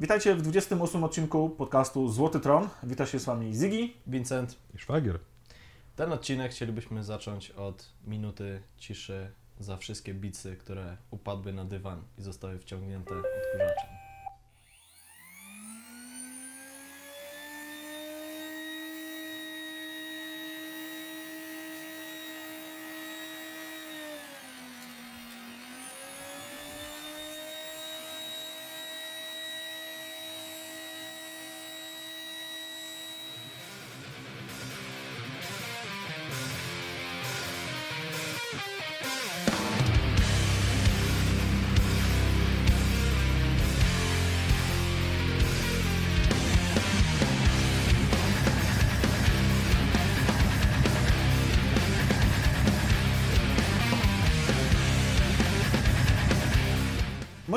Witajcie w 28 odcinku podcastu Złoty Tron. Wita się z Wami Ziggy. Vincent, I szwagier. ten odcinek chcielibyśmy zacząć od minuty ciszy za wszystkie bicy, które upadły na dywan i zostały wciągnięte odkurzaczem.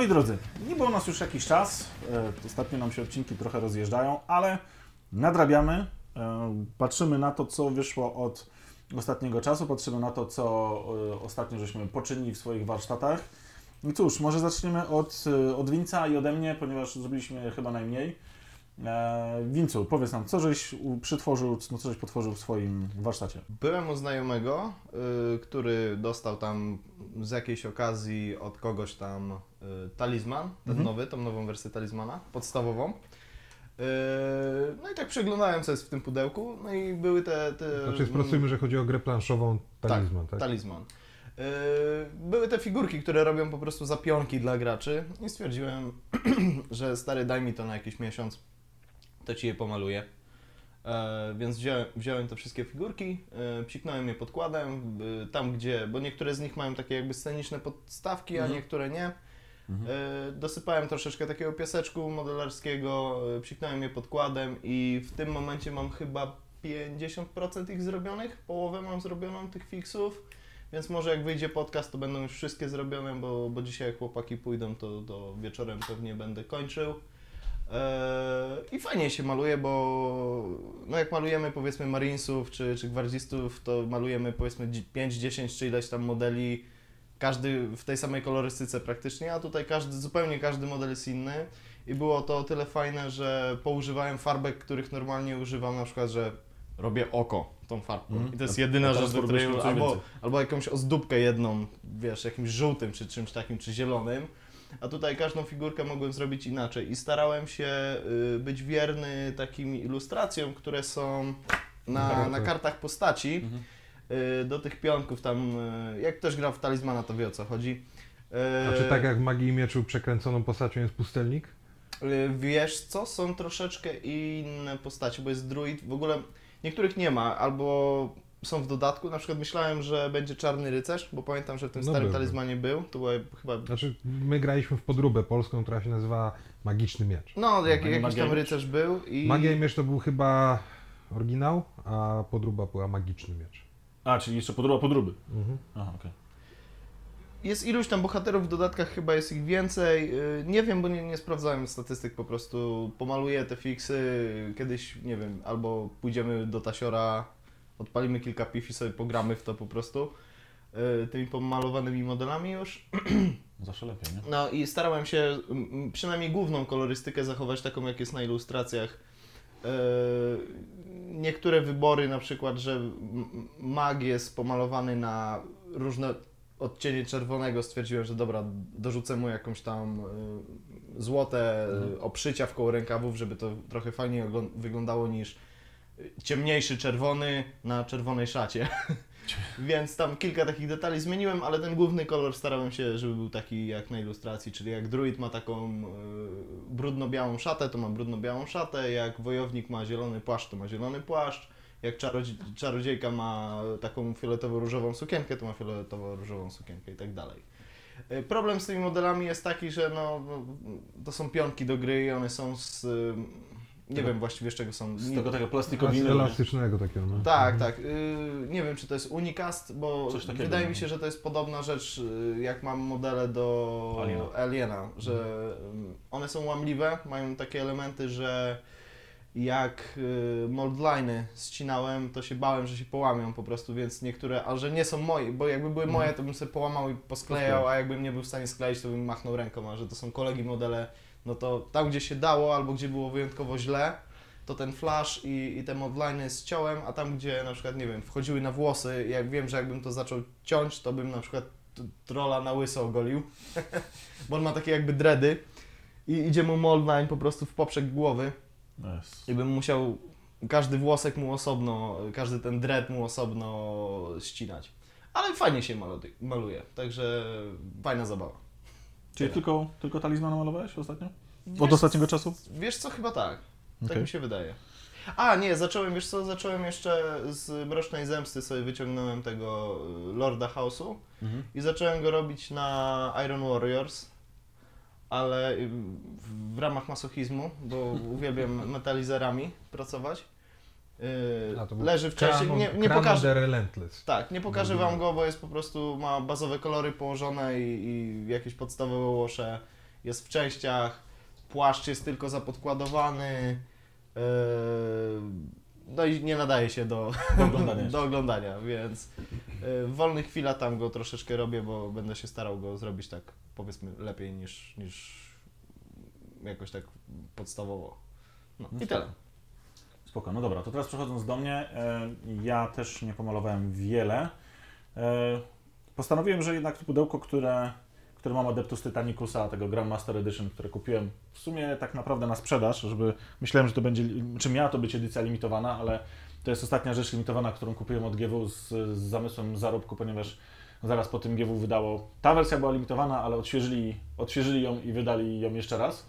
Moi drodzy, nie było nas już jakiś czas. e, Ostatnio nam się odcinki trochę rozjeżdżają, ale nadrabiamy. e, Patrzymy na to, co wyszło od ostatniego czasu. Patrzymy na to, co e, ostatnio żeśmy poczynili w swoich warsztatach. I cóż, może zaczniemy od, od Winca i ode mnie, ponieważ zrobiliśmy chyba najmniej. E, Wincu, powiedz nam, co żeś przytworzył, no, co żeś potworzył w swoim warsztacie? Byłem u znajomego, y, który dostał tam z jakiejś okazji od kogoś tam y, talizman, ten Mhm. nowy, tą nową wersję talizmana, podstawową. Y, no i tak przeglądałem co jest w tym pudełku, no i były te... te Znaczy sprostujmy, że chodzi o grę planszową talizman, tak? talizman. Y, Były te figurki, które robią po prostu zapionki dla graczy i stwierdziłem, że stary daj mi to na jakiś miesiąc, to ci je pomaluję. E, więc wziąłem, wziąłem te wszystkie figurki, e, psiknąłem je podkładem, e, tam gdzie, bo niektóre z nich mają takie jakby sceniczne podstawki, a Mhm. niektóre nie. E, dosypałem troszeczkę takiego piaseczku modelarskiego, e, psiknąłem je podkładem i w tym momencie mam chyba 50% ich zrobionych, połowę mam zrobioną tych fixów, więc może jak wyjdzie podcast, to będą już wszystkie zrobione, bo, bo dzisiaj jak chłopaki pójdą, to, to wieczorem pewnie będę kończył. Eee, I fajnie się maluje, bo no jak malujemy powiedzmy marinesów czy, czy gwardzistów, to malujemy powiedzmy 5-10 czy ileś tam modeli, każdy w tej samej kolorystyce praktycznie, a tutaj każdy, zupełnie każdy model jest inny. I było to o tyle fajne, że poużywałem farbek, których normalnie używam, na przykład, że robię oko tą farbką. Mhm. I to jest jedyna a rzecz, do której, albo, więcej. albo jakąś ozdóbkę jedną, wiesz, jakimś żółtym, czy czymś takim, czy zielonym. A tutaj każdą figurkę mogłem zrobić inaczej i starałem się y, być wierny takim ilustracjom, które są na, kartach. na kartach postaci. Mhm. Y, do tych pionków tam, y, jak ktoś gra w talizmana, to wie o co chodzi. A czy tak jak w Magii i Mieczu przekręconą postacią jest pustelnik? Wiesz co, są troszeczkę inne postacie, bo jest druid, w ogóle niektórych nie ma, albo są w dodatku, na przykład myślałem, że będzie czarny rycerz, bo pamiętam, że w tym No starym był, talizmanie był, to była chyba, Znaczy, my graliśmy w podróbę polską, która się nazywa Magiczny Miecz. no jak, jakiś Magia tam Miecz? rycerz był i... Magia i Miecz to był chyba oryginał, a podróba była Magiczny Miecz. A, czyli jeszcze podróba podróby. Mhm. Aha, okej. Jest iluś tam bohaterów w dodatkach, chyba jest ich więcej. Yy, Nie wiem, bo nie, nie sprawdzałem statystyk, po prostu pomaluję te fiksy. Kiedyś, nie wiem, albo pójdziemy do Tasiora, odpalimy kilka pif i sobie pogramy w to po prostu. yy, Tymi pomalowanymi modelami już. Zawsze lepiej, nie? No i starałem się mm, przynajmniej główną kolorystykę zachować taką, jak jest na ilustracjach. Yy, Niektóre wybory, na przykład, że mag jest pomalowany na różne odcienie czerwonego, stwierdziłem, że dobra, dorzucę mu jakąś tam y, złote y, obszycia w koło rękawów, żeby to trochę fajniej wyglądało niż y, ciemniejszy czerwony na czerwonej szacie. Więc tam kilka takich detali zmieniłem, ale ten główny kolor starałem się, żeby był taki jak na ilustracji, czyli jak druid ma taką y, brudno-białą szatę, to ma brudno-białą szatę, jak wojownik ma zielony płaszcz, to ma zielony płaszcz, jak czarodzi- czarodziejka ma taką fioletowo-różową sukienkę, to ma fioletowo-różową sukienkę i tak dalej. Y, Problem z tymi modelami jest taki, że no, no, to są pionki do gry i one są z... Nie Tego- wiem właściwie z czego są. Z Nie- tego tego plastikowiny. Elastycznego takiego, no. tak, Mhm. tak. Y, nie wiem, czy to jest Unicast, bo Coś takiego, wydaje no. mi się, że to jest podobna rzecz, y, jak mam modele do Aliena. Aliena, że ym, one są łamliwe, mają takie elementy, że jak y, moldliny ścinałem, to się bałem, że się połamią po prostu, więc niektóre, a że nie są moje, bo jakby były moje, to bym sobie połamał i posklejał, a jakbym nie był w stanie skleić, to bym machnął ręką, a że to są kolegi modele, no to tam, gdzie się dało albo gdzie było wyjątkowo źle, to ten flash i, i te modliny ściąłem, a tam, gdzie na przykład, nie wiem, wchodziły na włosy, jak wiem, że jakbym to zaczął ciąć, to bym na przykład t- trolla na łyso ogolił, bo on ma takie jakby dready i idzie mu moldline po prostu w poprzek głowy Yes. i bym musiał każdy włosek mu osobno, każdy ten dread mu osobno ścinać. Ale fajnie się maluje także fajna zabawa. Czyli tylko, tylko talizmana malowałeś ostatnio? Od Wiesz- ostatniego czasu? Wiesz co, chyba tak. Tak Okej. mi się wydaje. A, nie, zacząłem, wiesz co, zacząłem jeszcze z Mrocznej Zemsty sobie wyciągnąłem tego y, Lorda House'u Mhm. i zacząłem go robić na Iron Warriors, ale y, w, w ramach masochizmu, bo uwielbiam metalizerami pracować. Y, był Leży wcześniej, Crown- nie, nie pokażę, tak, nie pokażę. Wam go, bo jest po prostu, ma bazowe kolory położone i, i jakieś podstawowe łosze. Jest w częściach, płaszcz jest tylko zapodkładowany. Yy, no i nie nadaje się do, Do oglądania. do oglądania, więc yy, w wolnych chwilach tam go troszeczkę robię, bo będę się starał go zrobić tak powiedzmy lepiej niż, niż jakoś tak podstawowo. No No i tyle. Spoko. No dobra, to teraz przechodząc do mnie, e, ja też nie pomalowałem wiele. E, postanowiłem, że jednak to pudełko, które, które mam Adeptus Titanicusa, tego Grandmaster Edition, które kupiłem w sumie tak naprawdę na sprzedaż, żeby myślałem, że to będzie, czy miała to być edycja limitowana, ale to jest ostatnia rzecz limitowana, którą kupiłem od GW z, z zamysłem zarobku, ponieważ zaraz po tym GW wydało, ta wersja była limitowana, ale odświeżyli, odświeżyli ją i wydali ją jeszcze raz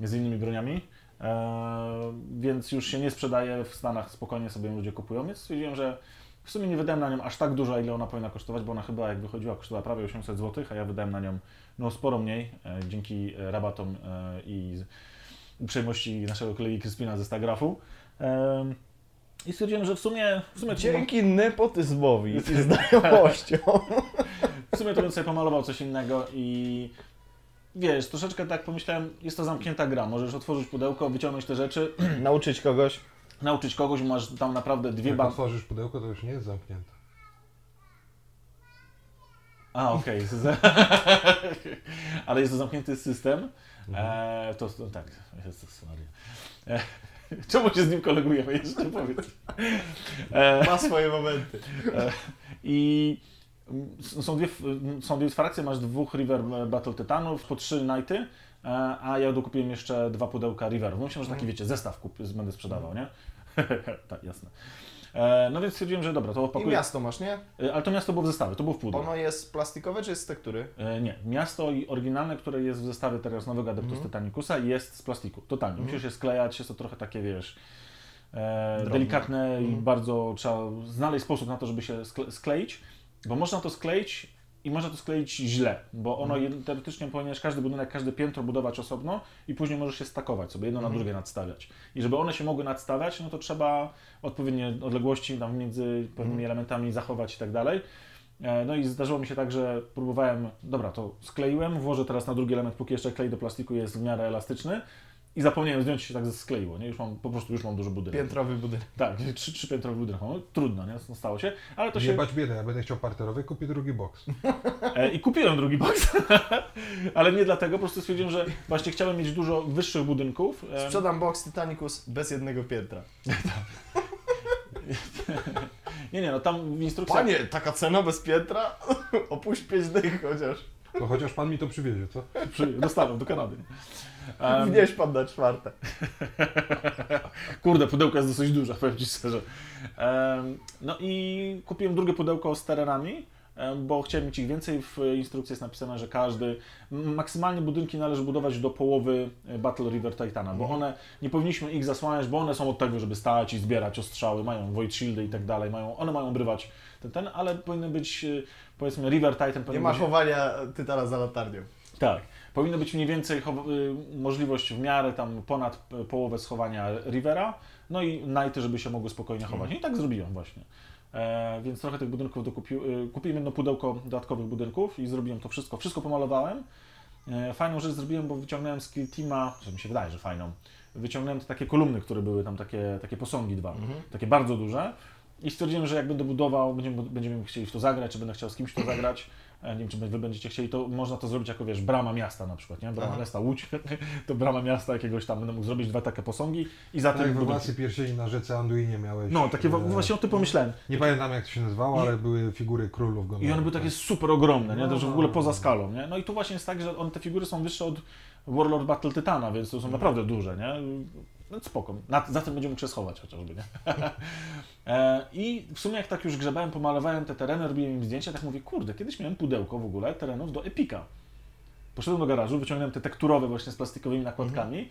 z innymi broniami. Eee, więc już się nie sprzedaje w Stanach, spokojnie sobie ludzie kupują, więc stwierdziłem, że w sumie nie wydałem na nią aż tak dużo, ile ona powinna kosztować, bo ona chyba jak wychodziła kosztowała prawie 800 zł, a ja wydałem na nią no, sporo mniej, e, dzięki e, rabatom e, i uprzejmości naszego kolegi Kryspina ze Stagrafu. I stwierdziłem, że w sumie, w sumie, to, Dzięki nepotyzmowi i znajomościom. w sumie to bym sobie pomalował coś innego i wiesz, troszeczkę tak pomyślałem, jest to zamknięta gra, możesz otworzyć pudełko, wyciągnąć te rzeczy, Nauczyć kogoś. nauczyć kogoś, masz tam naprawdę dwie Jak banki. otworzysz pudełko, to już nie jest zamknięte. A, okej. Ale jest to zamknięty system. E, to, to tak, Jezus Maria. E, czemu się z nim kolegujemy? Jeszcze powiedz. E, Ma swoje momenty. I mm, s- są dwie, są dwie frakcje, masz dwóch River Battle Titanów, po trzy Knighty, e, a ja dokupiłem jeszcze dwa pudełka Riverów. No Myślałem, że taki, wiecie, zestaw kup, będę sprzedawał, nie? tak, jasne. E, no więc stwierdziłem, że dobra, to I opakuję. miasto masz, nie? E, Ale to miasto było w zestawie, to było w pudle. Ono jest plastikowe czy jest z tektury? Nie, miasto i oryginalne, które jest w zestawie teraz nowego Adeptus Mhm. Titanicusa jest z plastiku, totalnie. Mhm. Musisz je sklejać, jest to trochę takie, wiesz, Drobne. delikatne i Mhm. bardzo trzeba znaleźć sposób na to, żeby się skle- skleić, bo można to skleić i można to skleić źle, bo ono Mhm. teoretycznie powinieneś każdy budynek, każde piętro budować osobno i później możesz się stakować sobie, jedno na Mhm. drugie nadstawiać. I żeby one się mogły nadstawiać, no to trzeba odpowiednie odległości tam między pewnymi Mhm. elementami zachować i tak dalej. E, No i zdarzyło mi się tak, że próbowałem, dobra, to skleiłem, włożę teraz na drugi element, póki jeszcze klej do plastiku jest w miarę elastyczny i zapomniałem zdjąć się tak skleiło, nie? Już mam, po prostu już mam duży budynek. Piętrowy budynek. Tak, trzy, trzy piętrowy budynek. No, trudno, nie? No, Stało się, ale to Nie się... bać biedę, ja będę chciał parterowy, kupię drugi boks. E, I kupiłem drugi box, ale nie dlatego, po prostu stwierdziłem, że właśnie chciałem mieć dużo wyższych budynków. E, Sprzedam box Titanicus bez jednego piętra. Nie, nie, no tam w instrukcji... Panie, taka cena bez piętra? Opuść pięć dych chociaż. To chociaż pan mi to przywiezie, co? Dostałem do Kanady. Em, Wnieś pan na czwarte. Kurde, pudełko jest dosyć duże, powiem Ci szczerze. Em, No i kupiłem drugie pudełko z terenami, bo chciałem mieć ich więcej. W instrukcji jest napisane, że każdy, maksymalnie budynki należy budować do połowy e, Battle River Titana, bo one, nie powinniśmy ich zasłaniać, bo one są od tego, żeby stać i zbierać ostrzały, mają void shieldy i tak dalej, mają, one mają obrywać ten, ten, ale powinny być, e, powiedzmy, River Titan Nie ma być... chowania Tytana za latarnią. Tak. Powinno być mniej więcej y, możliwość w miarę tam ponad połowę schowania Rivera, no i Knighty, żeby się mogły spokojnie chować. I tak zrobiłem właśnie. E, więc trochę tych budynków dokupił, y, kupiłem jedno pudełko dodatkowych budynków i zrobiłem to wszystko. Wszystko pomalowałem. E, fajną rzecz zrobiłem, bo wyciągnąłem z Kill Teama, że mi się wydaje, że fajną. Wyciągnąłem te takie kolumny, które były tam takie, takie posągi dwa, takie bardzo duże. I stwierdziłem, że jak będę budował, będziemy, będziemy chcieli w to zagrać, czy będę chciał z kimś to zagrać, e, nie wiem, czy wy będziecie chcieli, to można to zrobić jako, wiesz, brama miasta na przykład, nie? Brama Aha. miasta Łódź, to brama miasta jakiegoś tam, będę mógł zrobić dwa takie posągi i za Tak tym w budynki. Pierścieni na rzece Anduinie miałeś. No, takie e, właśnie o tym pomyślałem. Nie pamiętam jak to się nazywało, ale były figury królów Gondoru. I one były takie tak. super ogromne, nie? To, że w ogóle No. poza skalą, nie? No i tu właśnie jest tak, że on, te figury są wyższe od Warlord Battle Titana, więc to są naprawdę duże, nie? No spoko. Na, za tym będziemy mógł się schować chociażby, nie? e, I w sumie jak tak już grzebałem, pomalowałem te tereny, robiłem im zdjęcia, tak mówię, kurde, kiedyś miałem pudełko w ogóle terenów do Epika. Poszedłem do garażu, wyciągnąłem te tekturowe właśnie z plastikowymi nakładkami,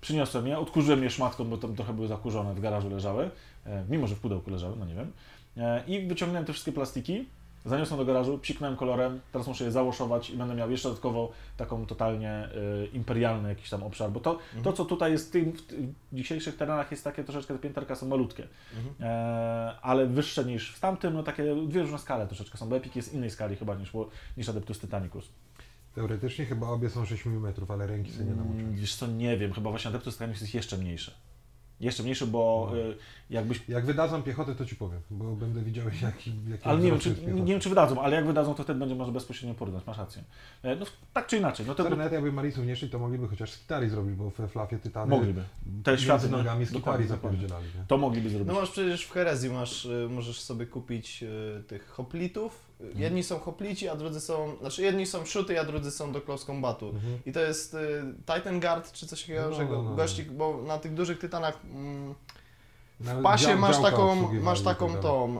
przyniosłem je, odkurzyłem je szmatką, bo tam trochę były zakurzone, w garażu leżały, e, mimo że w pudełku leżały, no nie wiem. E, I wyciągnąłem te wszystkie plastiki, zaniosłem do garażu, psiknąłem kolorem, teraz muszę je załoszować i będę miał jeszcze dodatkowo taką totalnie y, imperialny jakiś tam obszar, bo to, to co tutaj jest w, tym, w tych dzisiejszych terenach jest takie troszeczkę, te pięterka są malutkie, e, ale wyższe niż w tamtym, no takie dwie różne skale troszeczkę są, bo Epic jest innej skali chyba niż, niż Adeptus Titanicus. Teoretycznie chyba obie są 6 mm, ale ręki sobie nie Mm, namoczę. Wiesz co, nie wiem, chyba właśnie Adeptus Titanicus jest jeszcze mniejszy. Jeszcze mniejszy, bo No. y, jakbyś Jak wydadzą piechotę, to ci powiem, bo będę widział jaki, jaki Ale nie wiem, czy, jest nie wiem, czy wydadzą, ale jak wydadzą, to wtedy będzie można bezpośrednio porównać, masz rację. E, No tak czy inaczej, no to nawet jakby Marisów nie szli, to mogliby chociaż skitari zrobić, bo we Flafie Tytany mogliby. Te światy nogami dokładnie, skitari dokładnie. zapierdzielali. To mogliby zrobić. No masz przecież w Herezji masz, y, możesz sobie kupić y, tych hoplitów. Mhm. Jedni są hoplici, a drudzy są, znaczy jedni są szuty, a drudzy są do close combatu. Mhm. I to jest y, Titan Guard czy coś takiego, No, że no, no. gościk, bo na tych dużych tytanach mm, w pasie masz taką, masz taką tak tą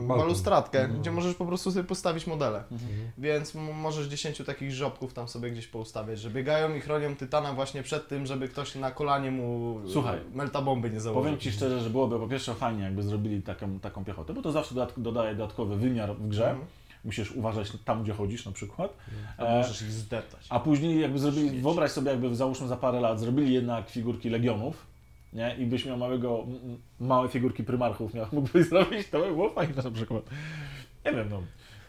yy, balustradkę, Mhm. gdzie możesz po prostu sobie postawić modele. Mhm. Więc m- możesz 10 takich żobków tam sobie gdzieś poustawiać, że biegają i chronią tytana właśnie przed tym, żeby ktoś na kolanie mu y, Słuchaj, melta bomby nie założył. Powiem Ci szczerze, że byłoby po pierwsze fajnie, jakby zrobili taką, taką piechotę, bo to zawsze dodatk- dodaje dodatkowy wymiar w grze. Mhm. Musisz uważać tam, gdzie chodzisz na przykład. A E, możesz ich zdeptać. A później jakby zrobili, wyobraź sobie jakby załóżmy za parę lat zrobili jednak figurki Legionów, nie? I byś miał małego, małe figurki Prymarchów miał, mógłbyś zrobić, to by było fajne na przykład. Nie wiem, no,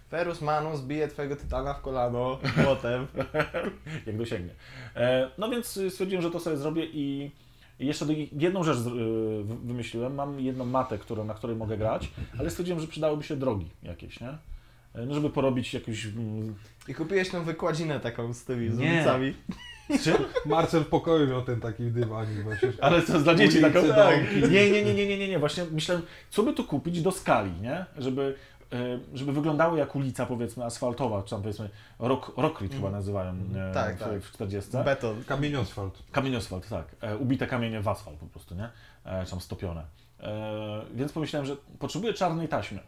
Ferus Manus bije twojego tytana w kolano młotem. jak dosięgnie. E, no więc y, stwierdziłem, że to sobie zrobię i jeszcze jedną rzecz y, wy- wymyśliłem. Mam jedną matę, którą, na której mogę grać, ale stwierdziłem, że przydałyby się drogi jakieś, nie? E, No, żeby porobić jakąś... mm, I kupiłeś tą wykładzinę taką z tymi z Marcel w pokoju miał ten taki dywanik właśnie. Ale co, dla dzieci taką... domki. Nie, nie, nie, nie, nie, nie, nie. Właśnie myślałem, co by tu kupić do skali, nie? Żeby, e, żeby wyglądało jak ulica, powiedzmy, asfaltowa, czy tam powiedzmy Rock, Rockrit chyba nazywają e, Tak, w, tak. w 40. Beton. Kamieniosfalt. Kamieniosfalt, tak. E, ubite kamienie w asfalt po prostu, nie? E, czy tam stopione. E, więc pomyślałem, że potrzebuję czarnej taśmy.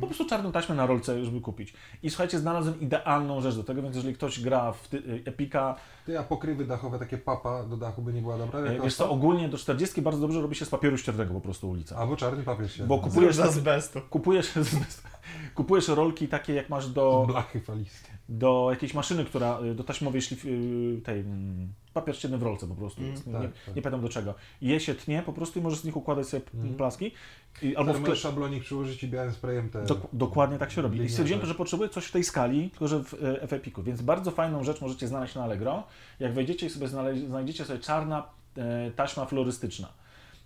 Po prostu czarną taśmę na rolce, żeby kupić. I słuchajcie, znalazłem idealną rzecz do tego, więc jeżeli ktoś gra w ty, e, Epika, Ty, a pokrywy dachowe, takie papa do dachu by nie była dobra? e, wiesz co, ospa? ogólnie do 40 bardzo dobrze robi się z papieru ściernego po prostu ulica. Albo czarny papier się. Bo kupujesz, Kupujesz z azbestu. kupujesz, kupujesz rolki takie jak masz do, Blachy faliste. Do jakiejś maszyny, która y, do taśmowej szlif, y, tej mm, papier ścienny w rolce po prostu Mm, jest. tak, nie, tak. nie pamiętam do czego. Je się tnie po prostu i możesz z nich układać sobie Mhm. plaski. I, Albo wkle... szablonik przyłożyć i białym sprayem te... Dok- dokładnie tak się robi. I stwierdziłem, że potrzebuję coś w tej skali, tylko że w, e, w Epiku. Więc bardzo fajną rzecz możecie znaleźć na Allegro. Jak wejdziecie i sobie znajdziecie sobie czarna e, taśma florystyczna.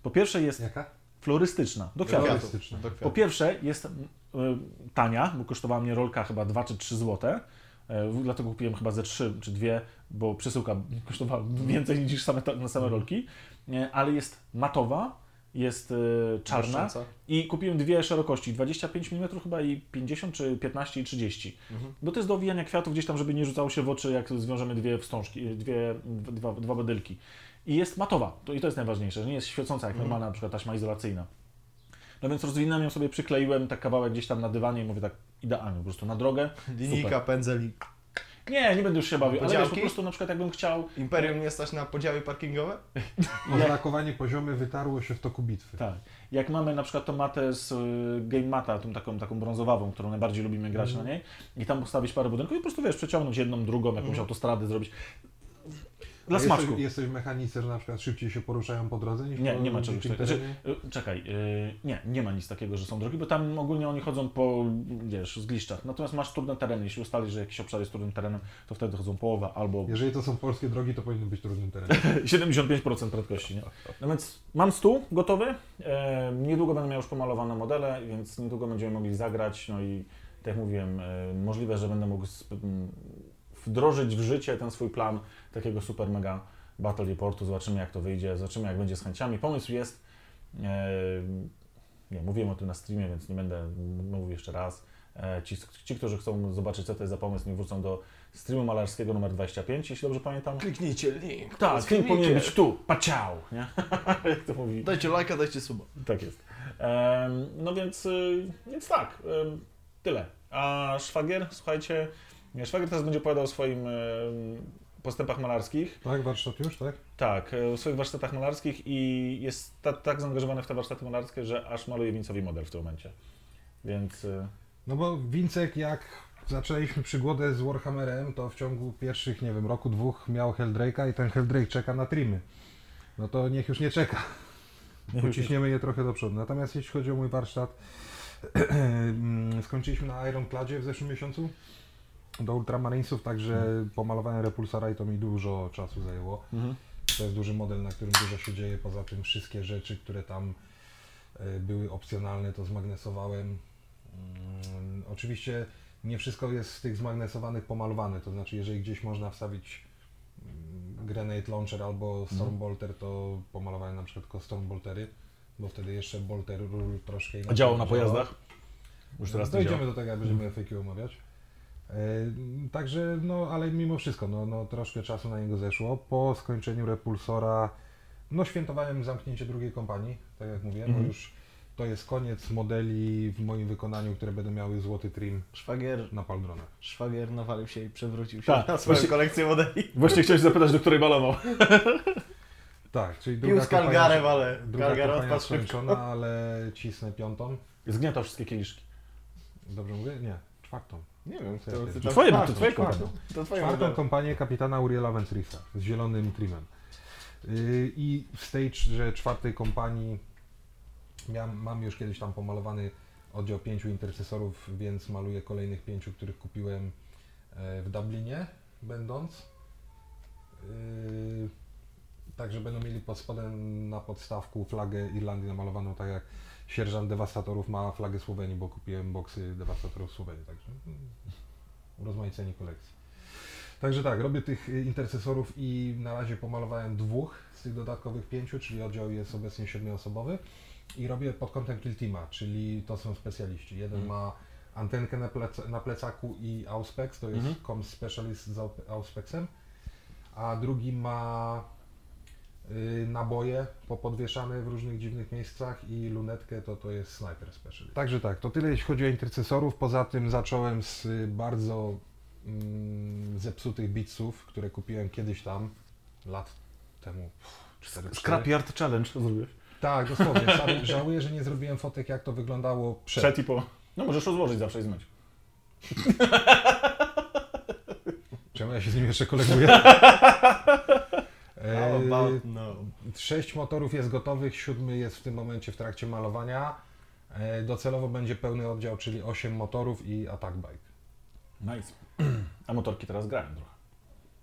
Po pierwsze jest Jaka? florystyczna, do kwiatów. Po pierwsze jest y, tania, bo kosztowała mnie rolka chyba 2 czy 3 złote. E, Dlatego kupiłem chyba ze 3 czy 2, bo przesyłka kosztowała więcej niż same, ta- same rolki. E, Ale jest matowa, jest e, czarna Błyszcząca. i kupiłem dwie szerokości, 25 mm chyba i 50 czy 15 i 30. Mhm. Bo to jest do owijania kwiatów gdzieś tam, żeby nie rzucało się w oczy, jak zwiążemy dwie wstążki, dwie, dwa, dwa badylki. I jest matowa, to, i to jest najważniejsze, że nie jest świecąca jak Mhm. normalna na przykład taśma izolacyjna. No więc rozwinąłem ją sobie, przykleiłem tak kawałek gdzieś tam na dywanie i mówię tak idealnie, po prostu na drogę. Linijka, pędzel i Nie, nie będę już się bawił, ale wiesz, po prostu na przykład jakbym chciał, Imperium nie stać na podziały parkingowe? Oznakowanie poziome wytarło się w toku bitwy. tak, jak mamy na przykład tą matę z y, Game Mata, tą taką, taką brązowawą, którą najbardziej lubimy grać Mhm. na niej i tam postawić parę budynków i po prostu wiesz, przeciągnąć jedną, drugą, jakąś Mhm. autostradę zrobić. Dla jesteś, smaczku. jesteś w mechanice, że na przykład szybciej się poruszają po drodze niż Nie, po nie ma czegoś takiego. Znaczy, y, czekaj, y, nie, nie ma nic takiego, że są drogi, bo tam ogólnie oni chodzą po, wiesz, zgliszczach. Natomiast masz trudne tereny. Jeśli ustalisz, że jakiś obszar jest trudnym terenem, to wtedy chodzą połowa albo Jeżeli to są polskie drogi, to powinny być trudnym terenem. 75% prędkości. Nie? No więc mam stół gotowy. E, niedługo będę miał już pomalowane modele, więc niedługo będziemy mogli zagrać. No i tak jak mówiłem, e, możliwe, że będę mógł wdrożyć w życie ten swój plan takiego super mega battle reportu. Zobaczymy jak to wyjdzie, zobaczymy jak będzie z chęciami. Pomysł jest, e, nie, mówiłem o tym na streamie, więc nie będę mówił jeszcze raz. E, Ci, ci, którzy chcą zobaczyć, co to jest za pomysł, nie wrócą do streamu malarskiego numer 25, jeśli dobrze pamiętam. Kliknijcie link. Tak, film powinien być tu, paciał, nie? Jak to mówi. Dajcie lajka, dajcie suba. Tak jest. No więc, y, więc tak, tyle. A szwagier, słuchajcie, szwagier teraz będzie opowiadał o swoim postępach malarskich. Tak, warsztat już, tak? Tak, e, o swoich warsztatach malarskich i jest ta, tak zaangażowany w te warsztaty malarskie, że aż maluje Wincowi model w tym momencie. Więc y, No bo Wincek, jak zaczęliśmy przygodę z Warhammerem, to w ciągu pierwszych, nie wiem, roku, dwóch miał Helldrake'a i ten Helldrake czeka na trimy. No to niech już nie czeka. Uciśniemy je trochę do przodu. Natomiast jeśli chodzi o mój warsztat, mm, skończyliśmy na Ironcladzie w zeszłym miesiącu do Ultramarinesów, także pomalowałem Repulsora i to mi dużo czasu zajęło. To jest duży model, na którym dużo się dzieje. Poza tym wszystkie rzeczy, które tam e, były opcjonalne, to zmagnesowałem. Mm, Oczywiście nie wszystko jest z tych zmagnesowanych pomalowane, to znaczy jeżeli gdzieś można wstawić mm, Grenade Launcher albo Stormbolter, to pomalowałem na przykład tylko Stormboltery, bo wtedy jeszcze Bolter troszkę a inaczej działał na pojazdach? Już teraz Dojdziemy działa. do tego, jak będziemy FAQ omawiać. Także, no, ale mimo wszystko, no, no, troszkę czasu na niego zeszło. Po skończeniu Repulsora, no, świętowałem zamknięcie drugiej kompanii, tak jak mówię, Mhm. bo już to jest koniec modeli w moim wykonaniu, które będą miały złoty trim Szwagier, na paldronach. szwagier nawalił się i przewrócił się Tak, na swoją właśnie- kolekcję modeli. Właśnie chciałem się zapytać, do której balował. Tak, czyli Pił druga z Calgarem, kompania- ale odpadł szybko. skończona, ale cisnę piątą. Zgniatał wszystkie kieliszki. Dobrze mówię? Nie, czwartą. Nie wiem, Co to, ja tam Twoje buty, twoje twoje buty. To twoje Czwartą kompanię kapitana Uriela Ventrisa z zielonym trimem. Yy, I w stage że czwartej kompanii miałem, mam już kiedyś tam pomalowany oddział pięciu intercesorów, więc maluję kolejnych pięciu, których kupiłem e, w Dublinie będąc. Yy, Także będą mieli pod spodem na podstawku flagę Irlandii namalowaną, tak jak sierżant dewastatorów ma flagę Słowenii, bo kupiłem boksy dewastatorów Słowenii. Także mm, urozmaicenie kolekcji. Także tak, robię tych y, intercesorów i na razie pomalowałem dwóch z tych dodatkowych pięciu, czyli oddział jest obecnie siedmioosobowy i robię pod kątem Kill Teama, czyli to są specjaliści. Jeden Mhm. ma antenkę na, plec- na plecaku i Auspex, to jest Mhm. com specialist z Au- Auspexem, a drugi ma naboje popodwieszane w różnych dziwnych miejscach i lunetkę to to jest sniper specialist. Także tak, to tyle jeśli chodzi o intercesorów. Poza tym zacząłem z y, bardzo mm, zepsutych bitsów, które kupiłem kiedyś tam, lat temu. pff, cztery, cztery. Scrapyard Challenge zrobiłeś. Tak, dosłownie. Żałuję- Żałuję, że nie zrobiłem fotek, jak to wyglądało przed. Przed i po. No możesz rozłożyć zawsze i zmyć. Czemu ja się z nim jeszcze koleguję? Eee, about no? Sześć motorów jest gotowych, siódmy jest w tym momencie w trakcie malowania. E, Docelowo będzie pełny oddział, czyli 8 motorów i attack bike. Nice. A motorki teraz grają trochę.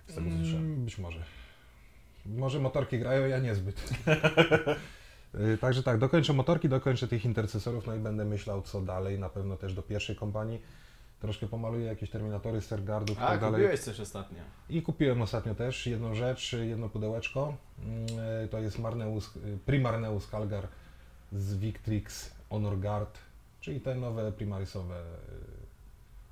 Z tego słyszałem. Mm, Być może. Może motorki grają, ja niezbyt. E, Także tak, dokończę motorki, dokończę tych intercesorów, no i będę myślał co dalej, na pewno też do pierwszej kompanii. Troszkę pomaluję jakieś terminatory, Stergardów i A, tak dalej. kupiłeś coś ostatnio. I kupiłem ostatnio też jedną rzecz, jedno pudełeczko. Mm, e, To jest Marneus, e, Primarneus Calgar z Victrix Honor Guard, czyli te nowe primarisowe e,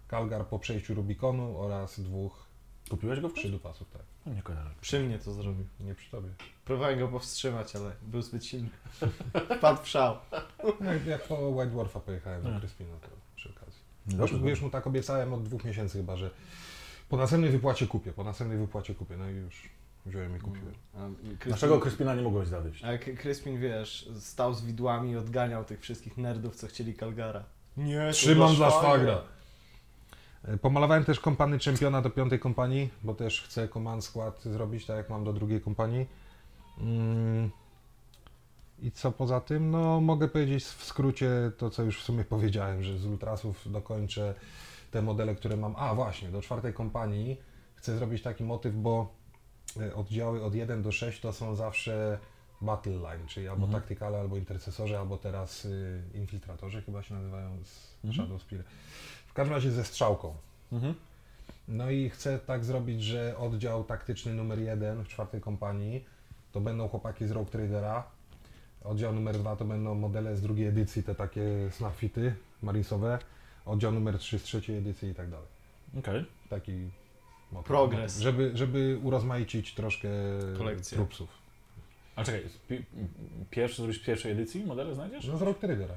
Calgar po przejściu Rubikonu oraz dwóch Kupiłeś go w przydupasów, tak. No, Nie kojarzę. Przy mnie to zrobił. Nie przy tobie. Próbowałem go powstrzymać, ale był zbyt silny. Wpadł w szał. Jak, jak po White Dwarfa pojechałem do A. Crispino, to. Dobrze, Już, już mu tak obiecałem od dwóch miesięcy chyba, że po następnej wypłacie kupię, po następnej wypłacie kupię, no i już wziąłem i kupiłem. A Crispin- Naszego Kryspina nie mogłeś zawieść. A jak Crispin, wiesz, stał z widłami i odganiał tych wszystkich nerdów, co chcieli Calgara. Nie, Trzymam dla szwagra. E, Pomalowałem też kompany czempiona do piątej kompanii, bo też chcę command skład zrobić, tak jak mam do drugiej kompanii. Mm. I co poza tym? No mogę powiedzieć w skrócie to, co już w sumie powiedziałem, że z ultrasów dokończę te modele, które mam. A właśnie, do czwartej kompanii chcę zrobić taki motyw, bo e, oddziały od 1 do 6 to są zawsze battle line, czyli albo Mhm. taktykale, albo intercesorzy, albo teraz y, infiltratorzy chyba się nazywają z Mhm. Shadow Spear. W każdym razie ze strzałką. Mhm. No i chcę tak zrobić, że oddział taktyczny numer jeden w czwartej kompanii to będą chłopaki z Rogue Tradera. Oddział numer dwa to będą modele z drugiej edycji, te takie snapfity marinesowe. Oddział numer trzy z trzeciej edycji i tak dalej. Okej. Taki motyw. Progres. Żeby, żeby urozmaicić troszkę Kolekcję. trupsów. A czekaj, pi- pierwszy zrobisz pierwszej edycji modele znajdziesz? No z Tradera.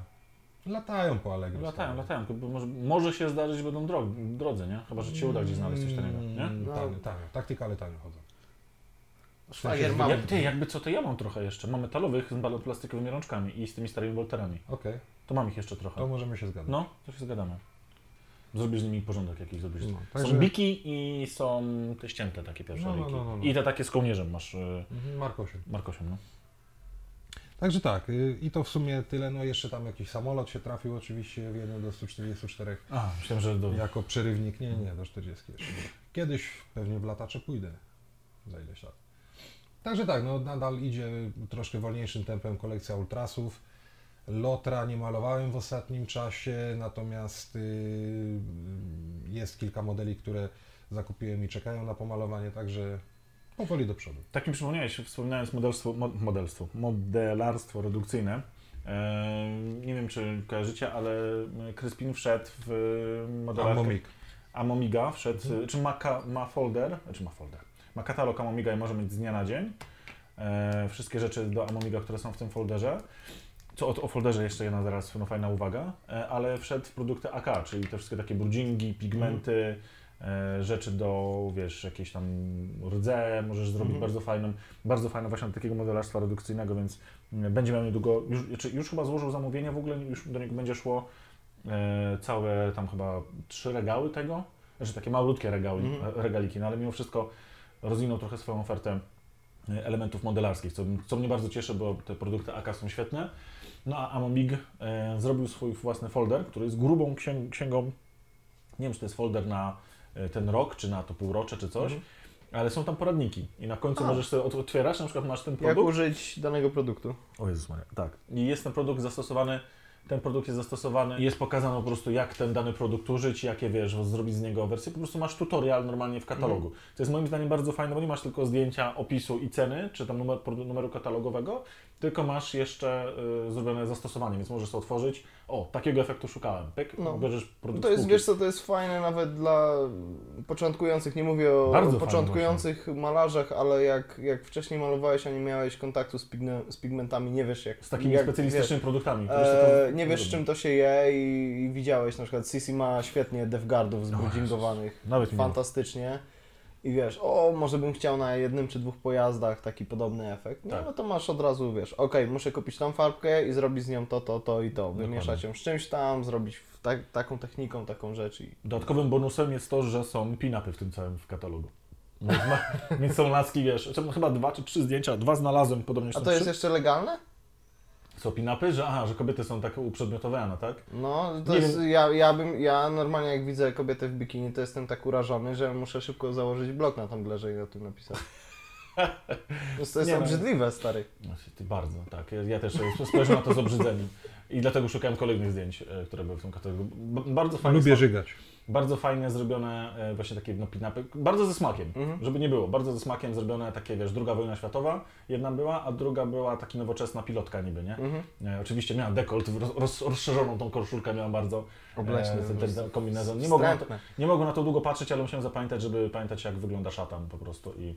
Latają po Allegro. Latają, latają, tylko może, może się zdarzyć, że będą dro drodzy, nie? Chyba, że ci uda gdzieś znaleźć coś takiego, nie? Mm, No. Tanio, tanio. Taktykale tanio chodzą. Szwagier. Ja, ty, jakby co, to ja mam trochę jeszcze. Mam metalowych z balo- plastikowymi rączkami i z tymi starymi Volterami. Okej, To mam ich jeszcze trochę. to możemy się zgadzać. No, to się zgadamy. Zrobisz z nimi porządek jakiś, zrobisz. No, Są także- biki i są te ścięte takie pierwsze No, no, no, no, no. I te takie z kołnierzem masz, y, Mhm, Mark 8. Mark 8, no. Także tak, y, i to w sumie tyle. No jeszcze tam jakiś samolot się trafił oczywiście w 1 do 144 A, myślałem, że do... jako przerywnik. Nie, nie, do 40 jeszcze. Kiedyś pewnie w latacze pójdę za ileś lat. Także tak, no nadal idzie troszkę wolniejszym tempem kolekcja ultrasów. Lotra nie malowałem w ostatnim czasie, natomiast y, jest kilka modeli, które zakupiłem i czekają na pomalowanie, także powoli do przodu. Tak mi przypomniałeś, wspominając modelstwo, mo, modelstwo, modelarstwo redukcyjne. E, nie wiem, czy kojarzycie, ale Crispin wszedł w modelarkę. Amomik. Amomiga wszedł, czy ma, ma folder, czy ma folder, ma katalog Amomiga i może mieć z dnia na dzień e, wszystkie rzeczy do Amomiga, które są w tym folderze. Co o, o folderze jeszcze jedna zaraz no, fajna uwaga, e, ale wszedł w produkty AK, czyli te wszystkie takie brudzingi, pigmenty, e, rzeczy do, wiesz, jakieś tam rdze, możesz zrobić Mhm. bardzo fajną, bardzo fajną właśnie do takiego modelarstwa redukcyjnego, więc mm, będzie miał niedługo, już, czy już chyba złożył zamówienie, w ogóle już do niego będzie szło e, całe tam chyba trzy regały tego, znaczy takie malutkie regały, Mhm. regaliki, no ale mimo wszystko rozwinął trochę swoją ofertę e, elementów modelarskich, co, co mnie bardzo cieszy, bo te produkty AK są świetne. No a Amomig e, zrobił swój własny folder, który jest grubą księg księgą, nie wiem czy to jest folder na e, ten rok, czy na to półrocze, czy coś, Mhm. ale są tam poradniki i na końcu A. możesz sobie ot- otwierasz, na przykład masz ten Jak produkt, użyć danego produktu? o Jezus Maria, tak. I jest ten produkt zastosowany, ten produkt jest zastosowany i jest pokazane po prostu jak ten dany produkt użyć, jakie wiesz, zrobić z niego wersję. Po prostu masz tutorial normalnie w katalogu. Mhm. To jest moim zdaniem bardzo fajne, bo nie masz tylko zdjęcia, opisu i ceny, czy tam numer, numeru katalogowego, tylko masz jeszcze y, zrobione zastosowanie, więc możesz to otworzyć. O, takiego efektu szukałem. Pyk, No. bierzesz produkt To jest, spółki. wiesz co, to jest fajne nawet dla początkujących, nie mówię o Bardzo początkujących malarzach, ale jak, jak wcześniej malowałeś, a nie miałeś kontaktu z, pigne, z pigmentami, nie wiesz jak... Z takimi jak, specjalistycznymi produktami. wiesz, to- e, nie wiesz czym to się je i, i widziałeś, na przykład Sisi ma świetnie devguardów mi nie fantastycznie. I wiesz, o, może bym chciał na jednym czy dwóch pojazdach taki podobny efekt. No, Tak. no to masz od razu, wiesz, okej, muszę kupić tą farbkę i zrobić z nią to, to, to i to. Wymieszać ją z czymś tam, zrobić w tak, taką techniką, taką rzecz i Dodatkowym bonusem jest to, że są pin-upy w tym całym w katalogu. Więc, ma, więc są laski, wiesz, chyba dwa czy trzy zdjęcia, dwa znalazłem, podobnie A to jest jeszcze legalne? Są pin-upy, że aha, że kobiety są tak uprzedmiotowane, tak? No, to Nie jest, wiem. ja, ja bym, ja normalnie jak widzę kobietę w bikini, to jestem tak urażony, że muszę szybko założyć blok na Tumblrze i o tym napisać. To jest Nie no. obrzydliwe, stary. No, Ty bardzo, tak. Ja, ja też spojrzę na to z obrzydzeniem. I dlatego szukałem kolejnych zdjęć, e, które były w tym katalogu. Bardzo fajnie, Lubię żygać. Bardzo fajnie zrobione e, właśnie takie no, pin-upy, bardzo ze smakiem, Mhm. żeby nie było, bardzo ze smakiem zrobione takie, wiesz, druga wojna światowa, jedna była, a druga była taki nowoczesna pilotka niby, nie? Mhm. E, oczywiście miała dekolt, roz, roz, rozszerzoną tą koszulkę miałam bardzo, Obleśny. e, ten, ten, kombinezon. Nie mogłem, na to, Wstrętne. nie mogłem na to długo patrzeć, ale musiałem zapamiętać, żeby pamiętać jak wygląda szatan po prostu i,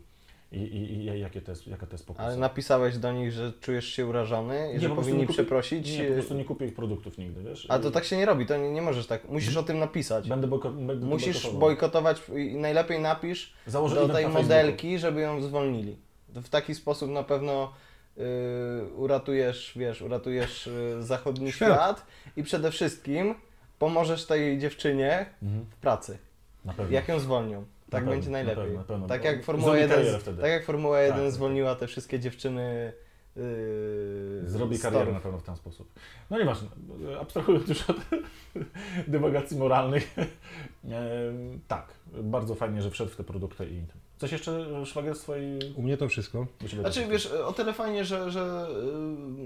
i, i, i jakie to jest, jaka to jest pokusa. Ale napisałeś do nich, że czujesz się urażony i Nie, że powinni nie przeprosić. Nie, po prostu nie kupię ich produktów nigdy, wiesz? A to tak się nie robi, to nie, nie możesz tak. Musisz o tym napisać. Będę, bojko, będę Musisz bojkotował. bojkotować i najlepiej napisz Założę do tej modelki, żeby ją zwolnili. W taki sposób na pewno yy, uratujesz, wiesz, uratujesz yy, zachodni Świat. świat i przede wszystkim pomożesz tej dziewczynie Mhm, w pracy. Jak ją zwolnią. Tak pewno, będzie na najlepiej. pewno, na pewno. Tak jak Formuła zrobi 1, karierę wtedy. tak jak Formuła 1 Tak, tak, zwolniła te wszystkie dziewczyny yy, Zrobi karierę na pewno w ten sposób. No nieważne, abstrahując już od dywagacji moralnych, tak, bardzo fajnie, że wszedł w te produkty i coś jeszcze szwagier z twojej... U mnie to wszystko. Znaczy wiesz, o tyle fajnie, że, że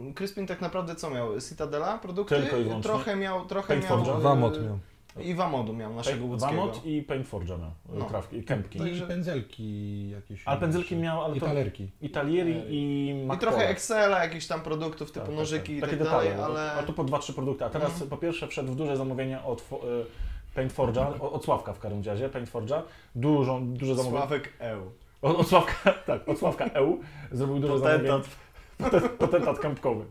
yy, Crispin tak naprawdę co miał? Citadela produkty? Tylko i wyłącznie. Trochę miał, trochę Paint miał... Yy, mod miał. I Wamodu miał, naszego łódzkiego. Wamot i Paint Forge'a miał, No. trawki, kępki. I Także- pędzelki jakieś. Ale pędzelki miał, ale I to talerki. i Talieri i I Mac trochę Power. Excela, jakichś tam produktów typu Tak, tak, nożyki i tak. tak Takie dalej, detale, ale... A tu po dwa, trzy produkty. A teraz Mhm. po pierwsze wszedł w duże zamówienie od fo- y, Paint Forge'a, o- od Sławka w każdym razie, Paint Forge'a. Dużą, duże zamówienie. Sławek Eł. Od, od Sławka, tak, od Sławka EU zrobił duże zamówienie. Potentat. Potent- Potentat kępkowy.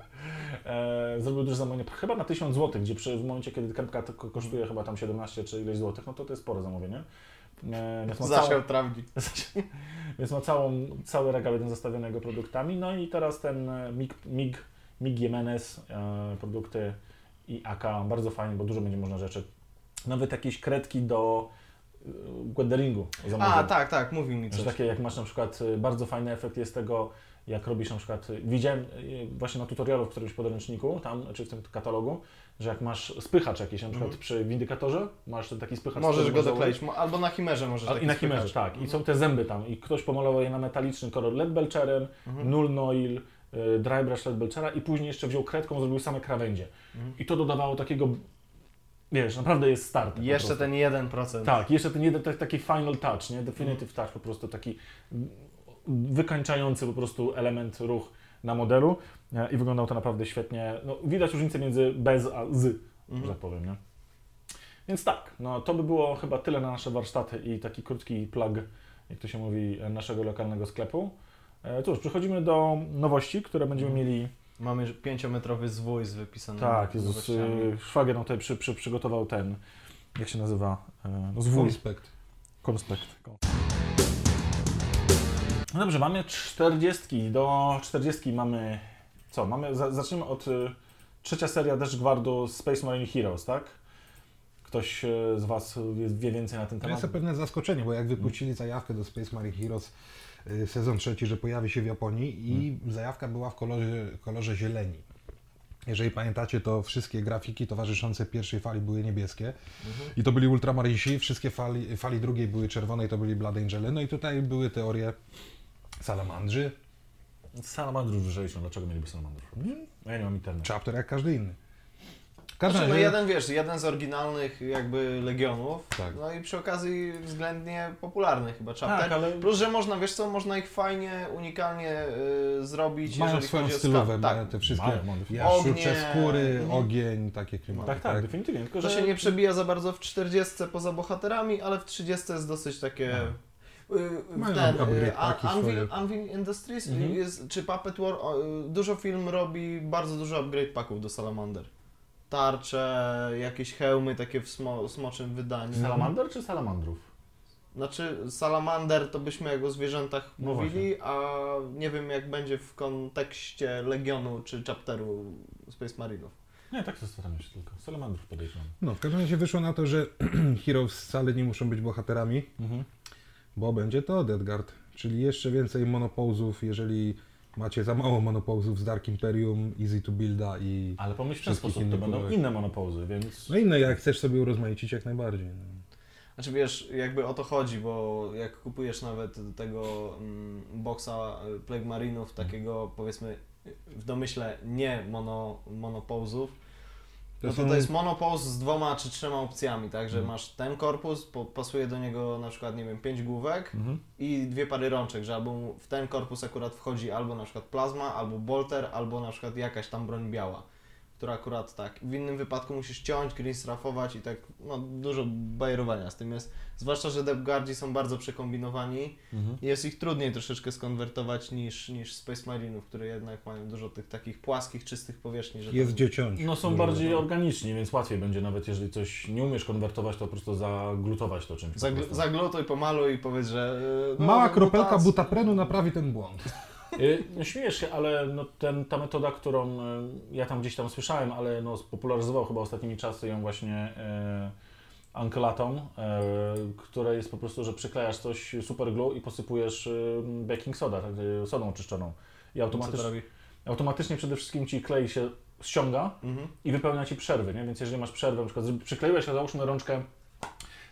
E, zrobił duże zamówienie, chyba na 1000 zł, gdzie przy, w momencie, kiedy kępka kosztuje chyba tam 17 czy ileś złotych, no to to jest spore zamówienie. E, więc ma Zasiał całą, trawnik. więc ma całą, cały regał jeden zastawiony jego produktami. No i teraz ten e, MIG, MIG, MIG Jimenez, e, produkty i AK, bardzo fajnie, bo dużo będzie można rzeczy. Nawet jakieś kredki do e, zamówił. A, tak, tak, mówił mi Że coś. takie jak masz na przykład, y, bardzo fajny efekt jest tego, jak robisz na przykład, widziałem y, właśnie na tutorialu w którymś podręczniku, tam, czy w tym katalogu, że jak masz spychacz jakiś, na przykład Mhm. przy windykatorze, masz ten taki spychacz. Możesz go mo- albo na chimerze możesz taki I na chimerze, spychacz. tak. I są te zęby tam. I ktoś pomalował je na metaliczny kolor LED Belcherem, Mhm. Null Noil, y, Dry Brush LED Belchera i później jeszcze wziął kredką, zrobił same krawędzie. Mhm. I to dodawało takiego, wiesz, naprawdę jest start. Jeszcze ten 1%. Tak, jeszcze ten jeden tak- taki final touch, nie? Definitive touch, po prostu taki wykańczający po prostu element, ruch na modelu e, i wyglądał to naprawdę świetnie. No, widać różnicę między bez a z, że Mhm. tak powiem, nie? Więc tak, no to by było chyba tyle na nasze warsztaty i taki krótki plug, jak to się mówi, naszego lokalnego sklepu. E, Cóż, przechodzimy do nowości, które będziemy Mhm. mieli. Mamy pięciometrowy zwój z wypisanym Tak, Jezus, y, szwagier nam tutaj przy, przy, przygotował ten, jak się nazywa, e, no, zwój. Konspekt. Konspekt. No dobrze, mamy 40. Do 40 mamy. Co? Mamy. za- Zaczniemy od. Y, trzecia seria Deszcz Gwardu Space Marine Heroes, tak? Ktoś y, z Was wie, więcej na ten To temat? jest pewne zaskoczenie, bo jak wypuścili zajawkę do Space Marine Heroes y, sezon trzeci, że pojawi się w Japonii i zajawka była w kolorze, kolorze zieleni. Jeżeli pamiętacie, to wszystkie grafiki towarzyszące pierwszej fali były niebieskie i to byli Ultramarinesi, wszystkie fali, fali drugiej były czerwone i to byli Blood Angele. No i tutaj były teorie salamandrzy, Salamandrów wyżejszą. Dlaczego mieliby salamandrów? No ja nie mam internetu. chapter jak każdy inny. W każdym Znaczy, no jeden, wiesz, jeden z oryginalnych jakby legionów, Tak. no i przy okazji względnie popularny chyba chapter. Tak, ale Plus, że można, wiesz co, można ich fajnie, unikalnie y, zrobić, Mają jeżeli swoją mają Tak, te wszystkie Mają, Ognie. skóry, Mhm. ogień, takie klimaty. tak, tak, definitywnie. Tylko, to że się nie przebija za bardzo w 40 poza bohaterami, ale w 30 jest dosyć takie... Tak. Y, Mają Ten, y, Anvil, swoje. Anvil Industries Mhm. jest, czy Puppet War, y, dużo film robi bardzo dużo upgrade paków do Salamander. Tarcze, jakieś hełmy takie w smo, smoczym wydaniu. Salamander czy salamandrów? Znaczy Salamander to byśmy jak o zwierzętach No mówili, a nie wiem jak będzie w kontekście Legionu czy chapteru Space Marinów. Nie, tak zastanawiam się tylko. Salamandrów podejrzewam. No, w każdym razie wyszło na to, że Heroes wcale nie muszą być bohaterami, Mhm. Bo będzie to Deadguard, czyli jeszcze więcej monopauzów, jeżeli macie za mało monopauzów z Dark Imperium, Easy to Builda i... Ale pomyśl w ten sposób, to będą inne monopauzy, więc... No inne, jak chcesz sobie urozmaicić, jak najbardziej. No. Znaczy wiesz, jakby o to chodzi, bo jak kupujesz nawet tego mm, boxa y, Plague Marinów, takiego powiedzmy w domyśle nie mono, monopauzów, To no to to jest monopause z dwoma czy trzema opcjami, tak, że Mhm. masz ten korpus, po, pasuje do niego na przykład, nie wiem, pięć główek Mhm. i dwie pary rączek, że albo w ten korpus akurat wchodzi albo na przykład plazma, albo bolter, albo na przykład jakaś tam broń biała, która akurat tak. W innym wypadku musisz ciąć, green strafować i tak, no dużo bajerowania z tym jest. Zwłaszcza, że Depthguardzi są bardzo przekombinowani Mhm. i jest ich trudniej troszeczkę skonwertować niż, niż Space Marinów, które jednak mają dużo tych takich płaskich, czystych powierzchni. Że Jest tam- gdzie ciąć. No są bardziej organiczni, więc łatwiej będzie nawet jeżeli coś nie umiesz konwertować, to po prostu zaglutować to czymś. Zagl- zaglutuj, pomaluj i powiedz, że... yy, no, Mała kropelka butaprenu naprawi ten błąd. Y, No śmiejesz się, ale no, ten, ta metoda, którą y, ja tam gdzieś tam słyszałem, ale no, spopularyzował chyba ostatnimi czasy ją właśnie y, Uncle Atom, y, które jest po prostu, że przyklejasz coś super glue i posypujesz y, baking soda, tak, sodą oczyszczoną. I automatycznie, automatycznie przede wszystkim ci klej się ściąga Mhm. i wypełnia ci przerwy, nie? Więc jeżeli masz przerwę, na przykład przykleiłeś, a załóżmy rączkę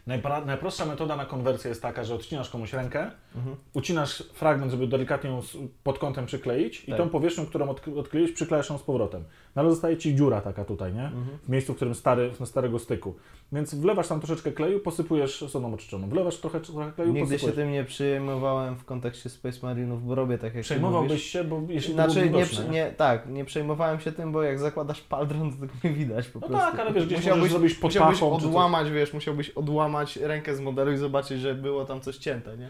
Najpra- najprostsza metoda na konwersję jest taka, że odcinasz komuś rękę, Mhm. ucinasz fragment, żeby delikatnie ją pod kątem przykleić i Tak. tą powierzchnią, którą odk- odkleiłeś, przyklejasz ją z powrotem. No ale zostaje Ci dziura taka tutaj, nie? Mhm. W miejscu, w którym stary, na starego styku. Więc wlewasz tam troszeczkę kleju, posypujesz sodą oczyszczoną. Wlewasz trochę, trochę kleju, Nigdy się posypujesz. tym nie przejmowałem w kontekście Space Marinów, bo robię tak jak Przejmowałbyś się, bo jeśli to Znaczy, nie, widoczne, przy- nie, tak, nie przejmowałem się tym, bo jak zakładasz paldron, to tego nie widać po No prostu. tak, ale wiesz, gdzieś musiałbyś, zrobić pod musiałbyś pachą, odłamać, wiesz, musiałbyś odłamać rękę z modelu i zobaczyć, że było tam coś cięte, nie?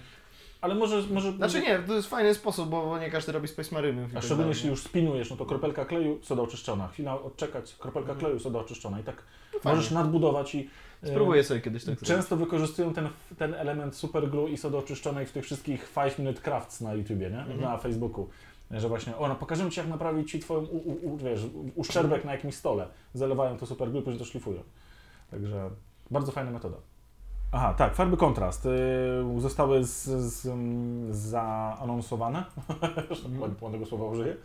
Ale może, może Znaczy nie, to jest fajny sposób, bo nie każdy robi Space Marinów. i A tak szczególnie jeśli już spinujesz, no to kropelka kleju, soda oczyszczona. Chwila odczekać, kropelka kleju, soda oczyszczona. I tak fajnie. możesz nadbudować i... e, Spróbuję sobie kiedyś tak zrobić. Często wykorzystują ten, ten element superglue i sody oczyszczonej w tych wszystkich 5 minute crafts na YouTubie, nie? Mhm. Na Facebooku. Że właśnie, o, no pokażemy Ci jak naprawić Ci Twoją, u, u, u, wiesz, uszczerbek na jakimś stole. Zalewają to superglue, później to szlifują. Także bardzo fajna metoda. Aha, tak, farby kontrast y, zostały z, z, mm, zaanonsowane, mm. ładnego słowa użyję,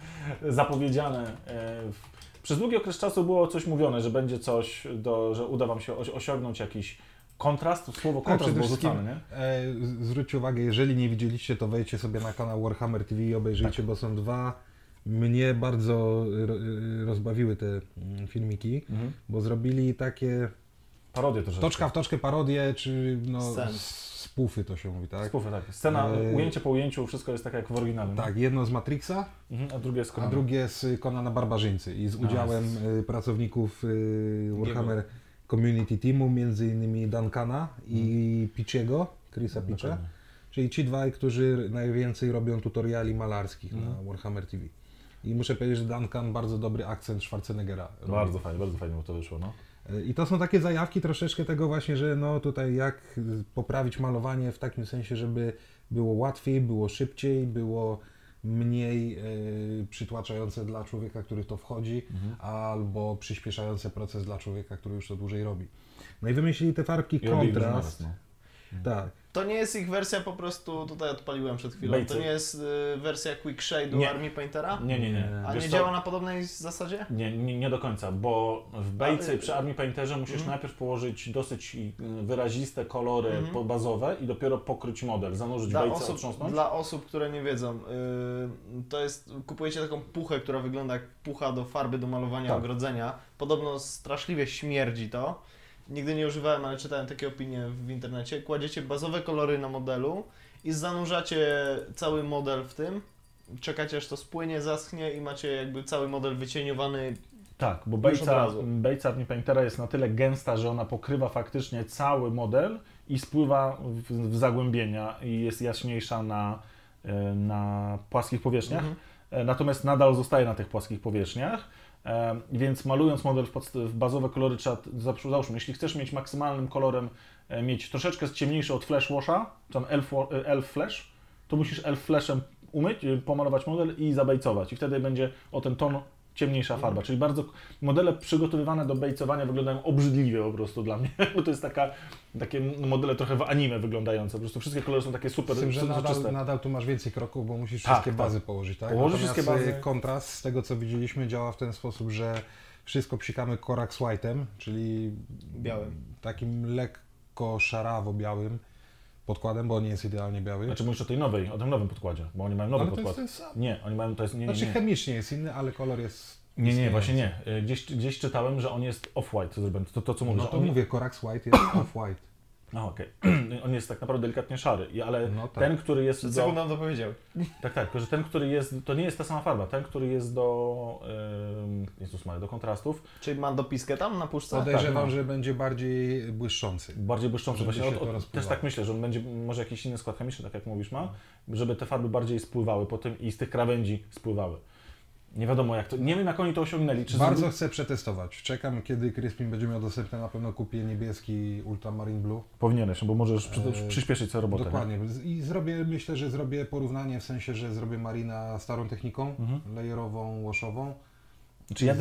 zapowiedziane. w, przez długi okres czasu było coś mówione, że będzie coś, do, że uda Wam się osi- osiągnąć jakiś kontrast. Słowo Tak, kontrast przede było rzucane, nie? e, zwróćcie uwagę, jeżeli nie widzieliście, to wejdźcie sobie na kanał Warhammer TV i obejrzyjcie, Tak. bo są dwa. Mnie bardzo e, rozbawiły te mm, filmiki, Mhm. bo zrobili takie Parodię troszeczkę. toczka w toczkę parodie, czy no, Scen. spufy to się mówi, tak? Spufy, tak. Scena, E, ujęcie po ujęciu, wszystko jest tak jak w oryginale. nie? Tak, jedno z Matrixa, Mhm, a drugie a Conan. drugie z Konana Barbarzyńcy i z udziałem y, pracowników y, Warhammer Community Teamu, między innymi Duncana i Pitchiego, Chrisa Pitcha, Dokładnie. czyli ci dwaj, którzy najwięcej robią tutoriali malarskich Mhm. na Warhammer TV. I muszę powiedzieć, że Duncan bardzo dobry akcent Schwarzeneggera. robi. Bardzo fajnie, bardzo fajnie mu to wyszło, no. Y, I to są takie zajawki troszeczkę tego właśnie, że no tutaj jak poprawić malowanie w takim sensie, żeby było łatwiej, było szybciej, było mniej y, przytłaczające dla człowieka, który to wchodzi, albo przyspieszające proces dla człowieka, który już to dłużej robi. No i wymyślili te farbki kontrast. no. Tak. To nie jest ich wersja po prostu, tutaj odpaliłem przed chwilą, Bejcy. to nie jest y, wersja Quick Shade'u. Army Paintera? Nie, nie, nie. A Wiesz nie co? działa na podobnej zasadzie? Nie, nie, nie do końca, bo w bejce Ale- i przy Army Painterze musisz Mhm. najpierw położyć dosyć y, wyraziste kolory Mhm. bazowe i dopiero pokryć model, zanurzyć Dla bejce, otrząsnąć. dla osób, które nie wiedzą, y, to jest, kupujecie taką puchę, która wygląda jak pucha do farby do malowania Tak. ogrodzenia. Podobno straszliwie śmierdzi to. Nigdy nie używałem, ale czytałem takie opinie w internecie. Kładziecie bazowe kolory na modelu i zanurzacie cały model w tym. Czekacie aż to spłynie, zaschnie i macie jakby cały model wycieniowany. Tak, bo bejca, bejca Paintera jest na tyle gęsta, że ona pokrywa faktycznie cały model i spływa w, w zagłębienia i jest jaśniejsza na, e, na płaskich powierzchniach. Mhm. E, Natomiast nadal zostaje na tych płaskich powierzchniach. E, Więc malując model w, bazowe kolory trzeba, załóżmy, jeśli chcesz mieć maksymalnym kolorem, e, mieć troszeczkę ciemniejszy od flash washa, tam elf, elf flash, to musisz elf flashem umyć, pomalować model i zabejcować. I wtedy będzie o ten ton ciemniejsza Mhm. farba. Czyli bardzo modele przygotowywane do bejcowania wyglądają obrzydliwie po prostu dla mnie, bo to jest taka, takie modele trochę w anime wyglądające. Po prostu wszystkie kolory są takie super, Z tym, że nadal, nadal tu masz więcej kroków, bo musisz Tak, wszystkie tak. bazy położyć, tak? Położyć Natomiast wszystkie bazy. y, kontrast z tego, co widzieliśmy, działa w ten sposób, że wszystko psikamy Corax White'em, czyli Białym. takim lekko szarawo-białym podkładem, bo on nie jest idealnie biały. Znaczy mówisz o tej nowej, o tym nowym podkładzie, bo oni mają nowy ale to jest podkład. ten sam. Nie, oni mają, to jest, nie, nie, Znaczy nie. chemicznie jest inny, ale kolor jest Nie, nie, właśnie nie. Y, Gdzieś, gdzieś czytałem, że on jest off-white, to, to, to co mówisz. No to on, mówię, Corax White jest off-white. A, okej. on jest tak naprawdę delikatnie szary, ale No tak. ten, który jest Przed do... sekundą to powiedział. Tak, tak, tylko że ten, który jest, to nie jest ta sama farba, ten, który jest do, ym, Jezus Maria, do kontrastów, Czyli ma dopiskę tam na puszce? Podejrzewam, no. że będzie bardziej błyszczący. bardziej błyszczący. Właśnie się od, to od, też tak myślę, że on będzie może jakiś inny skład chemiczny, tak jak mówisz, ma, żeby te farby bardziej spływały po tym i z tych krawędzi spływały. Nie wiadomo jak to, nie wiem jak oni to osiągnęli. Czy Bardzo zrobi- chcę przetestować. Czekam, kiedy Crispin będzie miał dostępny. Na pewno kupię niebieski Ultramarine Blue. Powinieneś, no bo możesz przy, Eee, przyspieszyć sobie robotę. nie? Dokładnie. I zrobię, myślę, że zrobię porównanie w sensie, że zrobię Marina starą techniką, Mhm. layerową, washową. Czy ja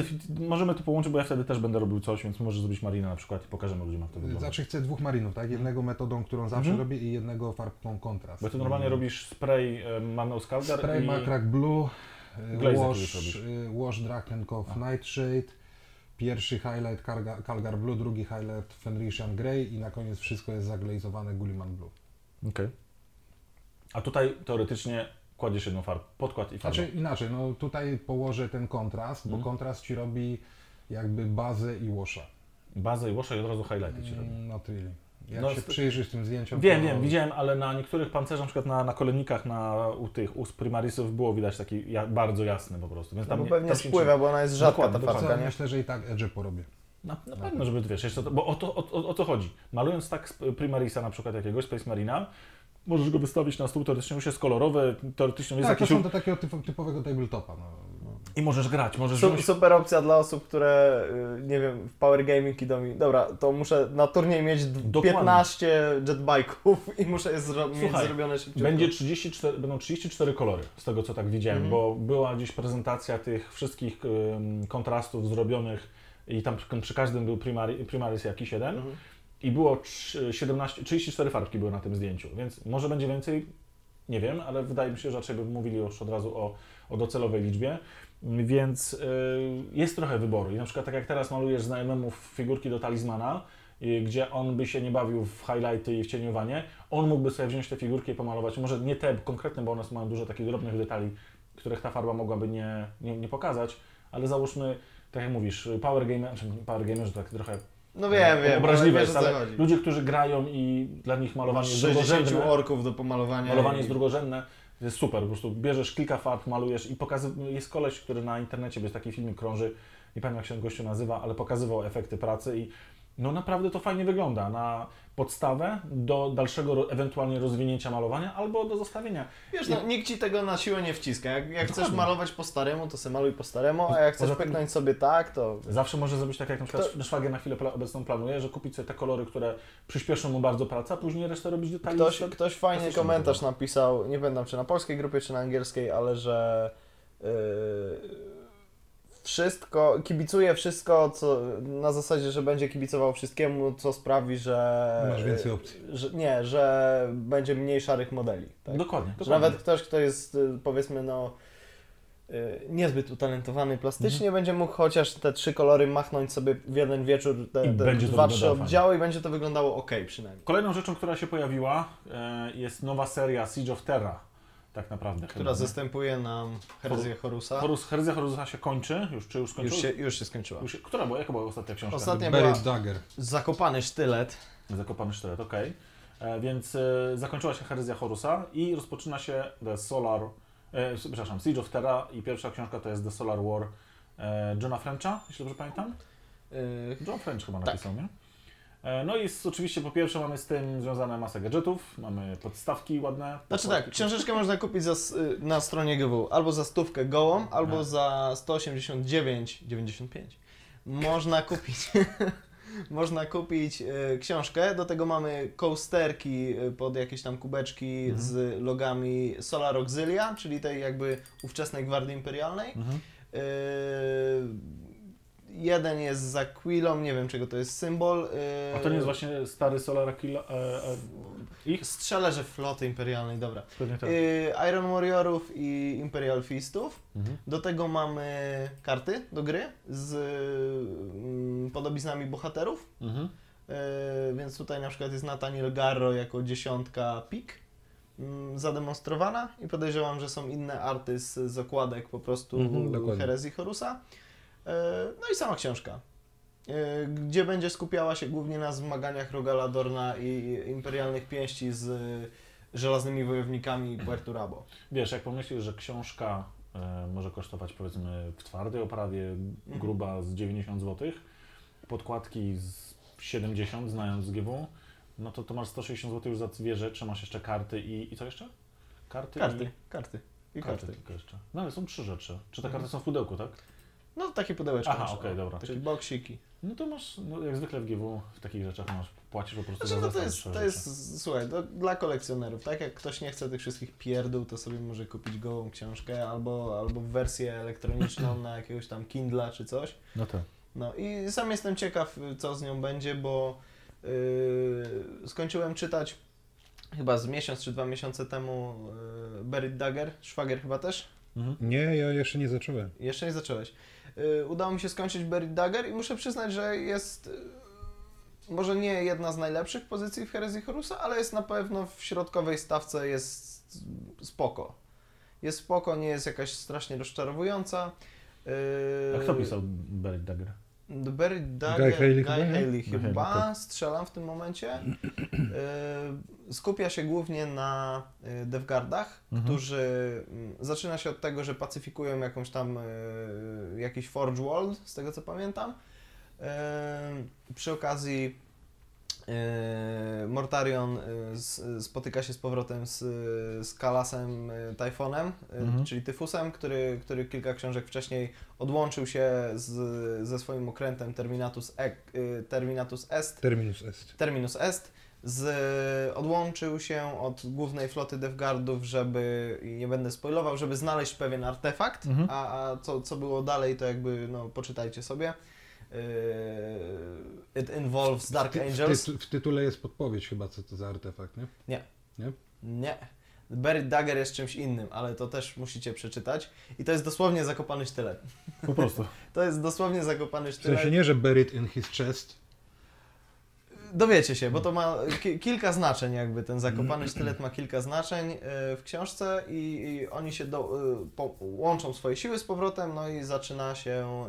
możemy to połączyć, bo ja wtedy też będę robił coś, więc możesz zrobić marinę na przykład i pokażemy ludziom jak to wygląda. Znaczy chcę dwóch marinów, tak? Jednego metodą, którą zawsze Mhm. robię i jednego farbką kontrast. Bo ty normalnie Mm. robisz spray e, Magnus Calder Spray i... Macrack Blue, e, wash, robisz. e, wash Drakenkow. Nightshade, pierwszy highlight Calgar, Calgar Blue, drugi highlight Fenrisian Grey i na koniec wszystko jest zaglazowane Gulliman Blue. Okej. A tutaj teoretycznie kładziesz jedną farbę, podkład i farbę. Znaczy inaczej, no tutaj położę ten kontrast, bo Mhm. kontrast Ci robi jakby bazę i washa. Bazę i washa i od razu highlighty ci robi. Mm, Not really. Jak No, się przyjrzysz tym zdjęciom, Wiem, to... wiem, widziałem, ale na niektórych pancerzach, na przykład na, na kolejnikach, na, u tych, u Primarisów było widać taki ja, bardzo jasny po prostu. Więc No tam bo nie- pewnie tam się spływa, bo ona jest rzadka Dokładnie, ta Co, nie? myślę, że i tak edge porobię. Na, na pewno, żeby wiesz, jeszcze to, bo o to, o, o, o to chodzi. Malując tak z Primarisa na przykład jakiegoś Space Marina, możesz go wystawić na stół, teoretycznie już jest kolorowy, teoretycznie jest Tak, to jakiś... są do takiego typowego tabletopa. No. I możesz grać, możesz Su-. Super opcja dla osób, które, y, nie wiem, w Power Gaming idą mi, dobra, to muszę na turniej mieć Dokładnie. 15 jetbike'ów i muszę je zro- mieć Słuchaj, zrobione szybciutko. Będzie 34, będą 34 kolory, z tego co tak widziałem, Mhm. bo była gdzieś prezentacja tych wszystkich kontrastów zrobionych i tam przy, każdym był primary, Primaris jakiś jeden Mhm. i było trz- 17, 34 farbki były na tym zdjęciu, więc może będzie więcej, nie wiem, ale wydaje mi się, że raczej by mówili już od razu o, o docelowej liczbie. Więc y, jest trochę wyboru. I na przykład tak jak teraz malujesz znajomemu figurki do talizmana, y, gdzie on by się nie bawił w highlighty i w cieniowanie, on mógłby sobie wziąć te figurki i pomalować. Może nie te konkretne, bo one mają dużo takich drobnych detali, których ta farba mogłaby nie, nie, nie pokazać, ale załóżmy, tak jak mówisz, Power Gamer, czy Power Gamer, że tak trochę No wiem, wiem, obraźliwe jest, ale chodzi. ludzie, którzy grają i dla nich malowanie Masz jest 60 drugorzędne, orków do pomalowania. Malowanie i- jest drugorzędne, jest super, po prostu bierzesz kilka farb, malujesz i pokazy... jest koleś, który na internecie, jest taki filmik krąży, nie pamiętam jak się gościu nazywa, ale pokazywał efekty pracy i no naprawdę to fajnie wygląda na podstawę do dalszego ewentualnie rozwinięcia malowania albo do zostawienia. Wiesz, no, nikt ci tego na siłę nie wciska. Jak, jak chcesz malować po staremu, to se maluj po staremu, a jak chcesz pyknąć sobie tak, to... Zawsze może zrobić tak, jak na przykład szwagier na chwilę obecną planuje, że kupić sobie te kolory, które przyspieszą mu bardzo pracę, a później resztę robić detali. Ktoś, Tak- ktoś klasycznie komentarz napisał, nie pamiętam czy na polskiej grupie, czy na angielskiej, ale że yy, wszystko, kibicuje wszystko, co na zasadzie, że będzie kibicował wszystkiemu, co sprawi, że... Masz więcej opcji. Że, nie, że będzie mniej szarych modeli. Tak? Dokładnie. Że dokładnie. nawet ktoś, kto jest y, powiedzmy no y, niezbyt utalentowany plastycznie, Mhm. będzie mógł chociaż te trzy kolory machnąć sobie w jeden wieczór, te, I te będzie to dwa, trzy wyglądało oddziały i będzie to wyglądało ok przynajmniej. Kolejną rzeczą, która się pojawiła, e, jest nowa seria Siege of Terra, tak naprawdę. Która chyba, nie? zastępuje nam Herezję Horusa. Horus, Herzja Horusa się kończy, już czy już Już skończyła? się, już się skończyła. Już się- Która była? Jaka była ostatnia książka? Ostatnia była Buried Dagger. Zakopany sztylet. Zakopany sztylet, okej. E, Więc e, zakończyła się Herezja Horusa i rozpoczyna się The Solar, e, przepraszam, Siege of Terra i pierwsza książka to jest The Solar War e, Johna Frencha, jeśli dobrze pamiętam. Y, John French chyba Tak. napisał, nie? E, No i jest, oczywiście po pierwsze mamy z tym związane masę gadżetów, mamy podstawki ładne. Znaczy tak, książeczkę można kupić za, y, na stronie GW albo za stówkę gołą, albo Aha. za 189,95. Można kupić można kupić y, książkę, do tego mamy coasterki y, pod jakieś tam kubeczki Mhm. z logami Solar Auxilia, czyli tej jakby ówczesnej Gwardii Imperialnej. Mhm. Y, jeden jest za Quillą, nie wiem czego to jest symbol. A to nie jest właśnie stary Solar Aquila, e, e, ich? Strzelerze floty imperialnej, dobra. Pewnie tak. Y, Iron Warriorów i Imperial Fistów. Mhm. Do tego mamy karty do gry z mm, podobiznami bohaterów. Mhm. Y, więc tutaj na przykład jest Nathaniel Garro jako dziesiątka pik mm, zademonstrowana i podejrzewam, że są inne arty z zakładek po prostu Mhm, herezji Horusa. Y, no i sama książka. y, Gdzie będzie skupiała się głównie na zmaganiach Rogala Dorna i imperialnych pięści z żelaznymi wojownikami Puerto Rabo. Wiesz, jak pomyślisz, że książka e, może kosztować powiedzmy w twardej oprawie gruba z 90 zł, podkładki z 70 znając GW, no to to masz 160 zł już za dwie rzeczy, masz jeszcze karty i, i co jeszcze? Karty, Karty, i karty. I karty karty. tylko jeszcze. No ale są trzy rzeczy. Czy te Mhm. karty są w pudełku, tak? No takie pudełeczko. Aha, okej, o, dobra. Takie Czyli- boksiki. No to masz, no jak zwykle w GW w takich rzeczach masz, płacisz po prostu Znaczy, za no to jest, to jest, słuchaj, do, dla kolekcjonerów, tak? Jak ktoś nie chce tych wszystkich pierdół, to sobie może kupić gołą książkę albo, albo wersję elektroniczną na jakiegoś tam Kindla czy coś. No tak. No i sam jestem ciekaw, co z nią będzie, bo yy, skończyłem czytać chyba z miesiąc czy dwa miesiące temu yy, Buried Dagger, Szwagier chyba też. Mhm. Nie, ja jeszcze nie zacząłem. Jeszcze nie zacząłeś. Y, udało mi się skończyć Buried Dagger i muszę przyznać, że jest y, może nie jedna z najlepszych pozycji w Herezji Horusa, ale jest na pewno w środkowej stawce jest spoko. Jest spoko, nie jest jakaś strasznie rozczarowująca. Y, A kto pisał Buried Dagger? Dagger, Guy Haley Guy chyba? Haley Guy chyba, Haley, tak. strzelam w tym momencie. Y, Skupia się głównie na y, devguardach, Mhm. którzy mm, zaczyna się od tego, że pacyfikują jakąś tam y, jakiś Forge World, z tego co pamiętam. Przy okazji Mortarion y, spotyka się z powrotem z, z Kalasem y, Typhonem, y, Mhm. czyli Tyfusem, który, który kilka książek wcześniej odłączył się z, ze swoim okrętem Terminatus, e, Terminatus Est, Terminus est. Terminus Est, z, odłączył się od głównej floty Devgardów, żeby, nie będę spoilował, żeby znaleźć pewien artefakt, Mhm. a, a co, co było dalej, to jakby, no, poczytajcie sobie. Yy, It involves Dark w, ty, Angels. W, tytu- w tytule jest podpowiedź chyba, co to za artefakt, nie? Nie. Buried Dagger jest czymś innym, ale to też musicie przeczytać. I to jest dosłownie zakopany sztylet. Po prostu. To jest dosłownie zakopany W sztylet. sensie nie, że buried in his chest, Dowiecie się, bo to ma ki- kilka znaczeń jakby, ten zakopany sztylet ma kilka znaczeń y, w książce i, i oni się do, y, po, łączą swoje siły z powrotem, no i zaczyna się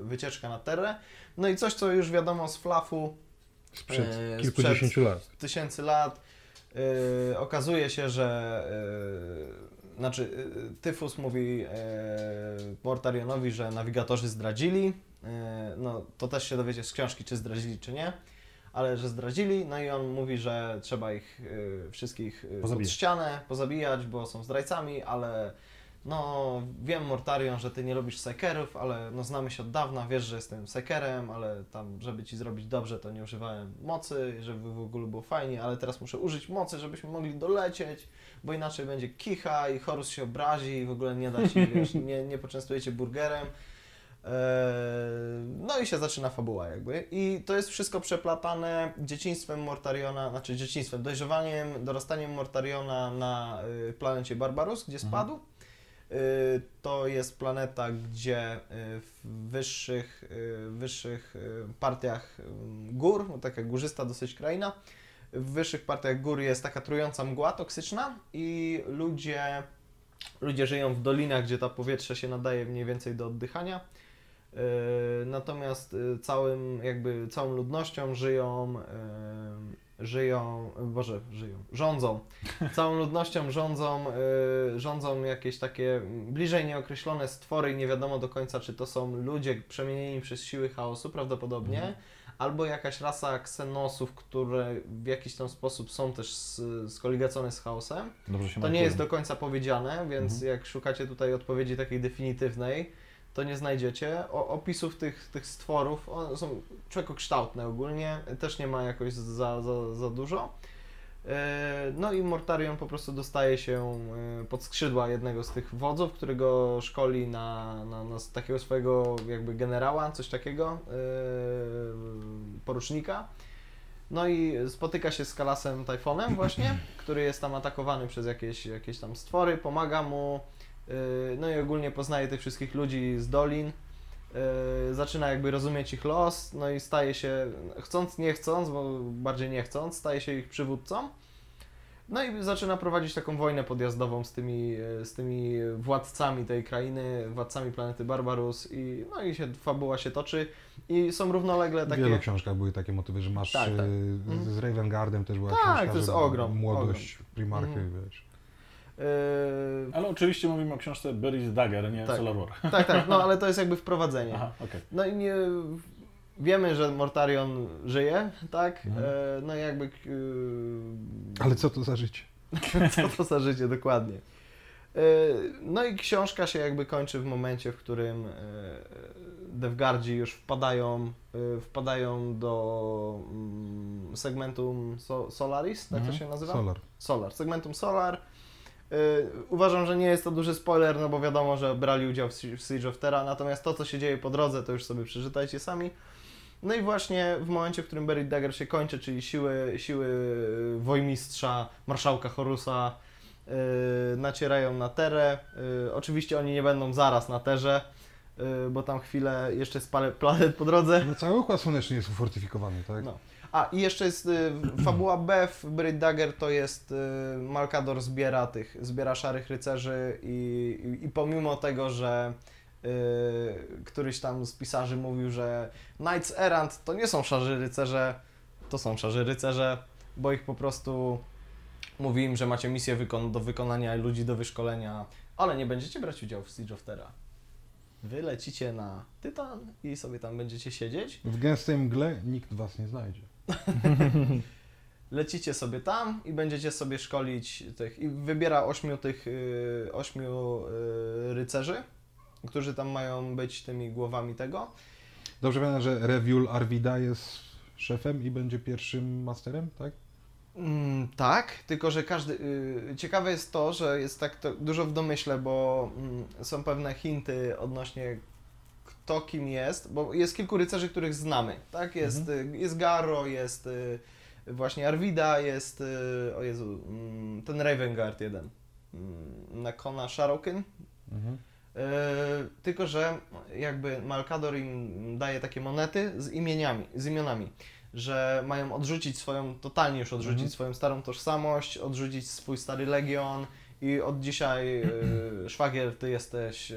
y, wycieczka na Terrę. No i coś, co już wiadomo z Flafu sprzed kilkudziesięciu lat. tysięcy lat, y, okazuje się, że y, znaczy y, Tyfus mówi y, Mortarionowi, że nawigatorzy zdradzili. No to też się dowiecie z książki, czy zdradzili, czy nie. Ale że zdradzili, no i on mówi, że trzeba ich y, wszystkich y, pod ścianę pozabijać, bo są zdrajcami, ale no wiem Mortarion, że ty nie lubisz Psykerów, ale no znamy się od dawna, wiesz, że jestem Psykerem, ale tam, żeby ci zrobić dobrze, to nie używałem mocy, żeby w ogóle było fajnie, ale teraz muszę użyć mocy, żebyśmy mogli dolecieć, bo inaczej będzie kicha i Horus się obrazi i w ogóle nie da ci, wiesz, nie, nie poczęstujecie burgerem. Eee, No i się zaczyna fabuła jakby. I to jest wszystko przeplatane dzieciństwem Mortariona, znaczy dzieciństwem, dojrzewaniem, dorastaniem Mortariona na y, planecie Barbarus, gdzie spadł. Y, To jest planeta, gdzie y, w wyższych, wyższych partiach gór, no taka górzysta dosyć kraina, w wyższych partiach gór jest taka trująca mgła toksyczna i ludzie, ludzie żyją w dolinach, gdzie ta powietrze się nadaje mniej więcej do oddychania. Yy, Natomiast yy, całym, jakby całą ludnością żyją, yy, żyją, Boże, żyją, rządzą. Całą ludnością rządzą, rządzą jakieś takie bliżej nieokreślone stwory i nie wiadomo do końca, czy to są ludzie przemienieni przez siły chaosu, prawdopodobnie, Mhm. albo jakaś rasa ksenosów, które w jakiś tam sposób są też skoligacone z chaosem. To nie jest do końca powiedziane, więc Mhm. jak szukacie tutaj odpowiedzi takiej definitywnej, to nie znajdziecie. O, opisów tych, tych stworów, one są człowiekokształtne ogólnie, też nie ma jakoś za, za, za dużo. E, No i Mortarion po prostu dostaje się e, pod skrzydła jednego z tych wodzów, którego szkoli na, na, na takiego swojego jakby generała, coś takiego, e, porucznika. No i spotyka się z Kalasem Typhonem właśnie, który jest tam atakowany przez jakieś, jakieś tam stwory, pomaga mu, no i ogólnie poznaje tych wszystkich ludzi z dolin, yy, zaczyna jakby rozumieć ich los, no i staje się, chcąc nie chcąc, bo bardziej nie chcąc, staje się ich przywódcą. No i zaczyna prowadzić taką wojnę podjazdową z tymi, yy, z tymi władcami tej krainy, władcami planety Barbarus i no i się, fabuła się toczy i są równolegle W takie... wielu książkach były takie motywy, że masz Tak, tak. e, Mhm. z Ravengardem też była Tak, książka, to jest ogrom, Młodość primarchy, Mhm. wiesz. Yy, Ale oczywiście mówimy o książce Buried Dagger, nie Tak. Solar War. tak, tak, no ale to jest jakby wprowadzenie. Aha, okej. No i nie, wiemy, że Mortarion żyje, tak? Mhm. E, no i jakby... Yy, Ale co to za życie? co to za życie, dokładnie. E, No i książka się jakby kończy w momencie, w którym e, Devgardzi już wpadają, wpadają do mm, segmentum so, Solaris, tak Mhm. to się nazywa? Solar. Solar, segmentum Solar. Y, uważam, że nie jest to duży spoiler, no bo wiadomo, że brali udział w Sie- w Siege of Terra, natomiast to, co się dzieje po drodze, to już sobie przeczytajcie sami. No i właśnie w momencie, w którym Buried Dagger się kończy, czyli siły, siły wojmistrza, marszałka Horusa y, nacierają na Terę. Y, oczywiście oni nie będą zaraz na Terze, y, bo tam chwilę jeszcze spalę planet po drodze. No cały układ słoneczny jest ufortyfikowany, tak? No. A i jeszcze jest y, fabuła B w Dagger to jest y, Malkador zbiera tych, zbiera szarych rycerzy i, i, i pomimo tego, że y, któryś tam z pisarzy mówił, że Knights Errant to nie są szarzy rycerze, to są szarzy rycerze, bo ich po prostu mówi im, że macie misję wykon- do wykonania ludzi do wyszkolenia, ale nie będziecie brać udziału w Siege of Terra. Wy lecicie na Tytan i sobie tam będziecie siedzieć W gęstej mgle nikt was nie znajdzie. lecicie sobie tam i będziecie sobie szkolić tych i wybiera ośmiu tych y, ośmiu y, rycerzy, którzy tam mają być tymi głowami tego. Dobrze pamiętam, że Reviul Arvida jest szefem i będzie pierwszym masterem, tak? Mm, tak, tylko że każdy. Y, ciekawe jest to, że jest tak to dużo w domyśle, bo mm, są pewne hinty odnośnie kto kim jest, bo jest kilku rycerzy, których znamy, tak? Jest, y, jest Garo, jest y, właśnie Arvida, jest y, o Jezu, mm, ten Ravengard jeden, mm, Nakona Sharokin, Mhm. Yy, tylko, że jakby Malkador im daje takie monety z imieniami, z imionami, że mają odrzucić swoją, totalnie już odrzucić Mhm. swoją starą tożsamość, odrzucić swój stary legion i od dzisiaj yy, szwagier, ty jesteś yy,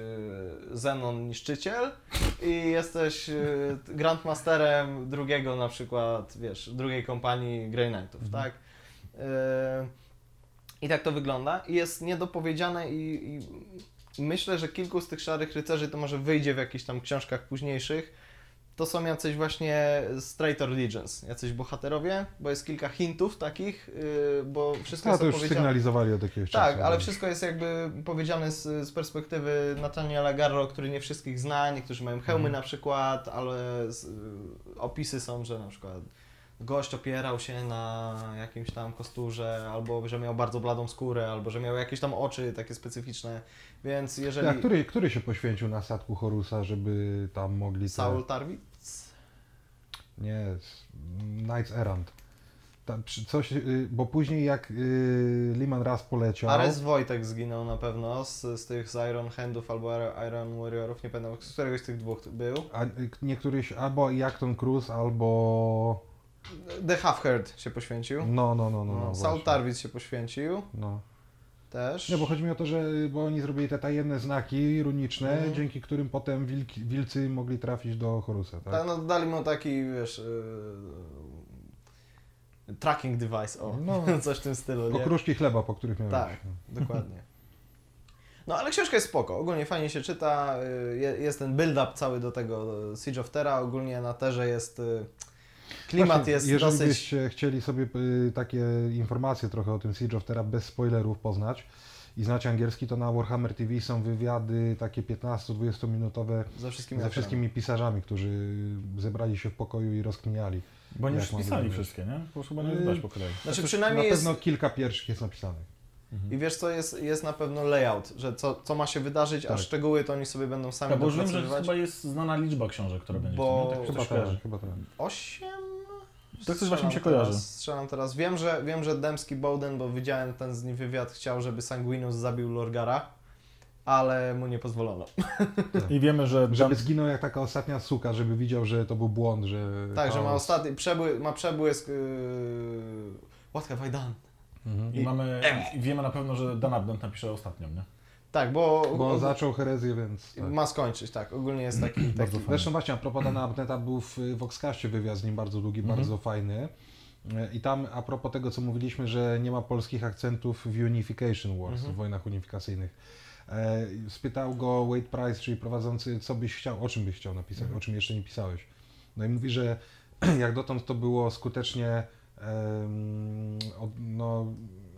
Zenon Niszczyciel i jesteś yy, Grandmasterem drugiego na przykład, wiesz, drugiej kompanii Grey Knightów, Mhm. tak? Yy, I tak to wygląda i jest niedopowiedziane i, i Myślę, że kilku z tych szarych rycerzy to może wyjdzie w jakichś tam książkach późniejszych. To są jacyś właśnie z Traitor Legions, jacyś bohaterowie, bo jest kilka hintów takich, yy, bo wszystko A, jest to już opowiedziane. sygnalizowali od jakiegoś czasu. Tak, ale no. wszystko jest jakby powiedziane z, z perspektywy Nathaniela Garro, który nie wszystkich zna, niektórzy mają hełmy Mhm. na przykład, ale z, y, opisy są, że na przykład gość opierał się na jakimś tam kosturze, albo że miał bardzo bladą skórę, albo że miał jakieś tam oczy takie specyficzne, więc jeżeli... A który, który się poświęcił na statku Horusa, żeby tam mogli... te- Saul Tarwitz? Nie, Knights Errant. Tam coś, y, bo później jak y, Liman raz poleciał... Ares Wojtek zginął na pewno z, z tych z Iron Handów albo Iron- Warriorów, nie pamiętam, z któregoś z tych dwóch był. A y, niektóryś albo Jakton Cruz, albo... The Half-Herd się poświęcił. No, no, no, no. No, no Saul. Tarwitz się poświęcił No. też. Nie, bo chodzi mi o to, że y, bo oni zrobili te tajemne znaki runiczne, Mhm. dzięki którym potem wilki, wilcy mogli trafić do Horusa, tak? Tak, no dali mu taki, wiesz, yy, tracking device, o, No. coś w tym stylu, nie? Okruszki chleba, po których miałem Tak. no. Dokładnie. No ale książka jest spoko, ogólnie fajnie się czyta, y, je- jest ten build-up cały do tego Siege of Terra, ogólnie na Terze jest, y, klimat Właśnie, jest jeżeli dosyć... byście chcieli sobie y, takie informacje trochę o tym Siege of Terra bez spoilerów poznać i znać angielski, to na Warhammer TV są wywiady takie 15-20 minutowe Ze wszystkimi ze wszystkimi pisarzami, którzy zebrali się w pokoju i rozkminiali. Bo już pisali wyglądać? wszystkie, nie? Bo chyba nie Yy, wydać po kolei. Znaczy na przynajmniej jest... pewno kilka pierwszych jest napisanych. I wiesz co, jest, jest na pewno layout, że co, co ma się wydarzyć, a Tak. szczegóły to oni sobie będą sami Ja, bo już wiem, że chyba jest znana liczba książek, która będzie. Bo-? Tak Chyba tak, kojarzy. chyba tak. Osiem? Tak coś właśnie mi się kojarzy. Teraz, strzelam teraz. Wiem, że, wiem, że Demski Bowden, bo widziałem ten z nim wywiad, chciał, żeby Sanguinus zabił Lorgara, ale mu nie pozwolono. I wiemy, że Żeby zginął jak taka ostatnia suka, żeby widział, że to był błąd, że... Tak, że ma chaos. ostatni, przebły, ma przebłysk... Yy, what have I done? Mhm. i mamy, i wiemy na pewno, że Dan Abnett napisze ostatnią, nie? Tak, bo, Bo zaczął herezję, więc... Tak. ma skończyć, tak. Ogólnie jest taki... taki Bardzo fajnie. Zresztą właśnie a propos Dana Abneta był w Voxcastie wywiad z nim bardzo długi, Mhm. bardzo fajny. E, I tam a propos tego, co mówiliśmy, że nie ma polskich akcentów w Unification Wars, Mhm. w wojnach unifikacyjnych. E, spytał go Wade Price, czyli prowadzący, co byś chciał, o czym byś chciał napisać, Mhm. o czym jeszcze nie pisałeś. No i mówi, że jak dotąd to było skutecznie no,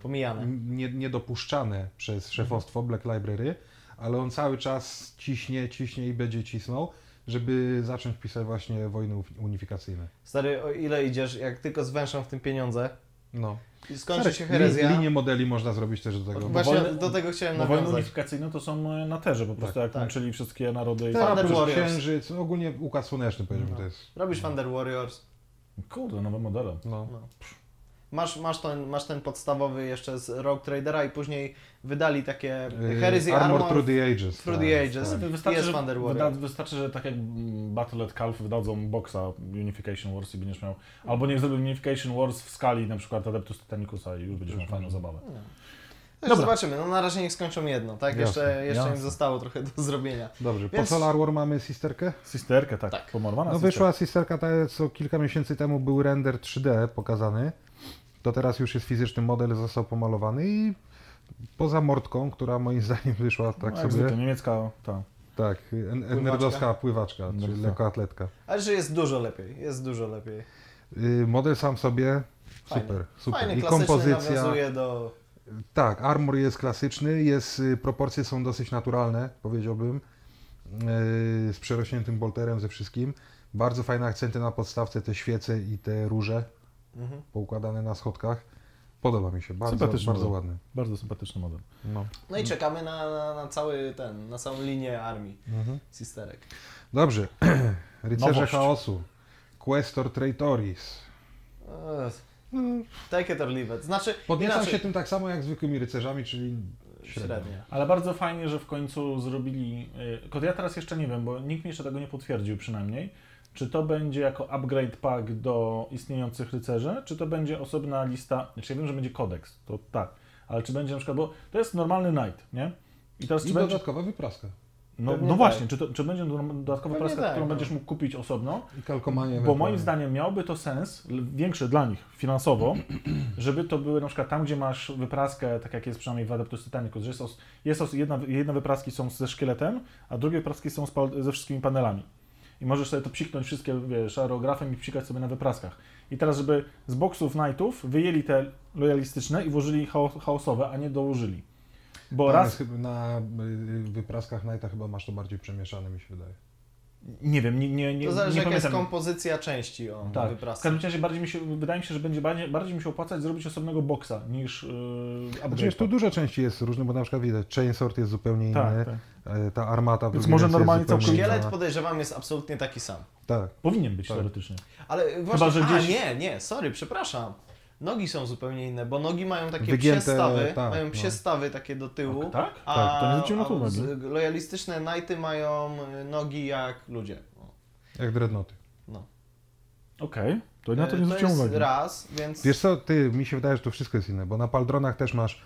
pomijane. nie, niedopuszczane przez szefostwo Black Library, ale on cały czas ciśnie, ciśnie i będzie cisnął, żeby zacząć pisać właśnie wojny uni- unifikacyjne. Stary, o ile idziesz, jak tylko zwęszą w tym pieniądze No. i skończy się Stary, herezja... li- Linię modeli można zrobić też do tego. Właśnie wojny- do tego chciałem Bo wojny nawiązać. unifikacyjne to są e, na terze, po prostu jak tak. łączyli wszystkie narody. i Teraz Thunder plus Warriors. księżyc, ogólnie układ słoneczny powiedziałbym No. to jest. Robisz Thunder Warriors. Kurde, nowe modele. No. No. Masz, masz, ten, masz ten podstawowy jeszcze z Rogue Tradera i później wydali takie Yy, Heresy Armor, Armor, Through the Ages. Through tak, the Ages. tak. Wystarczy, Jest wyda, wystarczy, że tak jak Battle at Calf wydadzą boxa Unification Wars i będziesz miał, albo niech zrobią Unification Wars w skali na przykład Adeptus Titanicus'a i już będziesz miał fajną zabawę. No, Dobra. zobaczymy, no na razie niech skończą jedno, tak? Jasne, jeszcze jeszcze im jasne. zostało trochę do zrobienia. Dobrze, po Więc- Solar War mamy sisterkę? Sisterkę, tak, Tak. pomalowana No wyszła sisterka, ta co kilka miesięcy temu był render 3D pokazany. To teraz już jest fizyczny model, został pomalowany i poza mordką, która moim zdaniem wyszła tak no, sobie, zwykle, niemiecka, ta. tak, en- nerdowska pływacka, czyli lekkoatletka. Ale że jest dużo lepiej, jest dużo lepiej. Y, Model sam sobie Fajny. super, super. Fajny, I kompozycja, nawiązuje do... tak, armor jest klasyczny, jest, y, proporcje są dosyć naturalne, powiedziałbym, y, z przerośniętym bolterem, ze wszystkim. Bardzo fajne akcenty na podstawce, te świece i te róże Mhm. poukładane na schodkach. Podoba mi się, bardzo, Sympatyczny bardzo model. ładny. Bardzo sympatyczny model. No. No i czekamy na, na, na cały ten, na całą linię armii Mhm. sisterek. Dobrze, Rycerze Nowość. Chaosu, Questor Traitoris. Ech. Take it or leave it. Znaczy, Podniecam inaczej, się tym tak samo jak zwykłymi rycerzami, czyli średnio. średnie. Ale bardzo fajnie, że w końcu zrobili. Tylko ja teraz jeszcze nie wiem, bo nikt mi jeszcze tego nie potwierdził przynajmniej. Czy to będzie jako upgrade pack do istniejących rycerzy, czy to będzie osobna lista. Znaczy ja wiem, że będzie kodeks, to tak. Ale czy będzie na przykład, bo to jest normalny knight, nie? I teraz I czy będzie. dodatkowa wypraska. No, no tak. właśnie, czy, to, czy będzie dodatkowa Pewnie praska, tak, którą no. będziesz mógł kupić osobno? I kalkomanie Bo moim zdaniem miałby to sens, większy dla nich finansowo, żeby to były na przykład tam, gdzie masz wypraskę, tak jak jest przynajmniej w Adeptus Titanicus, że jest, os, jest os, jedna, jedna wypraski są ze szkieletem, a drugie wypraski są z ze wszystkimi panelami. I możesz sobie to psiknąć wszystkie, wiesz, aerografem i psikać sobie na wypraskach. I teraz, żeby z boksów Knightów wyjęli te lojalistyczne i włożyli chao- chaosowe, a nie dołożyli. Bo Tam raz, jest chyba na y, wypraskach Knighta chyba masz to bardziej przemieszane, mi się wydaje. nie wiem, nie, nie, nie, To zależy nie jaka jest kompozycja części o Tak. W wyprasce. każdym razie bardziej mi się, wydaje mi się, że będzie bardziej, bardziej mi się opłacać zrobić osobnego boksa niż yy, upgrade. Znaczy, wiesz, tu dużo części jest różne, bo na przykład widać, chainsword jest zupełnie tak, inny, tak. e, ta armata w Więc może normalnie całkowicie- Szkielet podejrzewam jest absolutnie taki sam. Tak. Powinien być Tak. teoretycznie. Ale właśnie, że a gdzieś- nie, nie, sorry, przepraszam. Nogi są zupełnie inne, bo nogi mają takie Wygięte, psie stawy, tak, mają no. psie stawy takie do tyłu, Tak? a, Tak, to nie zwróciłem na to uwagi. z- lojalistyczne knighty mają y, nogi jak ludzie. O, Jak dreadnoty. No. Okej, to na to E, nie to zwróciłem uwagi. raz, więc... Wiesz co, ty, mi się wydaje, że to wszystko jest inne, bo na paldronach też masz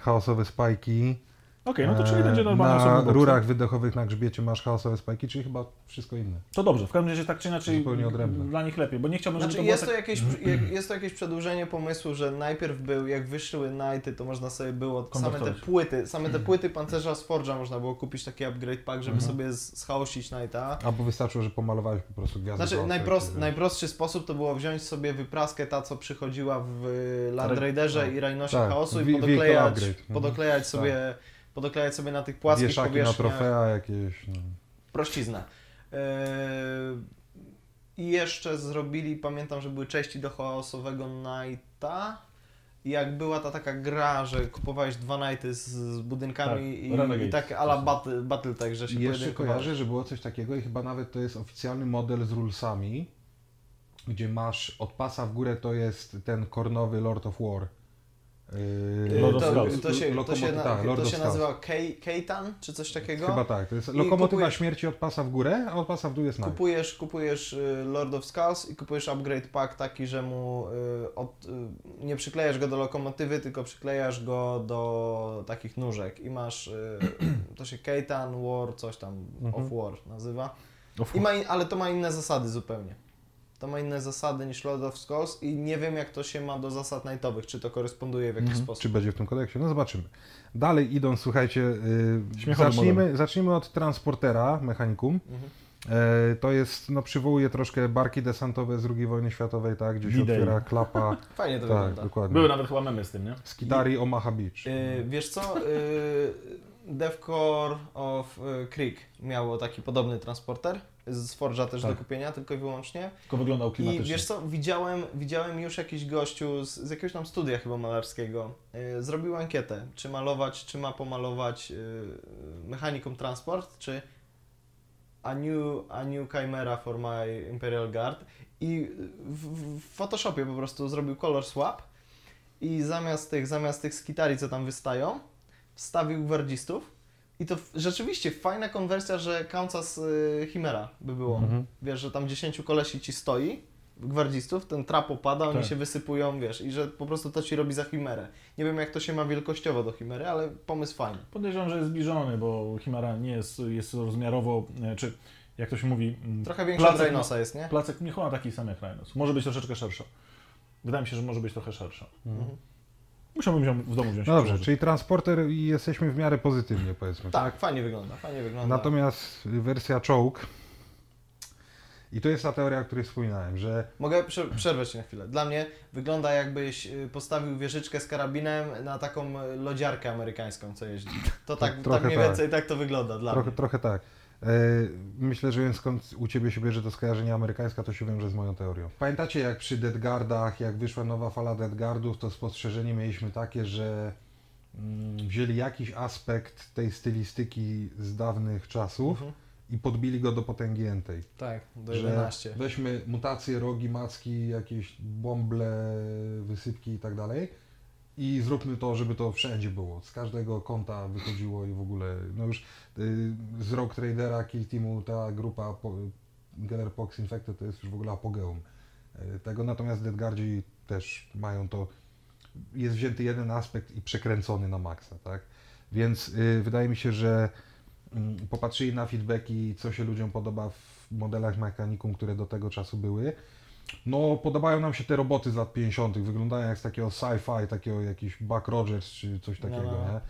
chaosowe spajki. Okej, no to czyli e, będzie normalny Na osobny boks. rurach wydechowych na grzbiecie masz chaosowe spajki, czyli chyba wszystko inne. To dobrze, w każdym razie tak czy inaczej Zupełnie odrębne. dla nich lepiej, bo nie chciałbym, żeby Znaczy to było jest, tak... to jakieś, jak- jest to jakieś przedłużenie pomysłu, że najpierw był, jak wyszły Knighty, to można sobie było same te płyty, same te płyty pancerza z Forge'a można było kupić taki upgrade pack, żeby Mhm. sobie schaosić Knighta. Albo wystarczyło, że pomalowałeś po prostu gwiazdę. Znaczy najprost, najprostszy sposób to było wziąć sobie wypraskę ta, co przychodziła w Land Ale- Raiderze tak. i Rhinosie Tak, Chaosu i podoklejać. Mhm. podoklejać, sobie, podoklejać sobie na tych płaskich Wieszaki na powierzchniach trofea jakieś. No. prościzna. Eee, I jeszcze zrobili, pamiętam, że były części do chaosowego Knighta. I jak była ta taka gra, że kupowałeś dwa Knighty z, z budynkami Tak, i, i tak ala battle, Battletech, że się I jeszcze kojarzę, że było coś takiego i chyba nawet to jest oficjalny model z rulesami, gdzie masz od pasa w górę to jest ten kornowy Lord of War. Lord of to, Scouts. to się, to się, na, tak, Lord to of się nazywa Kei- Keitan, czy coś takiego? Chyba tak, to jest lokomotywa kupujesz- śmierci od pasa w górę, a od pasa w dół jest knight. Kupujesz, kupujesz y, Lord of Skulls i kupujesz upgrade pack taki, że mu y, od, y, nie przyklejasz go do lokomotywy, tylko przyklejasz go do takich nóżek i masz, to się Keitan War, coś tam, Mhm. of War nazywa. O, I ma, in- ale to ma inne zasady zupełnie. To ma inne zasady niż Lord of Skulls i nie wiem jak to się ma do zasad knightowych, czy to koresponduje w jakiś Mhm. sposób. Czy będzie w tym kodeksie? No zobaczymy. Dalej idąc, słuchajcie, yy, zacznijmy, zacznijmy od transportera, mechanikum. Mhm. E, to jest, no przywołuje troszkę barki desantowe z II wojny światowej, tak, gdzie się otwiera klapa. Fajnie to tak, wygląda. dokładnie. Były nawet chyba memy z tym, nie? Skidari Omaha Beach. Yy, wiesz co? Yy, Devcore of yy, Creek miało taki podobny transporter. Z Forge'a też Tak. do kupienia, tylko i wyłącznie. Tylko wyglądał I klimatycznie. wiesz co, widziałem, widziałem już jakiś gościu z, z jakiegoś tam studia chyba malarskiego. Yy, zrobił ankietę, czy malować, czy ma pomalować yy, mechaniką transport, czy a new, a new chimera for my Imperial Guard. I w, w Photoshopie po prostu zrobił color swap i zamiast tych, zamiast tych skitari, co tam wystają, wstawił gwardzistów i to rzeczywiście fajna konwersja, że Kansas y, Chimera by było. Mhm. Wiesz, że tam 10 kolesi ci stoi, gwardzistów, ten trap opada, oni Tak. się wysypują, wiesz, i że po prostu to ci robi za Chimerę. Nie wiem jak to się ma wielkościowo do Chimery, ale pomysł fajny. Podejrzewam, że jest zbliżony, bo Chimera nie jest, jest rozmiarowo, e, czy jak to się mówi, mm, Trochę większa od Placek Rhinosa jest, nie? placek nie chyba taki sam jak Rhinos. Może być troszeczkę szersza. Wydaje mi się, że może być trochę szersza. Mhm. Musiałbym wziąć, w domu wziąć. No dobrze, przełożyć. czyli transporter i jesteśmy w miarę pozytywnie powiedzmy, tak? Tak, fajnie wygląda, fajnie wygląda. Natomiast wersja czołg i to jest ta teoria, o której wspominałem, że Mogę prze- przerwać Ci na chwilę. Dla mnie wygląda jakbyś y, postawił wieżyczkę z karabinem na taką y, lodziarkę amerykańską, co jeździ. To tak, trochę tak mniej tak. więcej tak to wygląda dla trochę, mnie. trochę tak. E, myślę, że skąd u Ciebie się bierze to skojarzenie amerykańska, to się wiąże z moją teorią. Pamiętacie jak przy Deadguardach, jak wyszła nowa fala Deadguardów, to spostrzeżenie mieliśmy takie, że mm, wzięli jakiś aspekt tej stylistyki z dawnych czasów Mhm. i podbili go do potęgi entej. Tak, do że 11. weźmy mutacje, rogi, macki, jakieś bąble, wysypki i tak dalej i zróbmy to, żeby to wszędzie było. Z każdego kąta wychodziło i w ogóle, no już y, z Rogue Tradera, Kill Teamu, ta grupa po, Geller Pox Infected to jest już w ogóle apogeum y, tego, natomiast Deadguardzi też mają to, jest wzięty jeden aspekt i przekręcony na maksa, tak? Więc y, wydaje mi się, że mm, popatrzyli na feedbacki, co się ludziom podoba w modelach mechanikum, które do tego czasu były. No, podobają nam się te roboty z lat 50., wyglądają jak z takiego sci-fi, takiego jakiś Buck Rogers czy coś takiego, No, no. nie?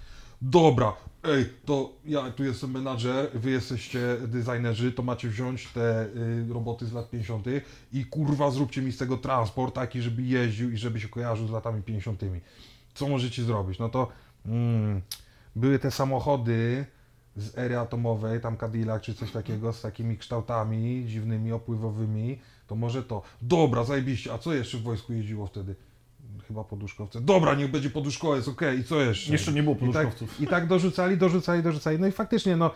Dobra, ej, to ja tu jestem menadżer, wy jesteście designerzy, to macie wziąć te y, roboty z lat 50. i kurwa zróbcie mi z tego transport taki, żeby jeździł i żeby się kojarzył z latami 50. Co możecie zrobić? No to mm, były te samochody z ery atomowej, tam Cadillac czy coś takiego, z takimi kształtami dziwnymi, opływowymi, to może to. Dobra, zajebiście, a co jeszcze w wojsku jeździło wtedy? Chyba poduszkowce. Dobra, niech będzie poduszkowiec, okej, i co jeszcze? Jeszcze nie było I tak, poduszkowców. I tak dorzucali, dorzucali, dorzucali. No i faktycznie, no,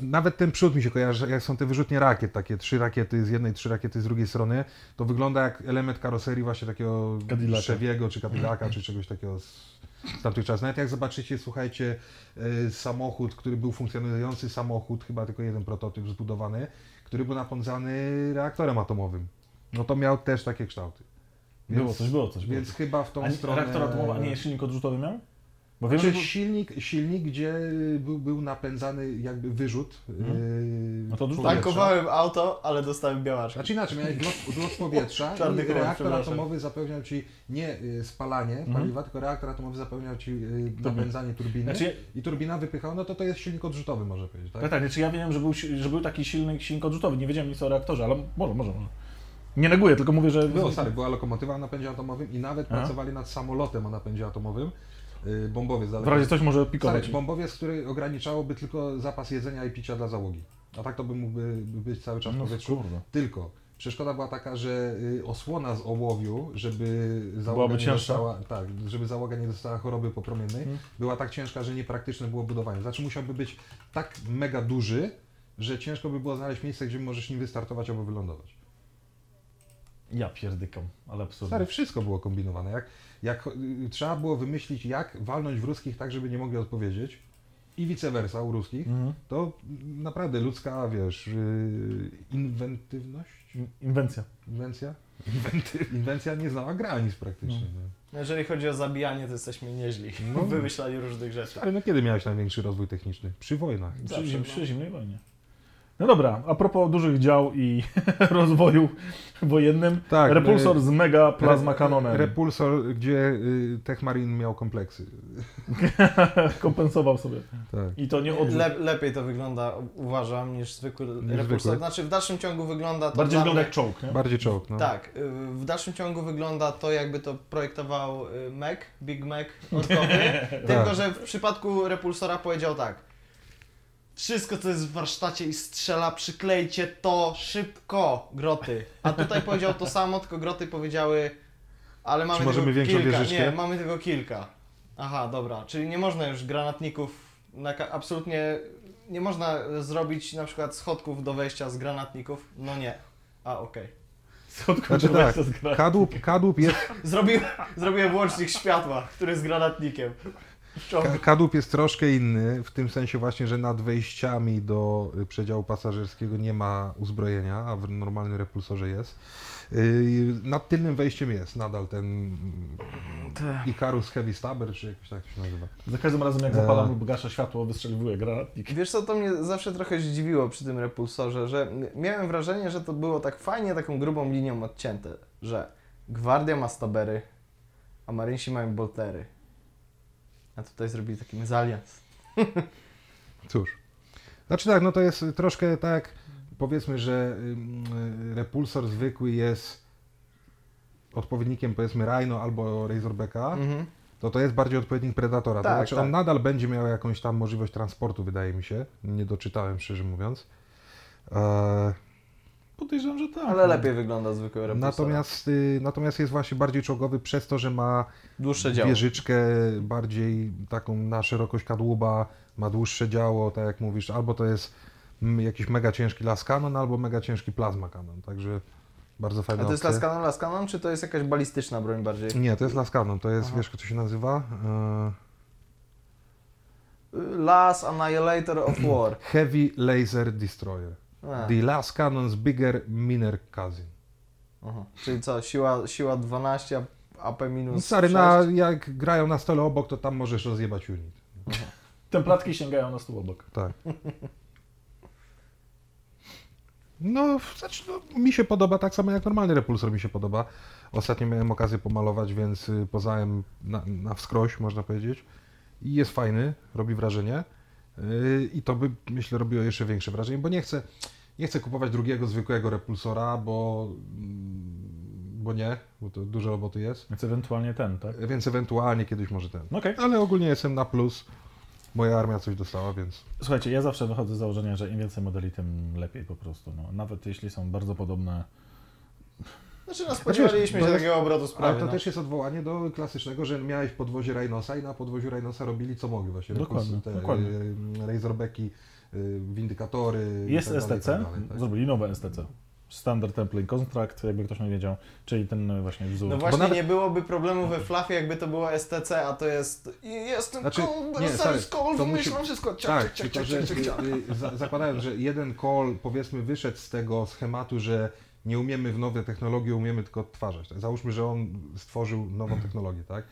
nawet ten przód mi się kojarzy, jak są te wyrzutnie rakiet, takie trzy rakiety z jednej, trzy rakiety z drugiej strony, to wygląda jak element karoserii właśnie takiego Cadillaca. Czy Cadillaca, czy czegoś takiego z, z tamtych czasów. Nawet jak zobaczycie, słuchajcie, e, samochód, który był funkcjonujący samochód, chyba tylko jeden prototyp zbudowany, który był napędzany reaktorem atomowym. No to miał też takie kształty. Było coś, było coś. Było Więc chyba w tą A stronę... reaktor atomowy, a nie silnik odrzutowy miał? Bo wiem, Znaczy że... silnik, silnik, gdzie był, był napędzany jakby wyrzut Mhm. yy, No. Tankowałem auto, ale dostałem białaczkę. Znaczy inaczej, miałeś wlot, wlot powietrza i reaktor atomowy zapewniał Ci nie y, spalanie Mhm. paliwa, tylko reaktor atomowy zapewniał Ci y, napędzanie turbiny Znaczy, i turbina wypychała, no to to jest silnik odrzutowy, może powiedzieć, tak? Pytanie, czy ja wiem, że był, że był taki silny silnik odrzutowy. Nie wiedziałem nic o reaktorze, ale może, może, może. Nie neguję, tylko mówię, że... Było, stary, była lokomotywa o napędzie atomowym i nawet Aha. pracowali nad samolotem o napędzie atomowym, y, bombowiec W razie coś może pikować. bombowiec, który ograniczałoby tylko zapas jedzenia i picia dla załogi. A tak to by mógłby być cały czas w No powietrzu. kurde. Tylko przeszkoda była taka, że y, osłona z ołowiu, żeby załoga nie dostała, tak, żeby załoga nie dostała choroby popromiennej, Mhm. była tak ciężka, że niepraktyczne było budowanie. Znaczy musiałby być tak mega duży, że ciężko by było znaleźć miejsce, gdzie możesz nim wystartować albo wylądować. Ja pierdykam, ale absurdnie. Stary, wszystko było kombinowane. Jak, jak y, trzeba było wymyślić, jak walnąć w ruskich tak, żeby nie mogli odpowiedzieć i vice versa u ruskich, Mhm. to naprawdę ludzka, wiesz, yy, inwentywność, In- Inwencja. inwencja? Inwenty, inwencja nie znała granic praktycznie. No. No. Jeżeli chodzi o zabijanie, to jesteśmy nieźli No. w wymyślaniu różnych rzeczy. Ale no kiedy miałeś największy rozwój techniczny? Przy wojnach. Przy, Zawsze, zim, no. przy zimnej wojnie. No dobra, a propos dużych dział i rozwoju wojennym, Tak, repulsor my- z mega plazma kanonem Repulsor, gdzie y, Techmarin miał kompleksy. kompensował sobie. Tak. I to nie odrzut. Le, lepiej to wygląda, uważam, niż zwykły zwykły. repulsor. Znaczy w dalszym ciągu wygląda to Bardziej wygląda jak czołg, nie? Bardziej czołg, no. Tak, y, w dalszym ciągu wygląda to jakby to projektował y, Mac, Big Mac odkowy, tylko że w przypadku repulsora powiedział tak. Wszystko co jest w warsztacie i strzela, przyklejcie to szybko, groty. A tutaj powiedział to samo, tylko groty powiedziały, ale mamy Czy możemy większą kilka. wieżyczkę? Nie, mamy tylko kilka. Aha, dobra, czyli nie można już granatników, na, ka- absolutnie nie można zrobić na przykład schodków do wejścia z granatników. No nie. A, okej. Skąd Znaczy tak, kadłub, kadłub, jest, Zrobiłem, zrobiłem łącznik światła, który jest granatnikiem. Kadłub jest troszkę inny, w tym sensie właśnie, że nad wejściami do y, przedziału pasażerskiego nie ma uzbrojenia, a w normalnym repulsorze jest. Y, Nad tylnym wejściem jest nadal ten mm, Icarus Heavy Stabber, czy jakoś tak się nazywa. Za każdym razem jak E. zapalam lub gaszę światło, wystrzeliwuję granatnik. Wiesz co, to mnie zawsze trochę zdziwiło przy tym repulsorze, że miałem wrażenie, że to było tak fajnie taką grubą linią odcięte, że Gwardia ma stabery, a Marynsi mają boltery. A tutaj zrobili taki mezalians. Cóż. Znaczy tak, no to jest troszkę tak, powiedzmy, że y, repulsor zwykły jest odpowiednikiem powiedzmy Rhino albo Razorbacka, Mhm. to to jest bardziej odpowiednik Predatora. Tak, to znaczy tak. on nadal będzie miał jakąś tam możliwość transportu, wydaje mi się. Nie doczytałem, szczerze mówiąc. E, Podejrzewam, że tak. Ale lepiej wygląda zwykły repulsor. natomiast, y, natomiast jest właśnie bardziej czołgowy przez to, że ma Dłuższe działo. wieżyczkę bardziej taką na szerokość kadłuba, ma dłuższe działo, tak jak mówisz, albo to jest mm, jakiś mega ciężki las cannon, albo mega ciężki plazma cannon, także bardzo A fajna to jest las cannon, las czy to jest jakaś balistyczna broń bardziej? Nie, to jest las cannon, to jest, Aha. wiesz, to się nazywa? E, Las Annihilator of War. Heavy Laser Destroyer. A, The Las Cannon's Bigger Miner Cousin. aha. Czyli co, siła, siła 12, AP minus No, Stary, 6? na, jak grają na stole obok, to tam możesz rozjebać unit. Templatki sięgają na stół obok. Tak. No, znaczy, no, mi się podoba tak samo jak normalny repulsor mi się podoba. Ostatnio miałem okazję pomalować, więc y, poznałem na, na wskroś, można powiedzieć. I jest fajny, robi wrażenie. Yy, I to by, myślę, robiło jeszcze większe wrażenie, bo nie chcę, nie chcę kupować drugiego zwykłego repulsora, bo, mm, bo nie, bo to dużo roboty jest. Więc ewentualnie ten, tak? Więc ewentualnie kiedyś może ten. Okej. Ale ogólnie jestem na plus. Moja armia coś dostała, więc Słuchajcie, ja zawsze wychodzę z założenia, że im więcej modeli, tym lepiej po prostu. No, nawet jeśli są bardzo podobne. Znaczy, no spodziewaliśmy się takiego obrotu Ale sprawy. to no. też jest odwołanie do klasycznego, że miałeś podwozie Rhinosa i na podwoziu Rhinosa robili co mogli właśnie. Dokładnie, te, dokładnie. y, Razorbacki, y, windykatory i Jest tak dalej, STC, tak dalej, tak. zrobili nowe STC. Standard Template Contract, jakby ktoś nie wiedział, czyli ten e, właśnie wzór. No właśnie, nawet- nie byłoby problemu we Fluffie, jakby to było STC, a to jest... Jestem Znaczy, znaczy, nie, stary, call, to wymyślam musi- wszystko. Ciak, Tak, ciak, ciak, tylko ciak, że ciak, ciak. y, y, za- zakładając, że jeden call powiedzmy wyszedł z tego schematu, że nie umiemy w nowe technologie, umiemy tylko odtwarzać. Tak? Załóżmy, że on stworzył nową technologię, tak?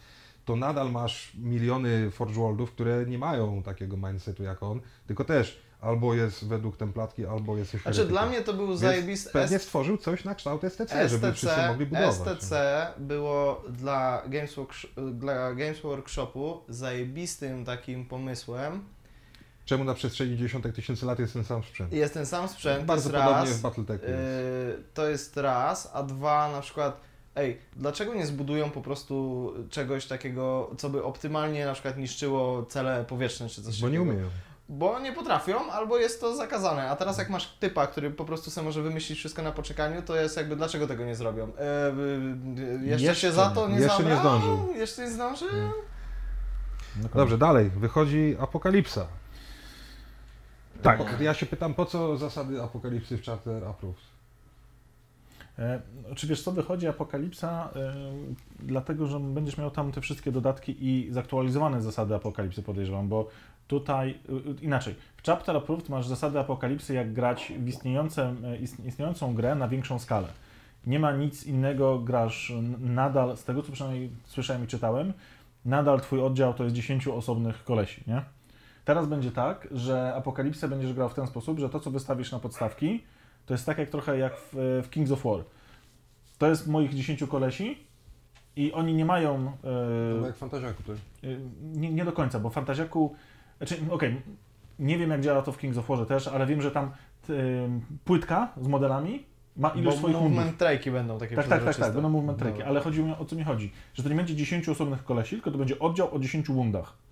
To nadal masz miliony Forge Worldów, które nie mają takiego mindsetu jak on, tylko też albo jest według templatki, albo jest coś Znaczy dla mnie to był Więc zajebisty... Pewnie stworzył coś na kształt STC, żeby wszyscy mogli budować. STC było dla Games, Worksh- dla Games Workshopu zajebistym takim pomysłem. Czemu na przestrzeni dziesiątek tysięcy lat jest ten sam sprzęt? Jest ten sam sprzęt, Bardzo jest podobnie raz. w Battletechu. Yy, to jest raz, a dwa na przykład, ej, dlaczego nie zbudują po prostu czegoś takiego, co by optymalnie na przykład niszczyło cele powietrzne czy coś Bo nie umieją. Bo nie potrafią, albo jest to zakazane. A teraz jak masz typa, który po prostu sobie może wymyślić wszystko na poczekaniu, to jest jakby, dlaczego tego nie zrobią? E, jeszcze, Jeszcze się za nie. to nie Jeszcze nie zabrał? zdążył. Jeszcze nie zdążył? No, Dobrze, dalej. Wychodzi Apokalipsa. Tak. Ja się pytam, po co zasady Apokalipsy w Charter Approved? E, Czy wiesz co, wychodzi Apokalipsa, e, dlatego że będziesz miał tam te wszystkie dodatki i zaktualizowane zasady Apokalipsy, podejrzewam, bo tutaj y, inaczej. W Chapter Approved masz zasady Apokalipsy, jak grać w istniejące, e, ist- istniejącą grę na większą skalę. Nie ma nic innego, grasz nadal, z tego co przynajmniej słyszałem i czytałem, nadal twój oddział to jest 10 osobnych kolesi, nie? Teraz będzie tak, że Apokalipsę będziesz grał w ten sposób, że to co wystawisz na podstawki, to jest tak jak trochę jak w, w Kings of War. To jest moich 10 kolesi i oni nie mają. To e, jak w Fantaziaku, to e, nie, nie do końca, bo w Fantaziaku. Znaczy, okej, nie wiem jak działa to w Kings of Warze też, ale wiem, że tam e, płytka z modelami ma ilość Bo swoich mundów. movement trajki będą takie Tak, tak, tak, tak, będą movement Dobra. ale chodzi mi o co mi chodzi, że to nie będzie 10 osobnych kolesi, tylko to będzie oddział o 10 wundach.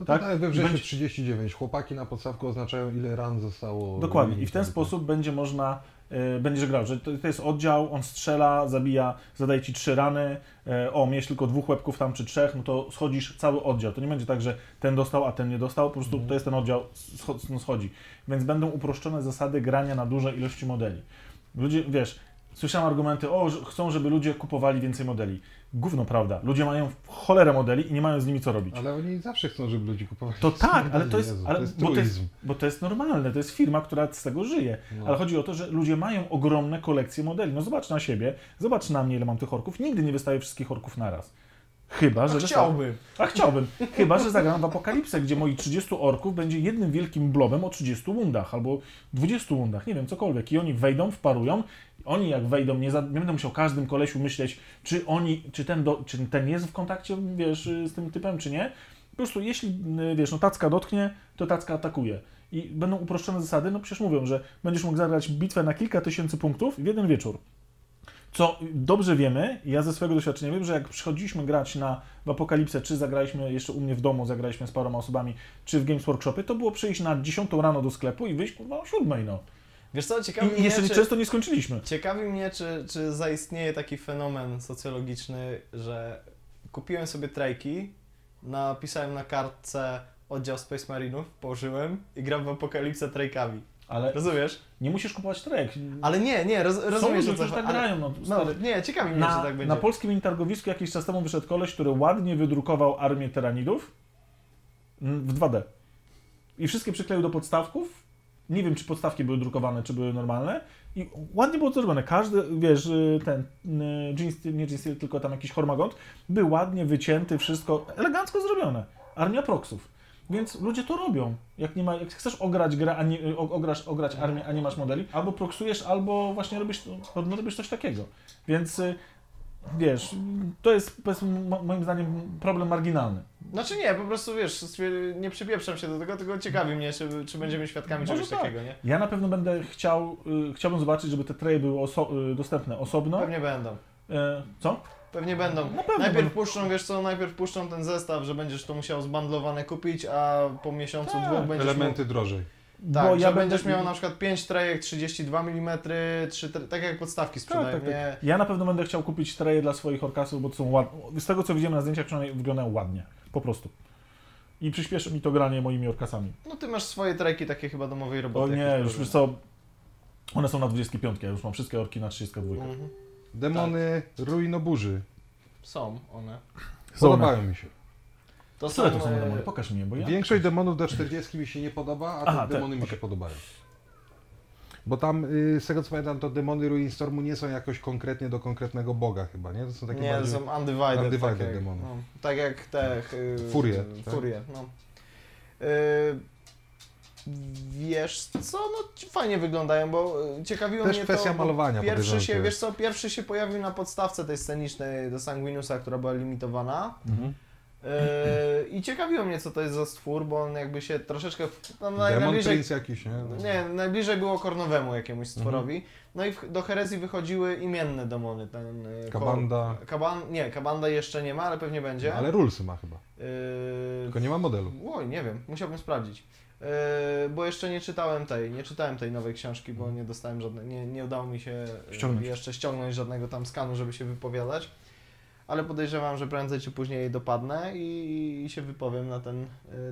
No Tak? tak, we wrześniu będzie- 39. Chłopaki na podstawku oznaczają, ile ran zostało. Dokładnie. I w ten tak. sposób będzie można, e, będziesz grał, że to, to jest oddział, on strzela, zabija, zadaje ci trzy rany, e, o, miałeś tylko dwóch łebków tam czy trzech, no to schodzisz cały oddział. To nie będzie tak, że ten dostał, a ten nie dostał, po prostu Mhm. to jest ten oddział, scho- no, schodzi. Więc będą uproszczone zasady grania na duże ilości modeli. Ludzie, wiesz, Słyszałem argumenty, o, że chcą, żeby ludzie kupowali więcej modeli. Gówno prawda. Ludzie mają cholerę modeli i nie mają z nimi co robić. Ale oni zawsze chcą, żeby ludzie kupowali. To tak, ale to jest, Jezu, ale, to jest bo, to jest, bo to jest normalne, to jest firma, która z tego żyje. No. Ale chodzi o to, że ludzie mają ogromne kolekcje modeli. No zobacz na siebie, zobacz na mnie, ile mam tych orków. Nigdy nie wystawię wszystkich orków naraz. Chyba, że wystawię- Chciałbym. A chciałbym. Chyba, że zagram w Apokalipsę, gdzie moi 30 orków będzie jednym wielkim blobem o 30 wundach albo 20 wundach, nie wiem, cokolwiek. I oni wejdą, wparują. Oni jak wejdą, nie, za, nie będę musiał każdym kolesiu myśleć, czy oni, czy ten, do, czy ten jest w kontakcie, wiesz, z tym typem, czy nie. Po prostu jeśli, y, wiesz, no tacka dotknie, to tacka atakuje. I będą uproszczone zasady, no przecież mówią, że będziesz mógł zagrać bitwę na kilka tysięcy punktów w jeden wieczór. Co dobrze wiemy, ja ze swojego doświadczenia wiem, że jak przychodziliśmy grać na, w Apokalipsę, czy zagraliśmy jeszcze u mnie w domu, zagraliśmy z paroma osobami, czy w Games Workshopie, to było przyjść na 10 rano do sklepu i wyjść kurwa o 7, no. Wiesz co, ciekawi I, jeszcze mnie, nie, czy, często nie skończyliśmy. ciekawi mnie czy, czy zaistnieje taki fenomen socjologiczny, że kupiłem sobie trajki, napisałem na kartce oddział Space Marinów, położyłem i gram w Apokalipsę trajkami. Ale Rozumiesz? nie musisz kupować trek. Ale nie, nie, roz, Są rozumiesz ludzie, co którzy tak ale- grają, no. No, nie, ciekawi mnie, Na, tak będzie. na polskim mini-targowisku jakiś czas temu wyszedł koleś, który ładnie wydrukował armię teranidów w 2D. I wszystkie przykleił do podstawków. Nie wiem, czy podstawki były drukowane, czy były normalne. I ładnie było to zrobione. Każdy, wiesz, y, ten y, jeans, nie jeans, tylko tam jakiś hormagont, był ładnie wycięty, wszystko elegancko zrobione. Armia proksów. Więc ludzie to robią. Jak, nie ma, jak chcesz ograć grę, a nie, ograsz, ograć armię, a nie masz modeli, albo proksujesz, albo właśnie robisz, no, robisz coś takiego. Więc y, wiesz, to jest moim zdaniem problem marginalny. Znaczy nie, po prostu wiesz, nie przypieprzam się do tego, tylko ciekawi mnie, czy, czy będziemy świadkami Może czegoś tak. takiego, nie? Ja na pewno będę chciał, y, chciałbym zobaczyć, żeby te treje były oso- y, dostępne osobno. Pewnie będą. E, co? Pewnie będą. Na pewno najpierw będą. puszczą, wiesz co, najpierw puszczą ten zestaw, że będziesz to musiał zbandlowane kupić, a po miesiącu, Tak, dwóch będziesz Elementy drożej. Tak, Bo że ja będziesz będę- miał na przykład 5 trajek 32 mm, 3 tre- tak jak podstawki sprzedają, Tak, tak, tak. Ja na pewno będę chciał kupić treje dla swoich orkasów, bo to są ładne. Z tego co widziałem na zdjęciach, przynajmniej wyglądają ładnie. Po prostu. I przyspieszy mi to granie moimi orkasami. No ty masz swoje trajki takie chyba domowej roboty. O nie, już wiesz co, one są na 25, ja już mam wszystkie orki na 32. Mhm. Demony ruinoburzy. Są one. Podobają mi się. To Które są, to są e, demony? Pokaż mi je, bo ja... Większość demonów do 40 mi się nie podoba, a Aha, te te, demony mi okej. się podobają. Bo tam, y, z tego co pamiętam, to demony Ruinstormu nie są jakoś konkretnie do konkretnego boga chyba, nie? To są takie Nie, to bardziej... są undivided. Undivided tak jak, demony. No, tak jak te... y, Furie, y, tak? Furie, no. Y, wiesz co, no ci fajnie wyglądają, bo y, ciekawiło Też mnie kwestia to, malowania, Pierwszy się, wiesz co, pierwszy się pojawił na podstawce tej scenicznej do Sanguinusa, która była limitowana. Mhm. Y, I ciekawiło mnie, co to jest za stwór, bo on jakby się troszeczkę... No, Demon najbliżej, jakiś, nie? No. nie, najbliżej było kornowemu jakiemuś Mhm. stworowi. No i w, do herezji wychodziły imienne demony. Ten, y, Kabanda. Kaban, nie, Kabanda jeszcze nie ma, ale pewnie będzie. Ale rulsy ma chyba. Yy, Tylko nie ma modelu. Oj, nie wiem, musiałbym sprawdzić. Yy, bo jeszcze nie czytałem tej, nie czytałem tej nowej książki, bo nie dostałem żadnej, nie, nie udało mi się yy, Ściągnąć. jeszcze ściągnąć żadnego tam skanu, żeby się wypowiadać. Ale podejrzewam, że prędzej czy później jej dopadnę i, i się wypowiem na ten y,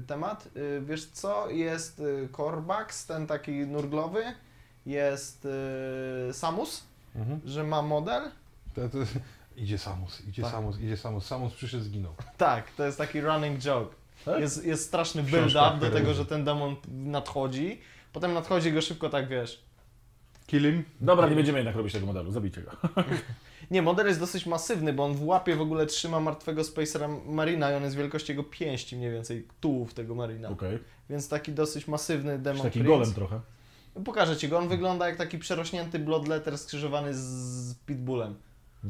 temat. Y, wiesz co, jest y, Corbax, ten taki nurglowy, jest y, Samus, Mhm. że ma model. To, to, idzie Samus, idzie Tak. Samus, idzie Samus. Samus przyszedł, zginął. Tak, to jest taki running joke. Tak? Jest, jest straszny build-up do tego, że ten demon nadchodzi. Potem nadchodzi go szybko tak, wiesz. Kill him. Dobra, nie będziemy jednak robić tego modelu, zabijcie go. Nie, model jest dosyć masywny, bo on w łapie w ogóle trzyma martwego Spacera Marina i on jest wielkości jego pięści mniej więcej, tułów tego Marina. Okej. Więc taki dosyć masywny demon Taki Prince. golem trochę. Pokażę Ci go, on wygląda jak taki przerośnięty Bloodletter skrzyżowany z, Pitbullem.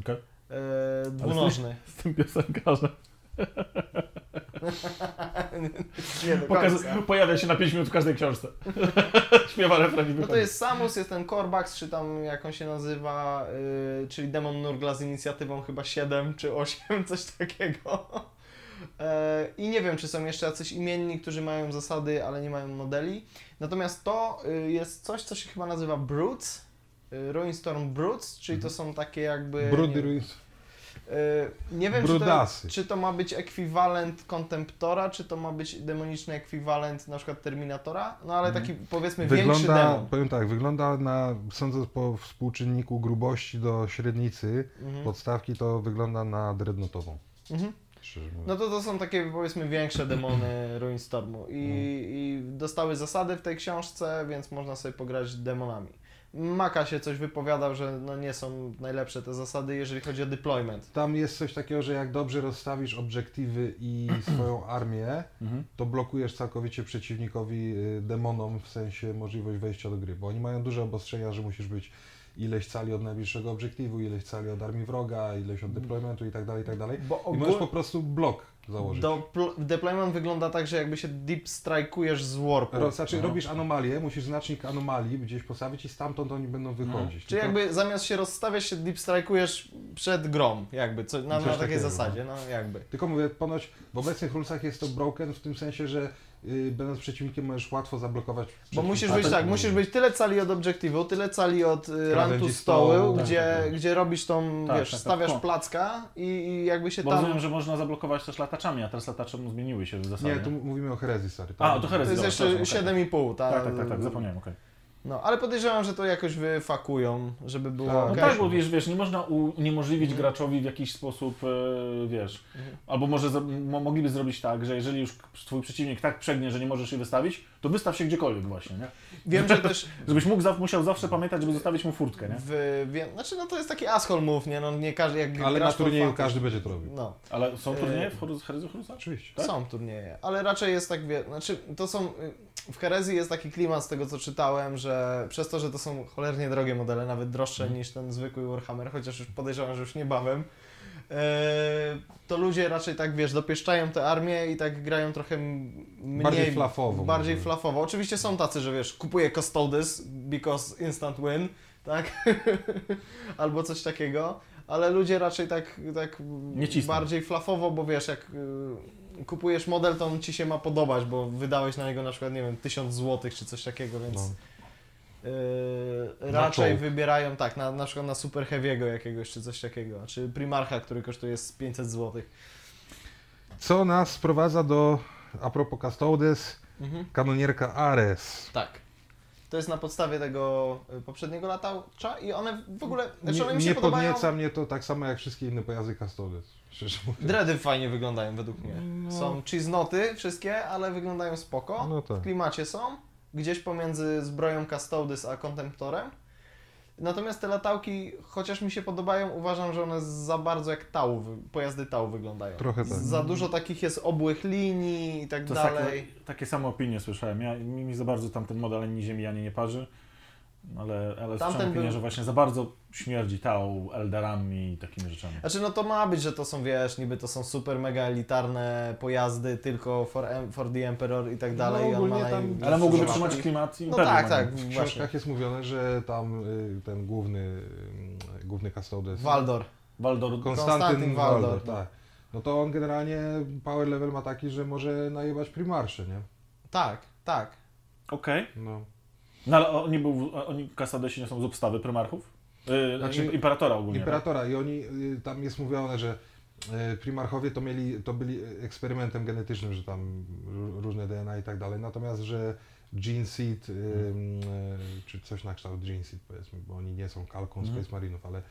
Okay. Eee, dwunożny. Z tym piosenkarzem. Nie do Pokaz... Pojawia się na 5 minut w każdej książce. Śpiewa refren i No to jest Samus, jest ten Corbax, czy tam jak on się nazywa, yy, czyli Demon Nurgla z inicjatywą chyba 7 czy 8, coś takiego. E, I nie wiem, czy są jeszcze jacyś imienni, którzy mają zasady, ale nie mają modeli. Natomiast to y, jest coś, co się chyba nazywa Brutes, y, Ruinstorm Brutes, czyli to są takie jakby... Brudy Ruins. Yy, nie wiem, czy to, czy to ma być ekwiwalent Contemptora, czy to ma być demoniczny ekwiwalent na przykład Terminatora, no ale taki powiedzmy większy Wygląda, demon. powiem tak, wygląda na, sądząc po współczynniku grubości do średnicy Mhm. podstawki, to wygląda na dreadnoughtową. Mhm. No to to są takie powiedzmy większe demony Ruinstormu i, i dostały zasady w tej książce, więc można sobie pograć demonami. Maka się coś wypowiadał, że no nie są najlepsze te zasady, jeżeli chodzi o deployment. Tam jest coś takiego, że jak dobrze rozstawisz obiektywy i swoją armię, Mhm. to blokujesz całkowicie przeciwnikowi y, demonom w sensie możliwość wejścia do gry, bo oni mają duże obostrzenia, że musisz być ileś cali od najbliższego obiektywu, ileś cali od armii wroga, ileś od deploymentu i tak dalej, i tak dalej. Bo I możesz po ogól... prostu blok założyć. do, pl- deployment wygląda tak, że jakby się deep strike'ujesz z warpu. Ro, znaczy Aha. robisz anomalię, musisz znacznik anomalii gdzieś postawić i stamtąd oni będą wychodzić. Czyli Tylko- jakby zamiast się rozstawiać, się deep strike'ujesz przed grą, jakby, co, na, na takiej takiego, zasadzie, no jakby. Tylko mówię, ponoć w obecnych rulesach jest to broken w tym sensie, że będąc przeciwnikiem możesz łatwo zablokować Bo musisz być to- tak, musisz być tyle cali od obiektywu, tyle cali od y, rantu stołu, stołu, gdzie, tak, tak. gdzie robisz tą, Tak, wiesz, tak, tak. stawiasz placka i, i jakby się Bo tam... rozumiem, że można zablokować też lataczami, a teraz latacze zmieniły się w zasadzie. Nie, tu mówimy o herezji, stary. A, to herezji. To jest dobra, jeszcze przepraszam, okej. 7,5, tak? Tak, tak, tak, tak, zapomniałem, okej. No, ale podejrzewam, że to jakoś wyfakują, żeby było Tak. No tak, bo wiesz, wiesz, nie można uniemożliwić Mhm. graczowi w jakiś sposób, e, wiesz, Mhm. albo może mogliby zrobić tak, że jeżeli już twój przeciwnik tak przegnie, że nie możesz się wystawić, to wystaw się gdziekolwiek właśnie, nie? Wiem, że też Żebyś mógł, musiał zawsze pamiętać, żeby zostawić mu furtkę, nie? w, wiem, znaczy no to jest taki asshole move, nie? No nie każdy, jak Ale na turnieju to- każdy będzie to robił. No. Ale są turnieje E, w Herezji Horusa? Oczywiście. Tak? Są turnieje, ale raczej jest tak, wie, znaczy to są, y, w Herezji jest taki klimat z tego co czytałem, że przez to, że to są cholernie drogie modele, nawet droższe Mhm. niż ten zwykły Warhammer, chociaż już podejrzewam, że już niebawem, e, to ludzie raczej tak, wiesz, dopieszczają tę armię i tak grają trochę mniej... Bardziej flafowo Bardziej może. flafowo. Oczywiście są tacy, że wiesz, kupuję Custodes because instant win, tak? Albo coś takiego, ale ludzie raczej tak, tak bardziej flafowo, bo wiesz, jak y, kupujesz model, to on ci się ma podobać, bo wydałeś na niego na przykład, nie wiem, 1000 zł czy coś takiego, więc No. y, Na raczej czołg. wybierają tak, na, na przykład na Super Heavy'ego jakiegoś czy coś takiego, czy Primarcha, który kosztuje z 500 zł. Co nas sprowadza do, a propos Custodes, Mhm. kanonierka Ares. Tak. To jest na podstawie tego y, poprzedniego latacza i one w ogóle, znaczy one Nie, mi się nie podobają. podnieca mnie to tak samo jak wszystkie inne pojazdy Custodes. Dready fajnie wyglądają według mnie. No. Są cheesenoty wszystkie, ale wyglądają spoko. No tak. W klimacie są, gdzieś pomiędzy zbroją Custodes a Contemptorem. Natomiast te latałki, chociaż mi się podobają, uważam, że one za bardzo jak tału, wy- pojazdy tału wyglądają. Trochę tak. Za dużo takich jest obłych linii i tak To dalej. takie, takie same opinie słyszałem. Ja, mi, mi za bardzo tam ten model ani ziemi, ani nie parzy. Ale, ale Tamten słyszałem opinię, był- że właśnie za bardzo śmierdzi tał, elderami i takimi rzeczami. Znaczy, no to ma być, że to są, wiesz, niby to są super mega elitarne pojazdy, tylko for, em- for the Emperor i tak dalej. i on ogólnie ma tam- Ale mógłby Zobaczmy. trzymać klimat No imperium. tak, tak, W właśnie. książkach jest mówione, że tam y, ten główny, y, główny Custodes, Waldor. Waldor, Konstantyn Konstantyn Waldor, Waldor, tak. No to on generalnie power level ma taki, że może najebać primarsze, nie? Tak, tak. okej. No. No ale oni, był, oni Kasadesi nie są z obstawy prymarchów? Yy, Znaczy, imperatora ogólnie. tak? Imperatora i oni, y, tam jest mówione, że y, primarchowie to mieli, to byli eksperymentem genetycznym, że tam ró- różne DNA i tak dalej, natomiast, że gene seed, y, y, czy coś na kształt gene seed powiedzmy, bo oni nie są kalką Mhm. Space Marinów, ale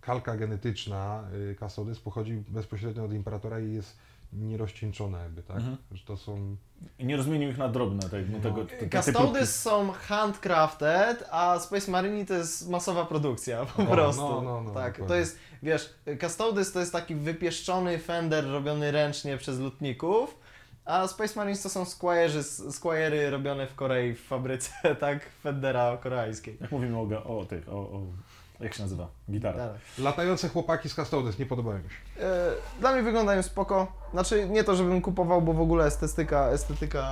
kalka genetyczna Custodes pochodzi bezpośrednio od Imperatora i jest nierozcieńczona jakby, tak? Mhm. Że to są... I nie rozmienił ich na drobne. Tak, No. tego, te, te Custodes są handcrafted, a Space Marine to jest masowa produkcja po No, prostu. no, no, no, tak, to jest, wiesz, Custodes to jest taki wypieszczony fender robiony ręcznie przez lutników, a Space Marines to są squire'y, squire'y robione w Korei w fabryce, tak, fendera koreańskiej. Jak mówimy o, o tych, o, o, jak się nazywa? Gitara. Tak. Latające chłopaki z Custodes nie podobają mi się. E, Dla mnie wyglądają spoko. Znaczy, nie to, żebym kupował, bo w ogóle estetyka, estetyka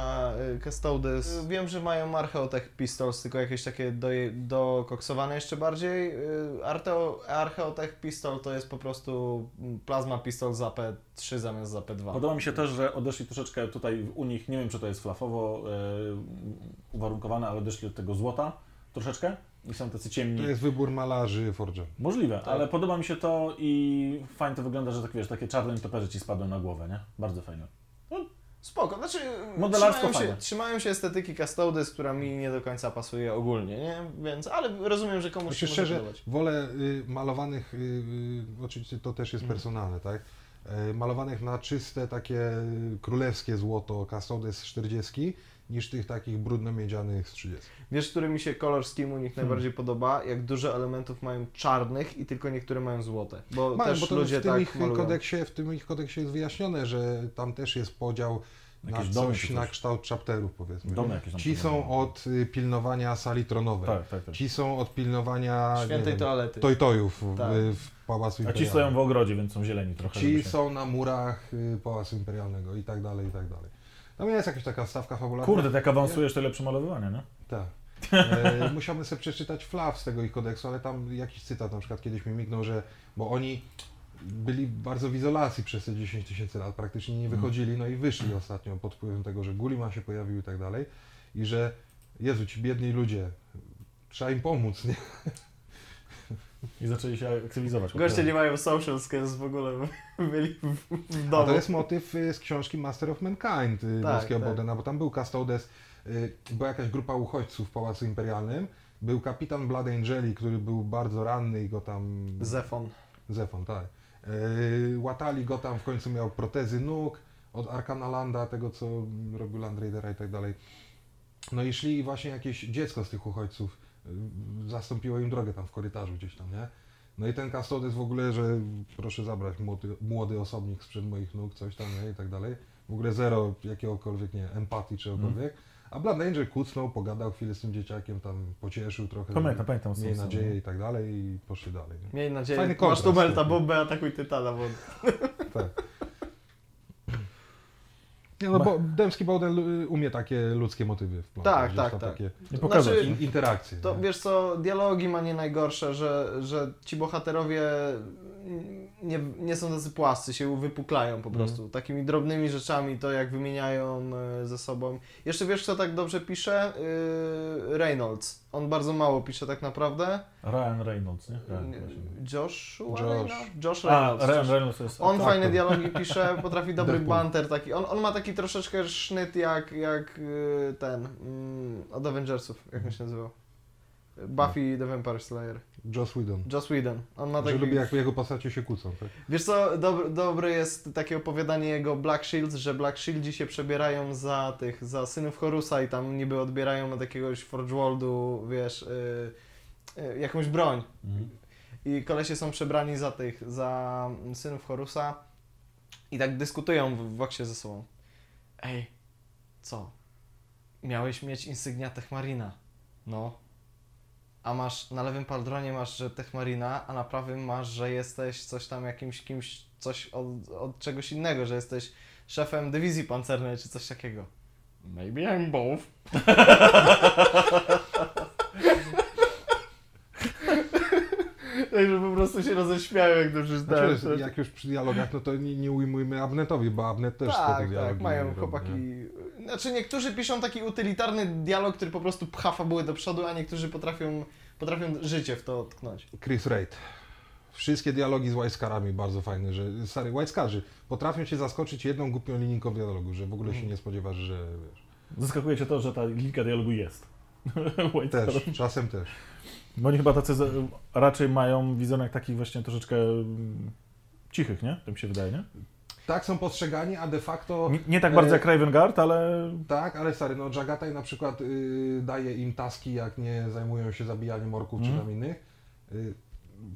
e, Custodes. E, Wiem, że mają Archeotech Pistols, tylko jakieś takie do, dokoksowane jeszcze bardziej. Arteo, Archeotech Pistol to jest po prostu Plasma Pistol za P3 zamiast za P2. Podoba mi się też, że odeszli troszeczkę tutaj u nich, nie wiem czy to jest flafowo uwarunkowane, ale odeszli od tego złota troszeczkę i są tacy ciemni. To jest wybór malarzy Forge'a. Możliwe, Tak. ale podoba mi się to i fajnie to wygląda, że tak wiesz, takie czarne nietoperze ci spadły na głowę, nie? Bardzo fajnie. Spoko, znaczy Modelarstwo trzymają się, trzymają się estetyki Custodes, która mi nie do końca pasuje ogólnie, nie? Więc, ale rozumiem, że komuś Znaczy się szczerze, może podobać. wolę y, malowanych, y, y, oczywiście to też jest Mhm. personalne, tak? Y, malowanych na czyste, takie y, królewskie złoto Custodes z 40 niż tych takich brudno-miedzianych z 30. Wiesz, który mi się kolor scheme u nich Hmm. najbardziej podoba? Jak dużo elementów mają czarnych i tylko niektóre mają złote. Bo Mają, też bo to ludzie w tym tak ich malują. kodeksie, w tym ich kodeksie jest wyjaśnione, że tam też jest podział na Jakieś domy coś czy na kształt chapterów powiedzmy. Domy Ci są od y, pilnowania sali tronowej. Tak, tak, tak. Ci są od pilnowania Świętej wiem, toalety. tojtojów w, Tak. w Pałacu A ci Imperialnym. stoją w ogrodzie, więc są zieleni trochę. Ci się- są na murach y, Pałacu Imperialnego i tak dalej, i tak dalej. Tam jest jakaś taka stawka fabularna. Kurde, tak awansujesz, to lepsze malowywanie, nie? Tak. E, musiałbym sobie przeczytać flaw z tego ich kodeksu, ale tam jakiś cytat na przykład kiedyś mi mignął, że bo oni byli bardzo w izolacji przez te 10 tysięcy lat, praktycznie nie wychodzili, no i wyszli ostatnio pod wpływem tego, że Gulliman się pojawił i tak dalej i że Jezu, ci biedni ludzie, trzeba im pomóc, nie? I zaczęli się aktywizować. Goście nie mają social skills w ogóle, byli w, w A domu. to jest motyw y, z książki Master of Mankind y, Tak, Boskiego tak. Bodena, bo tam był Custodes, y, była jakaś grupa uchodźców w Pałacu Imperialnym, był kapitan Blood Angeli, który był bardzo ranny i go tam... Zefon. Zefon, tak. Łatali go tam, w końcu miał protezy nóg od Arkana Landa, tego co robił Land Raidera i tak dalej. No i szli właśnie jakieś dziecko z tych uchodźców zastąpiło im drogę tam w korytarzu gdzieś tam, nie? No i ten Custodes w ogóle, że proszę zabrać młody, młody osobnik sprzed moich nóg, coś tam, nie? I tak dalej. W ogóle zero jakiegokolwiek, nie, empatii czegokolwiek. A Blood Angel kucnął, pogadał chwilę z tym dzieciakiem, tam pocieszył trochę. Pamiętam, pamiętam. Miej nadzieję i tak dalej i poszli dalej. Nie? Miej nadzieję, Fajny masz kontrast tu Melta. Bombę, atakuj Tytana, bo Tak. Nie, no bo Dębski Bowden y, umie takie ludzkie motywy wplątać. Tak, tak, tak. Takie Nie pokazać. Znaczy, in, interakcje. To nie? wiesz co, dialogi ma nie najgorsze, że, że ci bohaterowie nie, nie są tacy płascy, się wypuklają po prostu. Takimi drobnymi rzeczami, to jak wymieniają e, ze sobą. Jeszcze wiesz kto tak dobrze pisze? Yy, Reynolds. On bardzo mało pisze tak naprawdę. Ryan Reynolds, nie? Ryan, właśnie. Joshua Josh. Reynolds? Josh A, Reynolds. Ryan Josh- Reynolds jest... On tak, fajne to- dialogi pisze, potrafi dobry banter taki. On, on ma taki troszeczkę sznyt jak, jak y, ten mm, od Avengersów, jak on się nazywał? Buffy the Vampire Slayer. Joss Whedon. Joss Whedon. On ma Że taki... lubi jak jego postacie się kłócą. Tak? Wiesz co, dob dobre jest takie opowiadanie jego Black Shields, że Black Shieldzi się przebierają za tych, za synów Horusa i tam niby odbierają od jakiegoś Forge Worldu, wiesz, y, y, jakąś broń. Mhm. I kolesie są przebrani za tych, za synów Horusa i tak dyskutują w Woksie ze sobą. Ej, co? Miałeś mieć insygnia Techmarina. No. A masz, na lewym paldronie masz, że Techmarina, a na prawym masz, że jesteś coś tam jakimś kimś, coś od, od czegoś innego, że jesteś szefem dywizji pancernej czy coś takiego. Maybe I'm both. Także po prostu się roześmiałem, jak to przeczytałem. Znaczy, jak już przy dialogach, no to nie, nie ujmujmy Abnetowi, bo Abnet też te tak, dialogi tak, mają chłopaki. nie? Znaczy niektórzy piszą taki utylitarny dialog, który po prostu pcha fabułę do przodu, a niektórzy potrafią, potrafią życie w to tknąć. Chris Raid. Wszystkie dialogi z Łajskarami bardzo fajne, że stary, Łajskarzy potrafią cię zaskoczyć jedną głupią linijką dialogu, że w ogóle Mhm. się nie spodziewasz, że wiesz. Zaskakuje cię to, że ta linka dialogu jest. Też, czasem też. Bo oni chyba tacy raczej mają wizerunek takich właśnie troszeczkę mm, cichych, nie? Tak mi się wydaje, nie? Tak są postrzegani, a de facto Nie, nie tak bardzo E, jak Raven Guard, ale Tak, ale stary, no Jagataj na przykład y, daje im taski, jak nie zajmują się zabijaniem orków czy Mhm. tam innych. Y,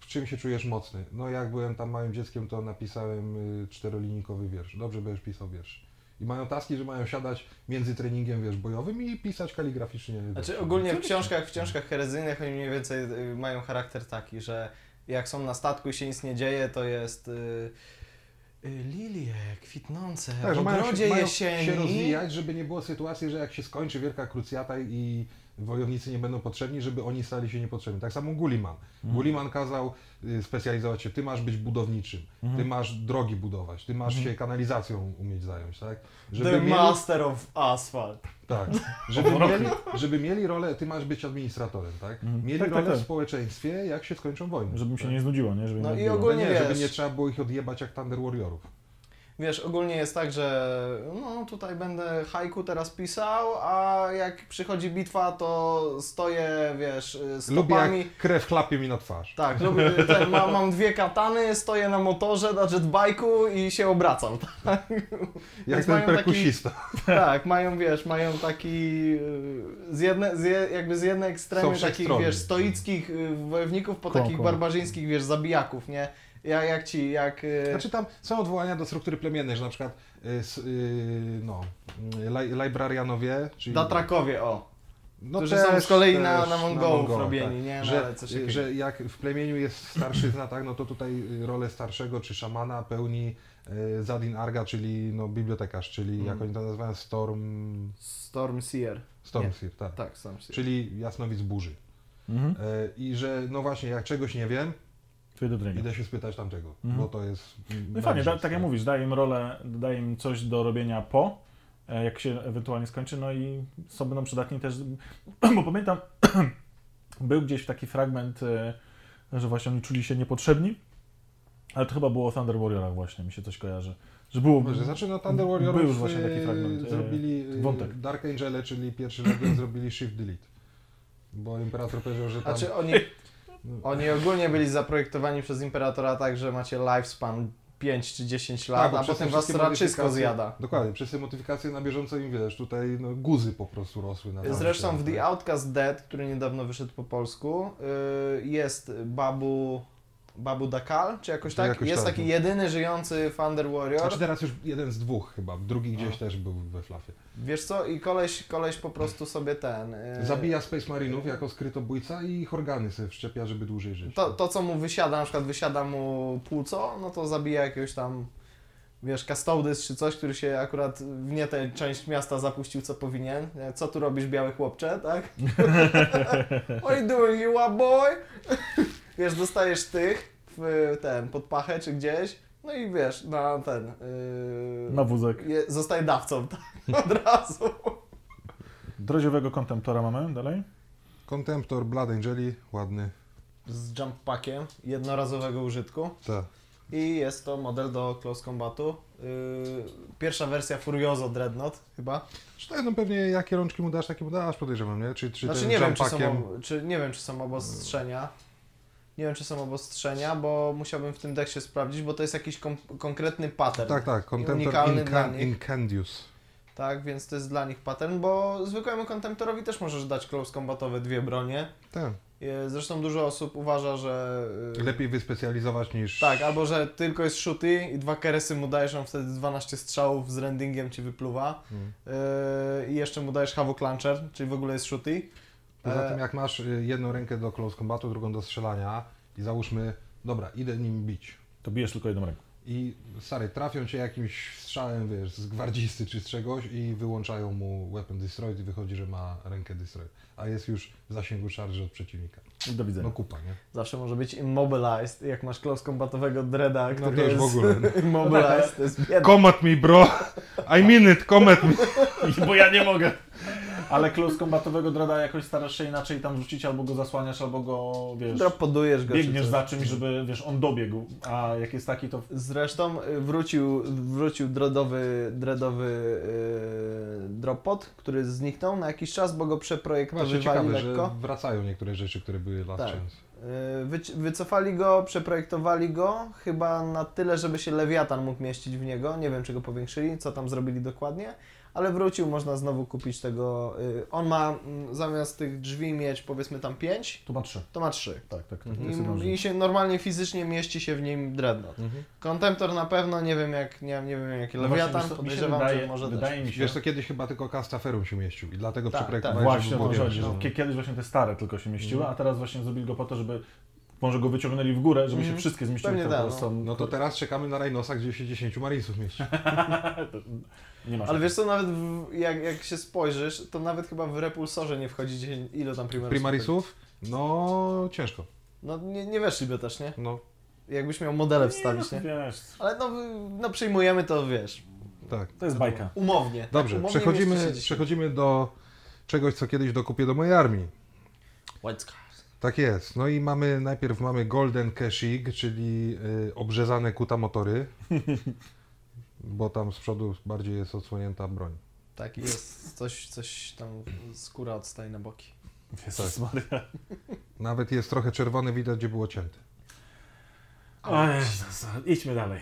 w czym się czujesz mocny? No jak byłem tam małym dzieckiem, to napisałem y, czterolinijkowy wiersz. Dobrze będziesz pisał wiersz. I mają taski, że mają siadać między treningiem, wiesz, bojowym i pisać kaligraficznie. Znaczy wiersze. ogólnie w książkach, w książkach herezyjnych oni mniej więcej y, mają charakter taki, że jak są na statku i się nic nie dzieje, to jest y, y, lilie kwitnące Tak, w że mają ogrodzie się, mają jesieni. się rozwijać, żeby nie było sytuacji, że jak się skończy Wielka Krucjata i wojownicy nie będą potrzebni, żeby oni stali się niepotrzebni. Tak samo Gulliman. Mhm. Gulliman kazał y, specjalizować się, ty masz być budowniczym, Mhm. ty masz drogi budować, ty masz Mhm. się kanalizacją umieć zająć, tak? The Master of Asphalt. Tak, żeby mieli, żeby mieli rolę, ty masz być administratorem, tak? Mhm. Mieli Tak, tak, rolę tak. w społeczeństwie, jak się skończą wojny. Żeby mi się tak? nie znudziło, nie? Żeby No nie i ogólnie- wiesz. żeby nie trzeba było ich odjebać jak Thunder Warriorów. Wiesz, ogólnie jest tak, że no tutaj będę haiku teraz pisał, a jak przychodzi bitwa, to stoję, wiesz, y, Lubię stopami. jak krew chlapie mi na twarz. Tak, lubię, ten, mam, mam dwie katany, stoję na motorze, na jetbike'u i się obracam. Tak, Jak ten mają taki- perkusista. tak mają, wiesz, mają taki y, z jedne, z je, jakby z jednej ekstremy takich, wiesz, stoickich y, wojowników po takich barbarzyńskich, wiesz, zabijaków, nie? Ja, jak ci, jak... y, Znaczy tam są odwołania do struktury plemiennej, że na przykład y, y, no, li, librarianowie, czyli... Datrakowie, o. no którzy są z kolei na- też na Mongołów Mongołach, robieni, nie? No, Że, ale coś takiego. że jak w plemieniu jest starszyzna, tak, no to tutaj rolę starszego czy szamana pełni Zadin Arga, czyli no, bibliotekarz, czyli Mm. jak oni to nazywają, Storm... Stormseer. Stormseer, tak. Tak, Stormseer. Czyli jasnowidz burzy. Mhm. I że no właśnie, jak czegoś nie wiem, Twoje do treningu. idę się spytać tamtego, Mhm. bo to jest... No i fajnie, da, tak jak mówisz, daje im rolę, daje im coś do robienia po, e, jak się ewentualnie skończy, no i są będą przydatni też, bo pamiętam, był gdzieś taki fragment, e, że właśnie oni czuli się niepotrzebni, ale to chyba było o Thunder Warriorach właśnie, mi się coś kojarzy, że było... Może znaczy no Thunder Warriorów Był już właśnie taki y, fragment, zrobili wątek. Dark Angele, czyli pierwszy legion zrobili Shift Delete. Bo Imperator powiedział, że tam... Znaczy oni, oni ogólnie byli zaprojektowani przez Imperatora tak, że macie lifespan 5 czy 10 lat, Tak, a potem was raczysko zjada. Dokładnie, przez te modyfikacje na bieżąco im wiesz, tutaj no, guzy po prostu rosły na Zresztą w. The Outcast Dead, który niedawno wyszedł po polsku, y, jest Babu, Babu Dakal, czy jakoś tak? Jakoś jest tak, taki no. jedyny żyjący Thunder Warrior. Znaczy teraz już jeden z dwóch chyba, drugi gdzieś A. też był we flafie. Wiesz co? I koleś, koleś po prostu sobie ten... y, Zabija Space Marinów jako skrytobójca i ich organy sobie wszczepia, żeby dłużej żyć. To, to, co mu wysiada, na przykład wysiada mu płuco, no to zabija jakiegoś tam, wiesz, custodes czy coś, który się akurat w nie tę część miasta zapuścił, co powinien. Nie? Co tu robisz, biały chłopcze, tak? What are you doing, you a boy? Wiesz, dostajesz tych w ten, pod pachę czy gdzieś, no i wiesz, na ten... Yy, Na wózek. je, zostaje dawcą, tak? Od razu. Droziowego Contemptora mamy dalej? Contemptor, Blood Angeli, ładny. Z jump packiem jednorazowego użytku. Tak. I jest to model do Close Combatu. Yy, pierwsza wersja Furioso Dreadnought chyba. Czy to no pewnie jakie rączki mu dasz, takie mu dasz, podejrzewam, nie? Czy, czy Znaczy nie wiem, czy są, czy, nie wiem, czy są obostrzenia. Nie wiem, czy są obostrzenia, bo musiałbym w tym deksie sprawdzić, bo to jest jakiś konkretny pattern. Tak, tak, unikalny dla Incan- nich. Incendius. Tak, więc to jest dla nich pattern, bo zwykłemu Contemptorowi też możesz dać Close Combatowe dwie bronie. Tak. Yy, Zresztą dużo osób uważa, że... yy, Lepiej wyspecjalizować niż... Tak, albo że tylko jest shooty i dwa keresy mu dajesz, on wtedy 12 strzałów z rendingiem ci wypluwa. Mm. Yy, I jeszcze mu dajesz Havoc Launcher, czyli w ogóle jest shooty. Poza E, tym jak masz y, jedną rękę do close combatu, drugą do strzelania i załóżmy, dobra, idę nim bić. To bijesz tylko jedną ręką. I stary, trafią cię jakimś strzałem, wiesz, z gwardzisty czy z czegoś i wyłączają mu weapon destroyed i wychodzi, że ma rękę destroyed. A jest już w zasięgu charge od przeciwnika. Do widzenia. No kupa, nie? Zawsze może być immobilized, jak masz close combatowego dreada, No który to już jest w ogóle, nie? immobilized, to jest. Combat me, bro! I mean it, combat me! Bo ja nie mogę. Ale close combatowego drada jakoś starasz się inaczej tam rzucić, albo go zasłaniasz, albo go, wiesz, Dropodujesz go. biegniesz za czymś, żeby, wiesz, on dobiegł. A jak jest taki, to Zresztą y, wrócił, wrócił dreadowy, dreadowy yy, dropod, który zniknął na jakiś czas, bo go Właśnie przeprojektowywali ciekawe, lekko. że wracają niektóre rzeczy, które były last Tak. chance. Wyc- wycofali go, przeprojektowali go, chyba na tyle, żeby się lewiatan mógł mieścić w niego. Nie wiem, czy go powiększyli, co tam zrobili dokładnie, ale wrócił, można znowu kupić tego. yy, On ma mm, zamiast tych drzwi mieć powiedzmy tam 5, tu ma trzy. to ma 3. Tak, tak. tak Mhm. I, I się normalnie fizycznie mieści się w nim dreadnought. Contemptor na pewno, nie wiem jak, nie, nie wiem jaki No właśnie, lewiatan, podejrzewam, wydaje, że może wydaje też. mi się, Wiesz, to kiedyś chyba tylko Castaferum się mieścił i dlatego Tak, przeprojektowali, Właśnie o żeby to było chodzi, że kiedyś właśnie te stare tylko się mieściły, Mhm. a teraz właśnie zrobili go po to, żeby może go wyciągnęli w górę, żeby się Mhm. wszystkie zmieściły. Pewnie to tak, są- No to teraz czekamy na Rhinosa, gdzie się 10 Marinesów mieści. Ale wiesz co, nawet w, jak, jak się spojrzysz, to nawet chyba w Repulsorze nie wchodzi 10, ile tam Primarisów? Primarisów? No ciężko. No nie, nie weszliby też, nie? No Jakbyś miał modele wstawić, no, nie? Wiesz, Ale no, no przyjmujemy to, wiesz, tak. to jest bajka. umownie. Dobrze, tak, umownie przechodzimy, mieści się 10. przechodzimy do czegoś, co kiedyś dokupię do mojej armii. White Scars. Tak jest. No i mamy najpierw mamy Golden Cashig, czyli y, obrzezane kuta motory. Bo tam z przodu bardziej jest odsłonięta broń. Tak, jest coś, coś tam, skóra odstaje na boki. Jezus Maria. Nawet jest trochę czerwony, widać gdzie było cięte. O Jezus, idźmy dalej.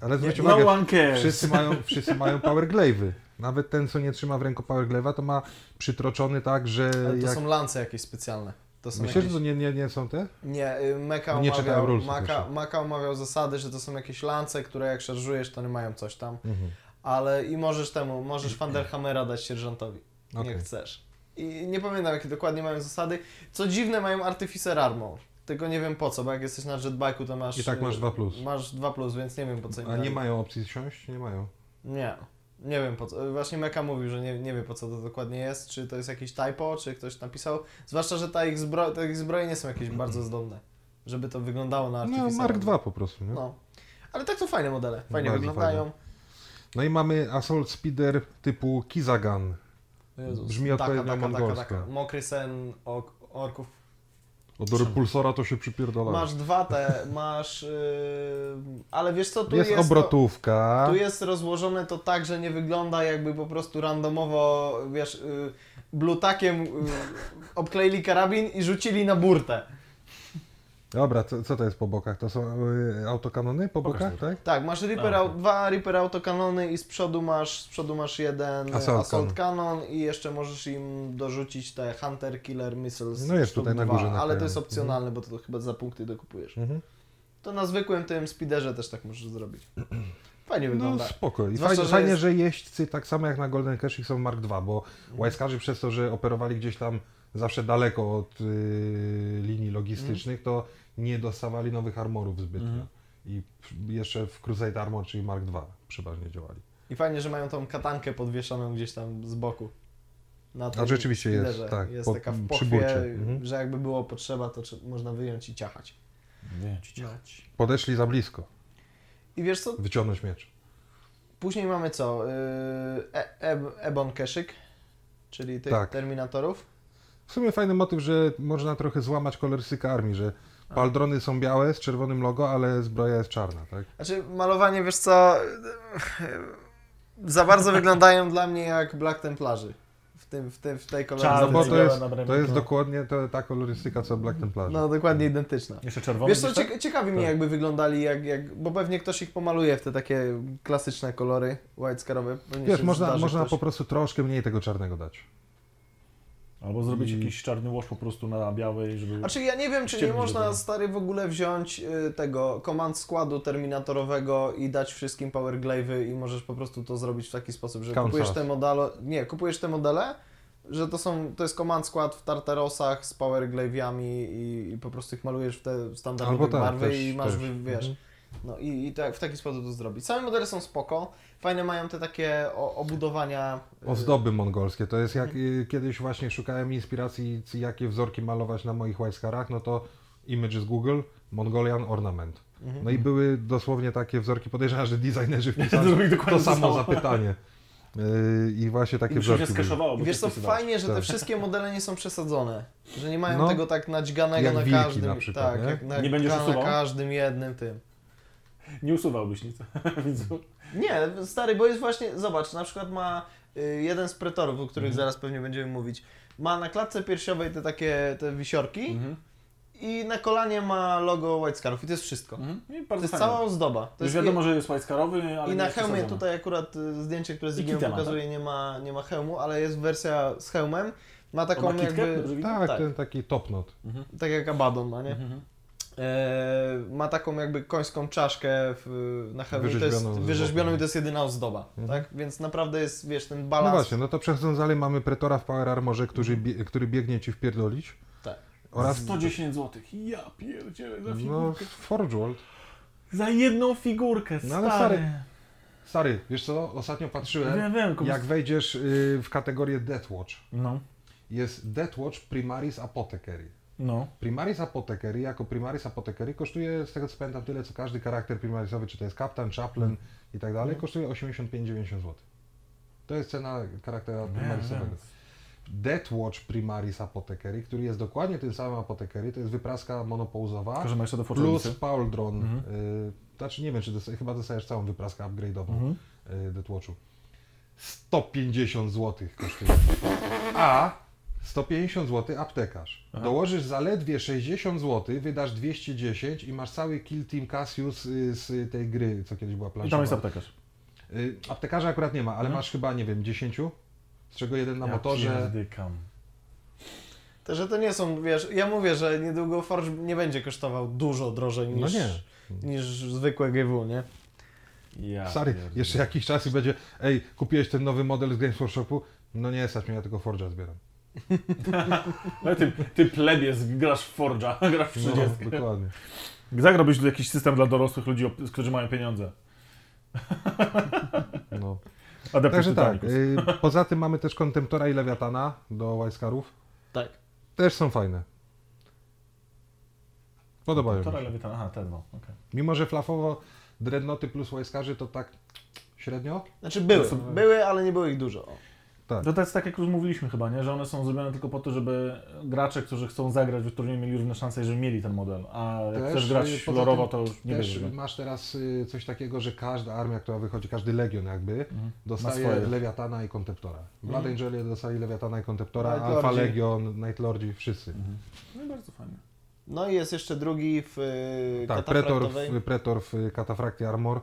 Ale zwróć No uwagę, one cares. wszyscy mają, wszyscy mają power glaive'y. Nawet ten, co nie trzyma w ręku power glaive'a, to ma przytroczony tak, że Ale to jak... są lance jakieś specjalne. To są Myślisz, jakieś... że to nie, nie, nie są te? Nie, y, Meka nie omawiał, rulesów Maka, omawiał zasady, że to są jakieś lance, które jak szarżujesz, to nie mają coś tam. Mhm. Ale i możesz temu, możesz Vanderhammera dać sierżantowi, Okej. jak chcesz. I nie pamiętam, jakie dokładnie mają zasady. Co dziwne, mają Artificer Armor. Tylko nie wiem po co, bo jak jesteś na jetbike'u, to masz... I tak masz y, 2 plus. Masz 2 plus, więc nie wiem po co im A nie mają opcji zsiąść? Nie mają. Nie. Nie wiem po co. Właśnie Meka mówił, że nie, nie wie po co to dokładnie jest. Czy to jest jakiś typo, czy ktoś napisał. Zwłaszcza, że ta ich zbro... te ich zbroje nie są jakieś bardzo zdolne. Żeby to wyglądało na No Artificer Mark. II po prostu, nie? No. Ale tak to fajne modele. Fajnie Bardzo wyglądają. No i mamy Assault Speeder typu Kizagan. Jezus. Brzmi odpowiednio mongolsko. Mokry sen ok, orków. Od repulsora to się przypierdala. Masz dwa te, masz... Yy... Ale wiesz co, tu jest, jest, obrotówka. to, tu jest rozłożone to tak, że nie wygląda jakby po prostu randomowo, wiesz, yy, blutakiem yy, obkleili karabin i rzucili na burtę. Dobra, co, co to jest po bokach? To są y, autokanony po Pokaż bokach, tak? Tak, masz Reaper, A, au, dwa Reaper autokanony i z przodu masz, z przodu masz jeden Assault Assault, Cannon i jeszcze możesz im dorzucić te Hunter Killer Missiles. No jest tutaj na dwa, górze Ale to jest opcjonalne, bo to, to chyba za punkty dokupujesz. Mhm. To na zwykłym tym speederze też tak możesz zrobić. Fajnie No wygląda. spoko. I Zwłaszcza, fajnie, że fajnie jest- że jeźdźcy tak samo jak na Golden Cache są Mark II, bo Łajskarzy przez to, że operowali gdzieś tam zawsze daleko od y, linii logistycznych, to nie dostawali nowych armorów zbytnio. Mhm. I jeszcze w Crusade Armor, czyli Mark II przeważnie działali. I fajnie, że mają tą katankę podwieszoną gdzieś tam z boku. Na tym rzeczywiście jest, tak, Jest pod- taka w pochwie. Mhm. że jakby było potrzeba, to można wyjąć i ciachać. Wiem ci ciachać. Podeszli za blisko, I wiesz co, wyciągnąć miecz. Później mamy co? Yy, e Eb- Ebon Keszyk, czyli tych Tak. Terminatorów. W sumie fajny motyw, że można trochę złamać kolorystykę armii, że paldrony są białe z czerwonym logo, ale zbroja jest czarna, tak? Znaczy, malowanie, wiesz co, za bardzo wyglądają dla mnie jak Black Templarzy. W, tym, w, tym, w tej Czarny, No kolorystyce. bo to jest, to jest dokładnie to, ta kolorystyka co Black Templarze. No, dokładnie identyczna. Jeszcze czerwony Wiesz co, gdzieś tak? cieka- ciekawi mnie Tak. jakby wyglądali, jak, jak, bo pewnie ktoś ich pomaluje w te takie klasyczne kolory white scarowe. Pewnie Wiesz, można, można ktoś. po prostu troszkę mniej tego czarnego dać. Albo zrobić I- jakiś czarny łoż po prostu na białej, żeby... Znaczy ja nie wiem, czy nie można stary w ogóle wziąć y, tego command składu terminatorowego i dać wszystkim power glaive'y i możesz po prostu to zrobić w taki sposób, że Count kupujesz Sas. te modele, nie, kupujesz te modele, że to są, to jest command skład w Tartarosach z power glaive'ami i, i po prostu ich malujesz w te standardowe tak, barwy też, i masz, też. wy- wiesz, Mhm. No i, i tak, w taki sposób to zrobić. Same modele są spoko, fajne mają te takie o, obudowania. y, Ozdoby mongolskie. To jest jak y, kiedyś właśnie szukałem inspiracji, jakie wzorki malować na moich łajskarach, no to image z Google, Mongolian Ornament. Mhm. No i były dosłownie takie wzorki, podejrzewam, że designerzy wpisali to dokładnie samo zapytanie. Y, I właśnie takie I się wzorki bo Wiesz to co, fajnie, że te Tak. wszystkie modele nie są przesadzone. Że nie mają No, tego tak nadźganego jak na każdym. na przykład, tak, nie? jak na, Nie będziesz na, każdym jednym tym. Nie usuwałbyś nic. Widzu. Nie, stary, bo jest właśnie, zobacz, na przykład ma y, jeden z pretorów, o których Mhm. zaraz pewnie będziemy mówić. Ma na klatce piersiowej te takie te wisiorki Mhm. i na kolanie ma logo White Scarów i to jest wszystko. Mhm. I To bardzo jest cała ozdoba. To Już jest wiadomo, że jest whiteskarowy, ale I na hełmie tutaj akurat y, zdjęcie, które I kitę ma, pokazuje, nie, ma, nie ma hełmu, ale jest wersja z hełmem. Ma taką ma jakby? Tak, Tak. ten taki top knot. Mhm. tak jak Abaddon ma, nie? Mhm. E, ma taką jakby końską czaszkę w, na hełmie, to jest Wyrzeźbioną i to jest jedyna ozdoba, Mhm. tak? Więc naprawdę jest, wiesz, ten No balans. właśnie, no to przechodząc dalej mamy Pretora w Power Armorze, który, bie, który biegnie ci wpierdolić. Tak. Oraz 110 zł. Ja pierdzielę za no, figurkę. Forge World. Za jedną figurkę, No ale stary. stary, Stary, wiesz co, ostatnio patrzyłem, Wiem, wiem, tylko... jak wejdziesz y, w kategorię Death Watch, No, jest Death Watch Primaris Apothecary. No. Primaris Apothecary jako Primaris Apothecary kosztuje, z tego co pamiętam, tyle co każdy charakter primarisowy, czy to jest Captain, Chaplain i tak dalej, kosztuje 85-90 zł. To jest cena charaktera primarisowego. Death Watch Primaris Apothecary, który jest dokładnie tym samym Apothecary, to jest wypraska monopouzowa plus. Pauldron. Mhm. Y, znaczy nie wiem, czy dostaje, chyba dostajesz całą wypraskę upgrade'ową Mhm. y, Death Watchu. 150 zł kosztuje. A 150 zł aptekarz. Aha. Dołożysz zaledwie 60 zł, wydasz 210 i masz cały Kill Team Cassius y, z tej gry, co kiedyś była I tam planszowa. jest aptekarz. Y, Aptekarza akurat nie ma, ale Mhm. masz chyba, nie wiem, 10, z czego jeden na ja motorze. pierdykam. To, że to nie są, wiesz, ja mówię, że niedługo Forge nie będzie kosztował dużo drożej No niż, nie. niż zwykłe GW, nie? Ja Stary, jeszcze jakiś czas i będzie, ej, kupiłeś ten nowy model z Games Workshopu? No nie, stać mnie, ja tylko Forge'a zbieram. No, ty, ty plebie, grasz w Forge'a, grasz w 30. No, dokładnie. Zagrałbyś jakiś system dla dorosłych ludzi, którzy mają pieniądze. No. Adeptus Także tak, y, poza tym mamy też Contemptora i Lewiatana do Wildcarów. Tak. Też są fajne. Podobają mi Tora się. Lewiatan, aha, ten no, okej. Mimo, że flafowo Dreadnoty plus Wildcarzy to tak średnio. Znaczy były, były, ale nie było ich dużo. O. Tak. To, to jest tak, jak już mówiliśmy chyba, nie? że one są zrobione tylko po to, żeby gracze, którzy chcą zagrać w turnieju mieli równe szanse, żeby mieli ten model. A jak Też, chcesz grać y, poza lorowo, tym to już nie Też masz teraz y, coś takiego, że każda armia, która wychodzi, każdy legion jakby, Mhm. dostaje Ma swoje. Lewiatana i Contemptora. Blood Mhm. Angeli dostali Lewiatana i Contemptora, Night Alpha. Legion, Night Lordzi, wszyscy. Mhm. No i bardzo fajnie. No i jest jeszcze drugi w y, Tak, Pretor w, Pretor w Katafraktie Armor.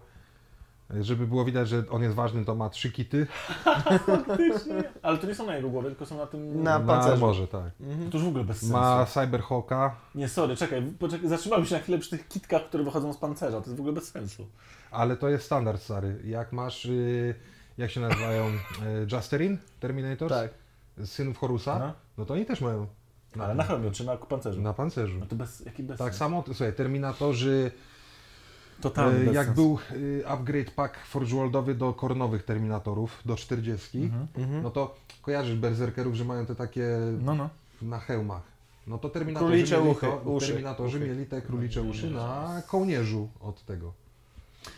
Żeby było widać, że on jest ważny, to ma trzy kity. Faktycznie. Ale to nie są na jego głowie, tylko są na tym... Na Na pancerzu. armorze, tak. Mhm. To już w ogóle bez sensu. Ma Cyberhawka, Nie, sorry, czekaj, poczekaj, zatrzymałem się na chwilę przy tych kitkach, które wychodzą z pancerza, to jest w ogóle bez sensu. ale to jest standard stary. Jak masz, y, jak się nazywają, y, Justerin, Terminators, Tak. synów Horusa, Aha. no to oni też mają Ale na hełmie, czy na pancerzu? na pancerzu. No to bez, jaki bez Tak sensu? samo, słuchaj, Terminatorzy, Totalnie y, bez jak sensu. był y, upgrade pack Forge Worldowy do kornowych Terminatorów, do 40, Mhm. Mhm. no to kojarzysz berserkerów, że mają te takie No, no. na hełmach. No to terminatorzy, Królicze mieli, uchy, to, uszy. terminatorzy Uchy. mieli te królicze No, uszy na kołnierzu od tego.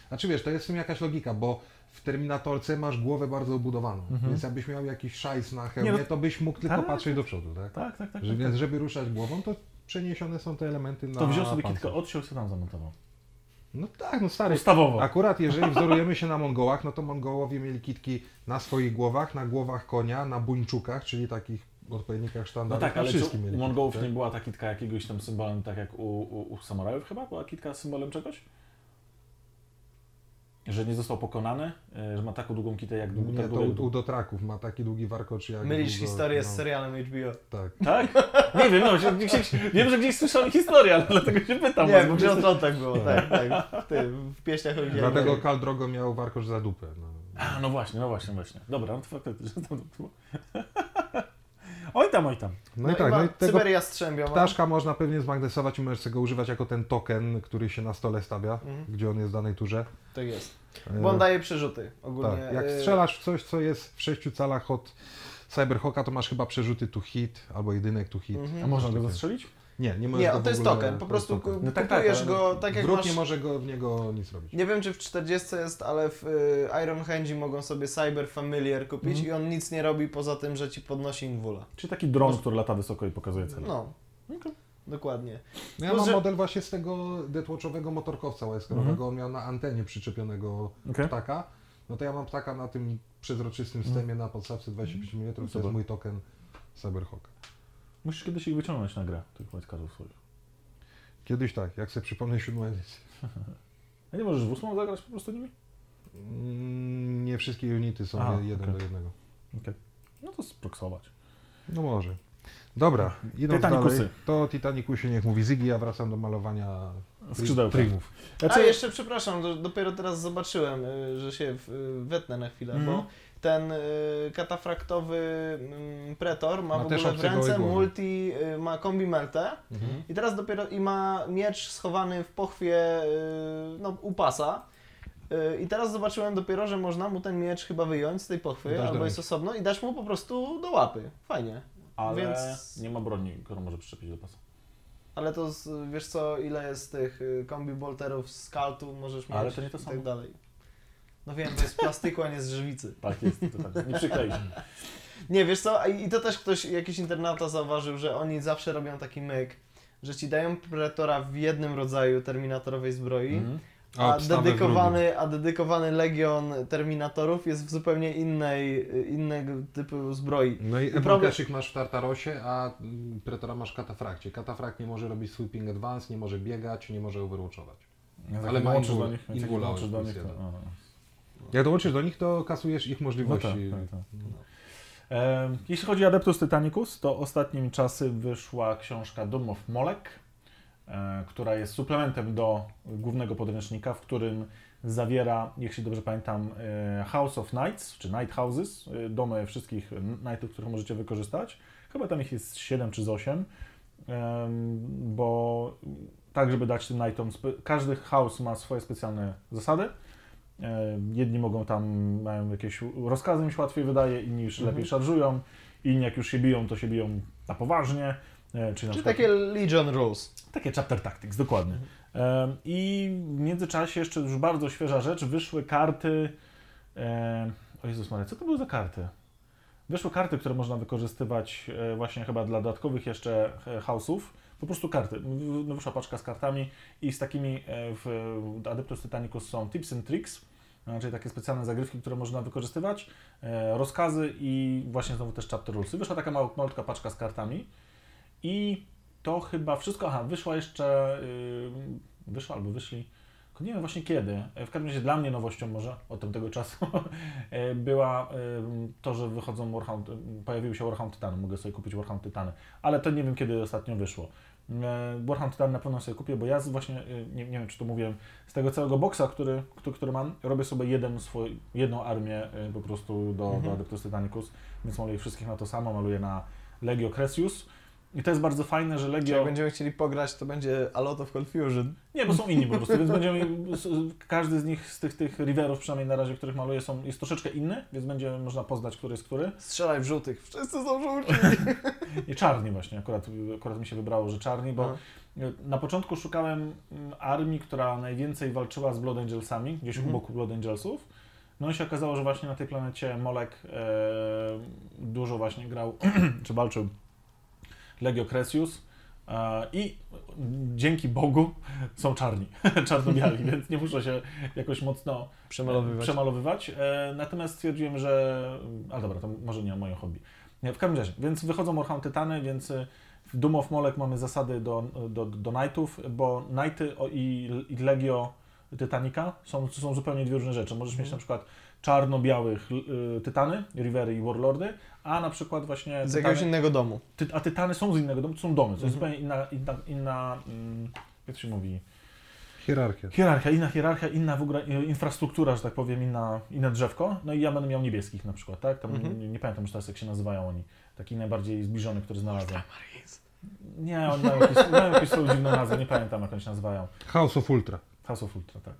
Znaczy wiesz, to jest w tym jakaś logika, bo w Terminatorce masz głowę bardzo obudowaną, Mhm. więc jakbyś miał jakiś szajs na hełmie, Nie, no- to byś mógł tylko Tak, patrzeć do przodu, tak? Tak, tak, tak. Że, tak, więc tak. żeby ruszać głową, to przeniesione są te elementy na To wziął sobie kitkę, odciął się tam zamontował. No tak, no stary. Ustawowo. Akurat jeżeli wzorujemy się na Mongołach, no to Mongołowie mieli kitki na swoich głowach, na głowach konia, na buńczukach, czyli takich odpowiednikach No sztandarowych. tak, na ale wszystkim u mieli Mongołów kitki, nie była ta kitka jakiegoś tam symbolem, tak jak u, u, u samurajów chyba? Była kitka symbolem czegoś? Że nie został pokonany? E, Że ma taką długą kitę jak długo Nie, tak to długo- u, u dotraków ma taki długi warkocz jak Mylisz długo, historię no, z serialem HBO. Tak. Tak? Nie wiem, no, się, gdzieś, wiem, że gdzieś słyszałem historię, ale dlatego się pytam. Nie, bo jesteś- Grze tak było, tak, tak. W, tym, w pieśniach o Dlatego Kal Drogo miał warkocz za dupę. No. A, no właśnie, no właśnie, właśnie. Dobra, no to faktycznie. Oj tam, oj tam. No, i tak, no i tego Cyberia strzębia. ptaszka można pewnie zmagnesować i możesz sobie go używać jako ten token, który się na stole stawia, Mhm. gdzie on jest w danej turze. To jest. E, Bo on daje przerzuty ogólnie. tak, jak y, strzelasz w coś, co jest w 6 calach od Cyberhawka, to masz chyba przerzuty to hit, albo jedynek to hit. Mhm. A można go zastrzelić? Nie, nie możesz Nie, go to w jest ogóle- token. Po to jest prostu token. No tak, tak, kupujesz ale go tak jak Wróg masz... nie może go, w niego nic robić. Nie wiem, czy w 40 jest, ale w y, Iron Handzi mogą sobie Cyber Familiar kupić Mhm. i on nic nie robi poza tym, że ci podnosi invula. Czyli taki dron, który lata wysoko i pokazuje cel. No, Okej. dokładnie. No ja Plus, mam że- model właśnie z tego deathwatchowego motorkowca łezkowego. On miał na antenie przyczepionego Okej. ptaka. No to ja mam ptaka na tym przezroczystym stemie na podstawce 25 mm. To Super. jest mój token Cyberhawk. Musisz kiedyś ich wyciągnąć na grę, tych wojskarów swoich. Kiedyś tak, jak sobie przypomnę siódmą edycję. A nie możesz w ósmą zagrać po prostu nimi? Mm, Nie wszystkie unity są Aha, jeden okej. do jednego. Okej. No to sproksować. No może. Dobra, idąc Titanikusy. dalej, to Titanicusie niech mówi Zygi, ja wracam do malowania Skrzydełka. Trimów. Znaczy, A jeszcze przepraszam, do, dopiero teraz zobaczyłem, y, że się w, y, wetnę na chwilę, Mhm. bo ten y, katafraktowy y, Pretor ma, Ma w ogóle w ręce multi, y, ma kombi meltę Mhm. i teraz dopiero i ma miecz schowany w pochwie y, no, u pasa. I teraz zobaczyłem dopiero, że można mu ten miecz chyba wyjąć z tej pochwy, do albo jest osobno i dać mu po prostu do łapy. Fajnie. ale więc- nie ma broni, którą może przyczepić do pasa. Ale to z, wiesz co, ile jest tych kombi bolterów z kaltu możesz mieć Ale to nie to i tak dalej. No wiem, to jest plastyku, a nie z żywicy. Tak jest, to tak. Nie przykleiśmy. Nie, wiesz co, i i to też ktoś, jakiś internauta zauważył, że oni zawsze robią taki myk, że ci dają Predatora w jednym rodzaju terminatorowej zbroi, Mhm. A a, dedykowany, a dedykowany legion terminatorów jest w zupełnie innej, innego typu zbroi. No i problem- Ebrokeszyk masz w Tartarosie, a mm, Pretora masz w Katafrakcie. Katafrakt nie może robić sweeping advance, nie może biegać, nie może overwatchować. Ale Ale ma do nich, jak invula dołączysz do nich, Jak dołączysz do nich, to kasujesz ich No możliwości. tak, tak, tak. E, Jeśli chodzi o Adeptus Titanicus, to ostatnimi czasy wyszła książka Doom of Molek, e, która jest suplementem do głównego podręcznika, w którym zawiera, jeśli dobrze pamiętam, e, House of Knights, czy Night Houses, e, domy wszystkich knightów, których możecie wykorzystać. Chyba tam ich jest 7 czy z 8, em, bo tak, żeby dać tym knightom, każdy house ma swoje specjalne zasady. Jedni mogą tam, mają jakieś rozkazy, im się łatwiej wydaje, inni już Mhm. lepiej szarżują, inni jak już się biją, to się biją na poważnie. e, Czyli na Czyli takie Legion Rules. takie chapter tactics, dokładnie. E, I w międzyczasie jeszcze już bardzo świeża rzecz, wyszły karty, o Jezus Maria, co to były za karty? Wyszły karty, które można wykorzystywać e, właśnie chyba dla dodatkowych jeszcze e, house'ów. Po prostu karty. Wyszła paczka z kartami i z takimi e, w Adeptus Titanicus są tips and tricks, czyli takie specjalne zagrywki, które można wykorzystywać, e, rozkazy i właśnie znowu też chapter rulesy. Wyszła taka mała, malutka paczka z kartami i to chyba wszystko, aha, wyszła jeszcze, yy, wyszła albo wyszli, nie wiem właśnie kiedy, E, w każdym razie dla mnie nowością może od tamtego czasu była y, to, że wychodzą Warhound, pojawiły się Warhound Titany, mogę sobie kupić Warhound Titany, ale to nie wiem kiedy ostatnio wyszło. E, Warhound Titan na pewno sobie kupię, bo ja właśnie, y, nie, nie wiem czy to mówiłem, z tego całego boksa, który, który, który mam, robię sobie jeden swój, jedną armię y, po prostu do, do Mhm. Adeptus Titanicus, więc maluję wszystkich na to samo, maluję na Legio Cresius i to jest bardzo fajne, że Czy Legio... jak będziemy chcieli pograć, to będzie a lot of confusion. Nie, bo są inni po prostu, więc będziemy. Każdy z nich, z tych, tych riverów, przynajmniej na razie, których maluję, są, jest troszeczkę inny, więc będzie można poznać, który jest który. Strzelaj w żółtych. Wszyscy są żółci. I czarni właśnie, akurat, akurat mi się wybrało, że czarni, bo No. na początku szukałem mm, armii, która najwięcej walczyła z Blood Angelsami, gdzieś Mhm. u boku Blood Angelsów. No i się okazało, że właśnie na tej planecie Molek e, dużo właśnie grał, czy walczył Legio Cresius. E, I dzięki Bogu są czarni, czarno-biali, więc nie muszę się jakoś mocno Przemalowywać. przemalowywać. E, natomiast stwierdziłem, że. Ale dobra, to może nie moje hobby. W każdym razie, więc wychodzą Warhammer Tytany, więc e, w Doom of Molek mamy zasady do, do, do Knightów, bo Knighty o- i, i Legio Titanica są, są zupełnie dwie różne rzeczy. Możesz mieć na przykład czarno-białych y, Tytany, Rivery i Warlordy, a na przykład właśnie Z jakiegoś Tytany, innego domu. ty, a Tytany są z innego domu, to są domy, to jest Mhm. zupełnie inna, inna, inna mm, jak to się mówi, Hierarchia. Hierarchia, inna hierarchia, inna w ogóle e, infrastruktura, że tak powiem, inna, inne drzewko. No i ja będę miał niebieskich na przykład, tak? Tam Mhm. nie, nie pamiętam już teraz jak się nazywają oni. Taki najbardziej zbliżony, który znalazłem. Nie, oni mają jakieś, mają jakieś swoją dziwną nazwę, nie pamiętam jak oni się nazywają. House of Ultra. House of Ultra, tak.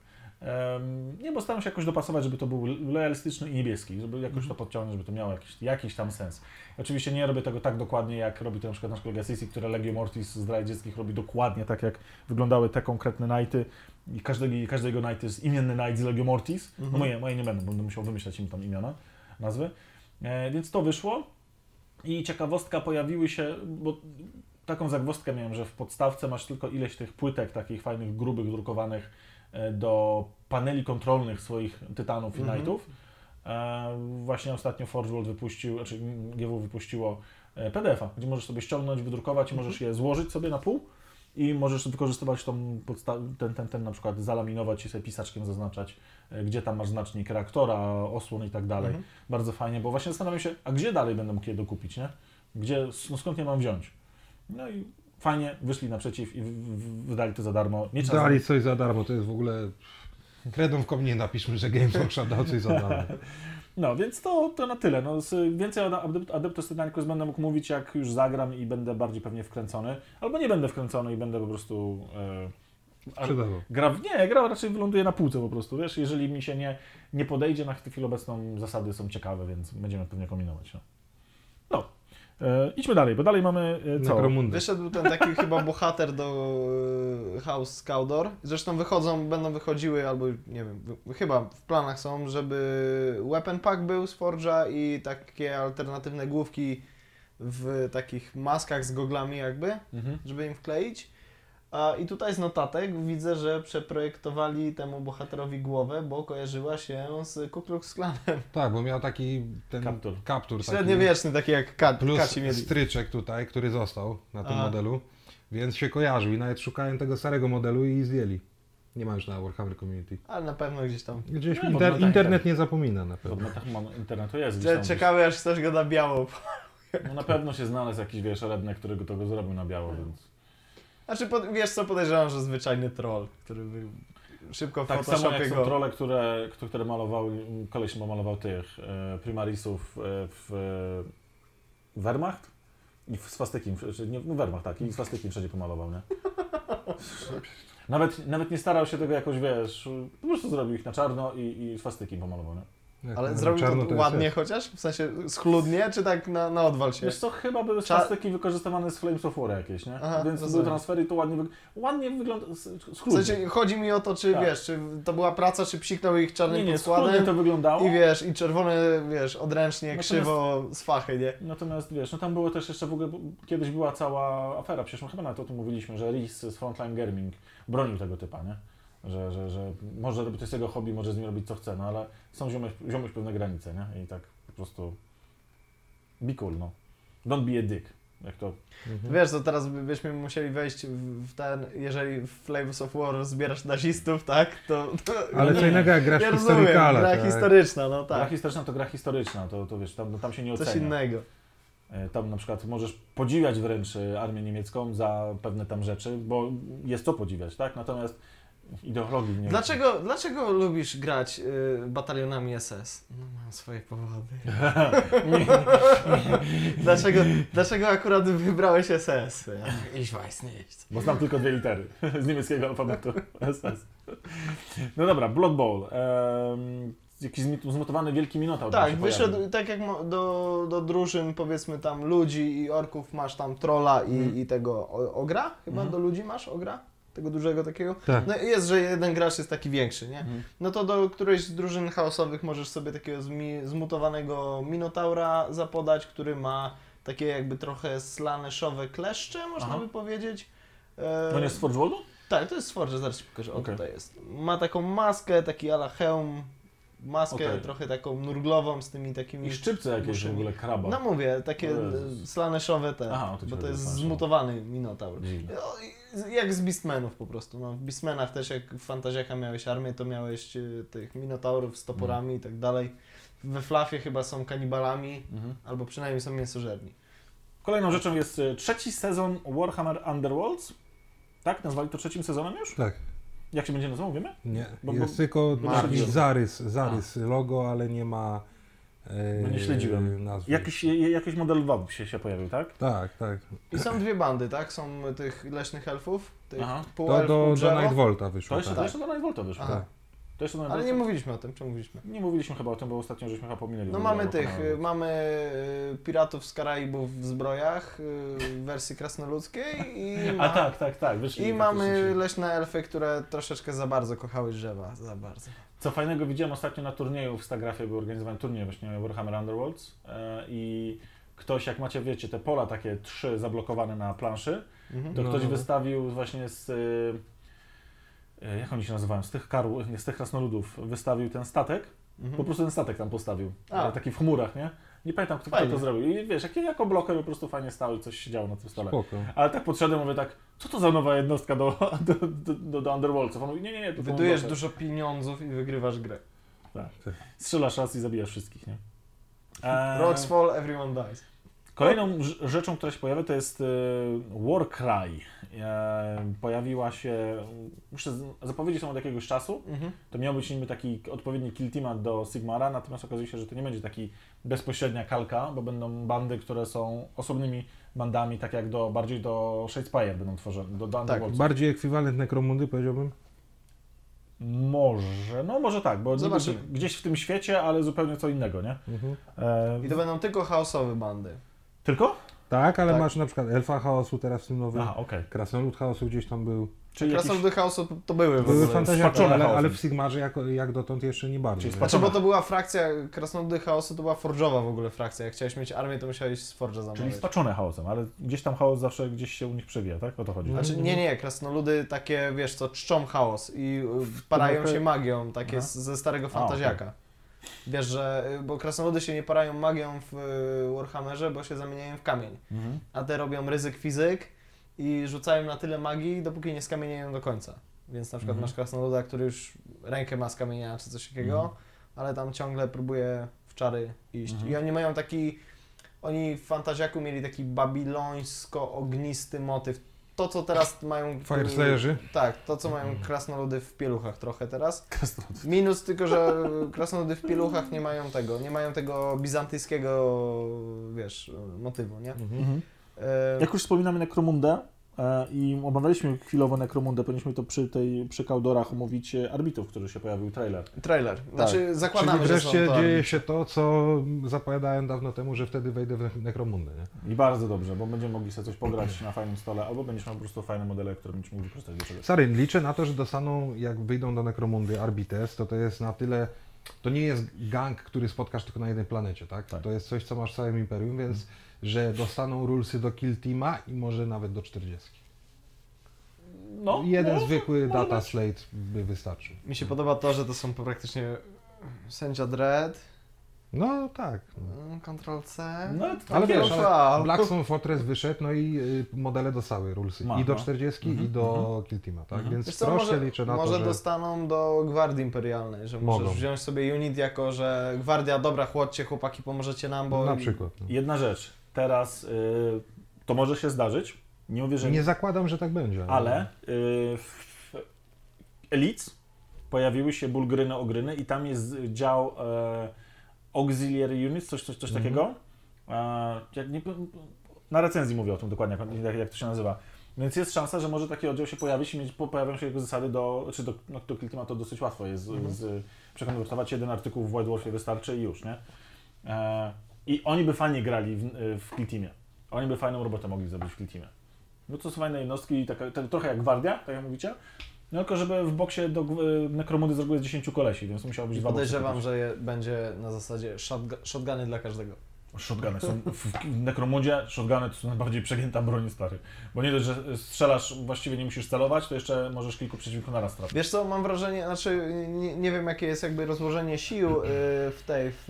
Nie, bo staram się jakoś dopasować, żeby to był realistyczny i niebieski, żeby jakoś to podciągnąć, żeby to miało jakiś, jakiś tam sens. Oczywiście nie robię tego tak dokładnie, jak robi to na przykład nasz kolega Sisi, które Legio Mortis z Draj Dzieckich robi dokładnie tak, jak wyglądały te konkretne nighty i każdego, każdego night jest imienny night z Legio Mortis. No Mhm. moje, moje nie będą, będę musiał wymyślać im tam imiona, nazwy. E, więc to wyszło i ciekawostka pojawiły się, bo taką zagwozdkę miałem, że w podstawce masz tylko ileś tych płytek takich fajnych, grubych, drukowanych do paneli kontrolnych swoich Tytanów i Mhm. Knightów. E, właśnie ostatnio Forge World wypuścił, znaczy GW wypuściło e, PDF-a, gdzie możesz sobie ściągnąć, wydrukować i możesz je złożyć sobie na pół i możesz wykorzystywać tą ten, ten, ten na przykład zalaminować i sobie pisaczkiem zaznaczać, e, gdzie tam masz znacznik reaktora, osłon i tak dalej. Mhm. Bardzo fajnie, bo właśnie zastanawiam się, a gdzie dalej będę mógł je dokupić, nie? Gdzie, no skąd je mam wziąć? No i fajnie, wyszli naprzeciw i wydali to za darmo. Nie trzeba Dali coś za darmo, to jest w ogóle... Kredą w komnie napiszmy, że Games Workshop dał coś za darmo. No, więc to, to na tyle. No, więcej o Adept- Adeptus Titanicus będę mógł mówić, jak już zagram i będę bardziej pewnie wkręcony. Albo nie będę wkręcony i będę po prostu... Sprzedawał. gra, nie, gra raczej wyląduje na półce po prostu, wiesz, jeżeli mi się nie, nie podejdzie na chwilę obecną, zasady są ciekawe, więc będziemy pewnie kombinować. No, no. E, idźmy dalej, bo dalej mamy e, co? Wyszedł ten taki chyba bohater do e, House Scaudor. Zresztą wychodzą, będą wychodziły, albo nie wiem, wy- chyba w planach są, żeby Weapon Pack był z Forge'a i takie alternatywne główki w takich maskach z goglami jakby, Mhm. żeby im wkleić. A, I tutaj z notatek widzę, że przeprojektowali temu bohaterowi głowę, bo kojarzyła się z Ku Klux Klanem. Tak, bo miał taki ten Kaptur. kaptur taki, Średniowieczny, taki jak ka- plus kaci mieli. stryczek tutaj, który został na tym A. modelu, więc się kojarzył i nawet szukałem tego starego modelu i zdjęli. Nie ma już na Warhammer Community. Ale na pewno gdzieś tam. Gdzieś Nie, inter, no internet nie zapomina na pewno. podmiotach internetu jest gdzieś tam gdzieś. Aż ktoś go na biało. No na pewno się znalazł jakiś, wiesz, redneck, który go tego zrobił na biało, więc... Znaczy, pod, wiesz co, podejrzewam, że zwyczajny troll, który by szybko w Tak samo jak są go... trole, które, które malowały, koleś chyba malował tych e, primarisów e, w e, Wehrmacht i w swastyki, czy nie, no Wehrmacht, tak, i swastyki wszędzie pomalował, nie? Nawet, nawet nie starał się tego jakoś, wiesz, po prostu zrobił ich na czarno i, i swastyki pomalował, nie? Jak Ale na zrobił czarno to ładnie jest. chociaż? W sensie schludnie, czy tak na, na odwal się? Wiesz co, chyba były Cza- swastyki wykorzystywane z Flames of War jakieś, nie? Aha, Więc były transfery i to ładnie, wyg- ładnie wygląda, s- W schludnie. sensie chodzi mi o to, czy Tak. wiesz, czy to była praca, czy psiknął ich czarnym Nie, nie, schludnie podkładem to wyglądało. i wiesz, i czerwone, wiesz, odręcznie, Natomiast- krzywo z fachy, nie? Natomiast wiesz, no tam było też jeszcze w ogóle, kiedyś była cała afera, przecież my chyba nawet o tym mówiliśmy, że Rhys z Frontline Gaming bronił tego typa, nie? Że, że, że może robić to jest jego hobby, może z nim robić co chce, no ale są ziomuś, ziomuś pewne granice, nie? I tak po prostu be cool, no. Don't be a dick, jak to... Mhm. Wiesz, to teraz by- byśmy musieli wejść w ten, jeżeli w Flavors of War zbierasz nazistów, tak, to... to Ale nie, co innego jak grasz ja historykala. gra tak. historyczna, no Gra tak, historyczna to gra historyczna, to, to wiesz, tam, no tam się nie ocenia. coś innego. E, Tam na przykład możesz podziwiać wręcz e, armię niemiecką za pewne tam rzeczy, bo jest co podziwiać, tak? Natomiast ideologii nie Dlaczego, dlaczego lubisz grać y, batalionami SS? No mam swoje powody. dlaczego, dlaczego akurat wybrałeś SS? Ich weiß nicht. Bo znam tylko dwie litery z niemieckiego alfabetu SS. No dobra, Blood Bowl. Ehm, jakiś zmutowany wielki minotaur. Tak, wyszedł tak jak do, do drużyn powiedzmy tam ludzi i orków masz tam trolla i, Mhm. i tego ogra? Chyba Mhm. do ludzi masz ogra? Tego dużego takiego? Tak. No jest, że jeden gracz jest taki większy, nie? Mhm. No to do którejś z drużyn chaosowych możesz sobie takiego zmi- zmutowanego minotaura zapodać, który ma takie jakby trochę slaneszowe kleszcze, można Aha. by powiedzieć. E, To nie jest z Forge Worldu? Tak, to jest z Forge, zaraz Ci pokażę, o Okej. tutaj jest. Ma taką maskę, taki ala hełm, maskę Okej. trochę taką nurglową z tymi takimi... I szczypce jakieś w ogóle kraba. No mówię, takie slaneszowe te, Aha, to bo to jest zmutowany minotaur. Dziwne. Jak z Beastmenów po prostu. No, w Beastmenach też jak w Fantaziaka miałeś armię, to miałeś e, tych minotaurów z toporami Mm. i tak dalej. We Flafie chyba są kanibalami, Mhm. albo przynajmniej są mięsożerni. Kolejną rzeczą jest e, trzeci sezon Warhammer Underworlds. Tak? Nazwali to trzecim sezonem już? Tak. Jak się będzie nazywał, wiemy? Nie, Bo- jest bo- tylko bo zarys, zarys logo, ale nie ma e, Bo nie śledziłem. nazwy. Jakiś, jakiś model WAB się, się pojawił, tak? Tak, tak. I są dwie bandy, tak? Są tych leśnych elfów, tych Aha. To do, do. Nightvolta To wyszło. jeszcze, tak. to jeszcze do Nightvolta wyszło. Aha. To jeszcze Ale nie mówiliśmy o tym, czy mówiliśmy? Nie mówiliśmy chyba o tym, bo ostatnio żeśmy chyba pominęli. No mamy tych, Warhammera. y, mamy y, piratów z Karaibów w zbrojach y, w wersji krasnoludzkiej i, ma, A tak, tak, tak. Wyszli i mamy leśne elfy, które troszeczkę za bardzo kochały drzewa, za bardzo. Co fajnego widziałem ostatnio na turnieju w Stagrafie, był organizowany turniej właśnie Warhammer Underworlds e, i ktoś, jak macie, wiecie, te pola takie trzy zablokowane na planszy, Mhm. to No, ktoś no. wystawił właśnie z, jak oni się nazywają, z tych karł, nie, z tych krasnoludów, wystawił ten statek, Mhm. po prostu ten statek tam postawił, A. e, taki w chmurach, nie? Nie pamiętam, kto, kto to zrobił. I wiesz, jak, jako bloker po prostu fajnie stał i coś się działo na tym stole. Spoko. Ale tak podszedłem, mówię tak, co to za nowa jednostka do, do, do, do, Underworldsów? On mówi, nie, nie, nie, to Wydujesz dużo pieniądzów i wygrywasz grę. Tak. Strzelasz raz i zabijasz wszystkich, nie? Eee, Rocks fall, everyone dies. Kolejną rz- rzeczą, która się pojawia, to jest e, Warcry. E, pojawiła się, muszę z- zapowiedzi są od jakiegoś czasu. Mhm. To miał być niby taki odpowiedni kill team do Sigmara, natomiast okazuje się, że to nie będzie taki bezpośrednia kalka, bo będą bandy, które są osobnymi bandami, tak jak do, bardziej do Shadespire będą tworzone, do, do Underworlds. Bardziej ekwiwalent Necromundy powiedziałbym. Może, no może tak, bo Zobaczymy. gdzieś w tym świecie, ale zupełnie co innego, nie? Mhm. E, I to będą tylko chaosowe bandy. Tylko? Tak, ale Tak. masz na przykład Elfa Chaosu teraz w tym nowym. Aha, okej. Krasnolud Chaosu gdzieś tam był. Czyli jakiś, Krasnoludy chaosu to były w Były spaczone ale, ale w Sigmarze jak, jak dotąd jeszcze nie bardzo. Czyli. Znaczy, bo to była frakcja, Krasnoludy chaosu to była forżowa w ogóle frakcja. Jak chciałeś mieć armię, to musiałeś z Forge'a czyli zamawiać. spaczone chaosem, ale gdzieś tam chaos zawsze gdzieś się u nich przewija, tak? O to chodzi. Znaczy, nie, nie, krasnoludy takie, wiesz co, czczą chaos i y, parają się magią, takie z, ze starego A, fantaziaka. Wiesz, że, y, bo krasnoludy się nie parają magią w y, Warhammerze, bo się zamieniają w kamień. Mhm. A te robią ryzyk fizyk i rzucają na tyle magii, dopóki nie skamieniają do końca. Więc na przykład Mhm. masz krasnoluda, który już rękę ma z kamienia czy coś takiego, Mhm. ale tam ciągle próbuje w czary iść. Mhm. I oni mają taki, oni w fantaziaku mieli taki babilońsko-ognisty motyw. To, co teraz mają... Fire Slayerzy? Tak, to, co mają krasnoludy w pieluchach trochę teraz. Krasnolud. Minus tylko, że krasnoludy w pieluchach nie mają tego, nie mają tego bizantyjskiego, wiesz, motywu, nie? Mhm. E, Jak już wspominamy Necromundę e, i omawialiśmy chwilowo Necromundę, powinniśmy to przy tej, przy Kaldorach omówić e, arbitrów, który się pojawił, trailer. Trailer. Znaczy Czyli zakładamy, że wreszcie są to dzieje się to, co zapowiadałem dawno temu, że wtedy wejdę w Necromundę, nie? I bardzo dobrze, bo będziemy mogli sobie coś pograć na fajnym stole, albo będziesz miał po prostu fajne modele, które będziesz mógł wykorzystać do czegoś. Stary, liczę na to, że dostaną, jak wyjdą do Necromundy Arbites, to to jest na tyle... To nie jest gang, który spotkasz tylko na jednej planecie, tak? Tak. To jest coś, co masz w całym Imperium, więc że dostaną rulesy do Kill Teama i może nawet do 40. No, Jeden no, zwykły może data być. slate by wystarczył. Mi się podoba to, że to są praktycznie sędzia Dread, No tak. mm, Ctrl-C, No, Ale wiesz, Ctrl-V. ale Blackstone Fortress wyszedł, no i y, modele dostały rulesy. Ma, I do no. 40 Mhm, i do Kill Teama, tak? Mhm. Więc Wiesz co, troszkę może, liczę na może to, że... dostaną do Gwardii Imperialnej, że możesz Mogą. wziąć sobie unit jako, że Gwardia, dobra, chłodźcie chłopaki, pomożecie nam, bo... Na przykład. No. Jedna rzecz, teraz y, to może się zdarzyć, nie mówię, że Nie zakładam, że tak będzie. ale y, w Elites pojawiły się bulgryny, ogryny i tam jest dział e, Auxiliary Units, coś, coś, coś Mhm. takiego. E, na recenzji mówię o tym dokładnie, jak, jak, to się nazywa. Więc jest szansa, że może taki oddział się pojawić i mieć, po- pojawią się jego zasady do, czy do, no, do Kiltima to dosyć łatwo jest z, przekonwertować jeden artykuł w White Wolfie wystarczy i już, nie? E, I oni by fajnie grali w, w Kiltimie. Oni by fajną robotę mogli zrobić w Kiltimie. No to są fajne jednostki, taka, to, trochę jak Gwardia, tak jak mówicie. No tylko, żeby w boksie do y, Nekromudy z reguły jest 10 kolesi, więc musiało być I dwa podejrzewam, że je, będzie na zasadzie shotgu- shotguny dla każdego. Shotguny są w w Nekromudzie, shotguny to są najbardziej przegięta broń stary. Bo nie dość, że strzelasz, właściwie nie musisz celować, to jeszcze możesz kilku przeciwników naraz trafić. Wiesz co, mam wrażenie, znaczy nie, nie wiem jakie jest jakby rozłożenie sił y, w tej, w,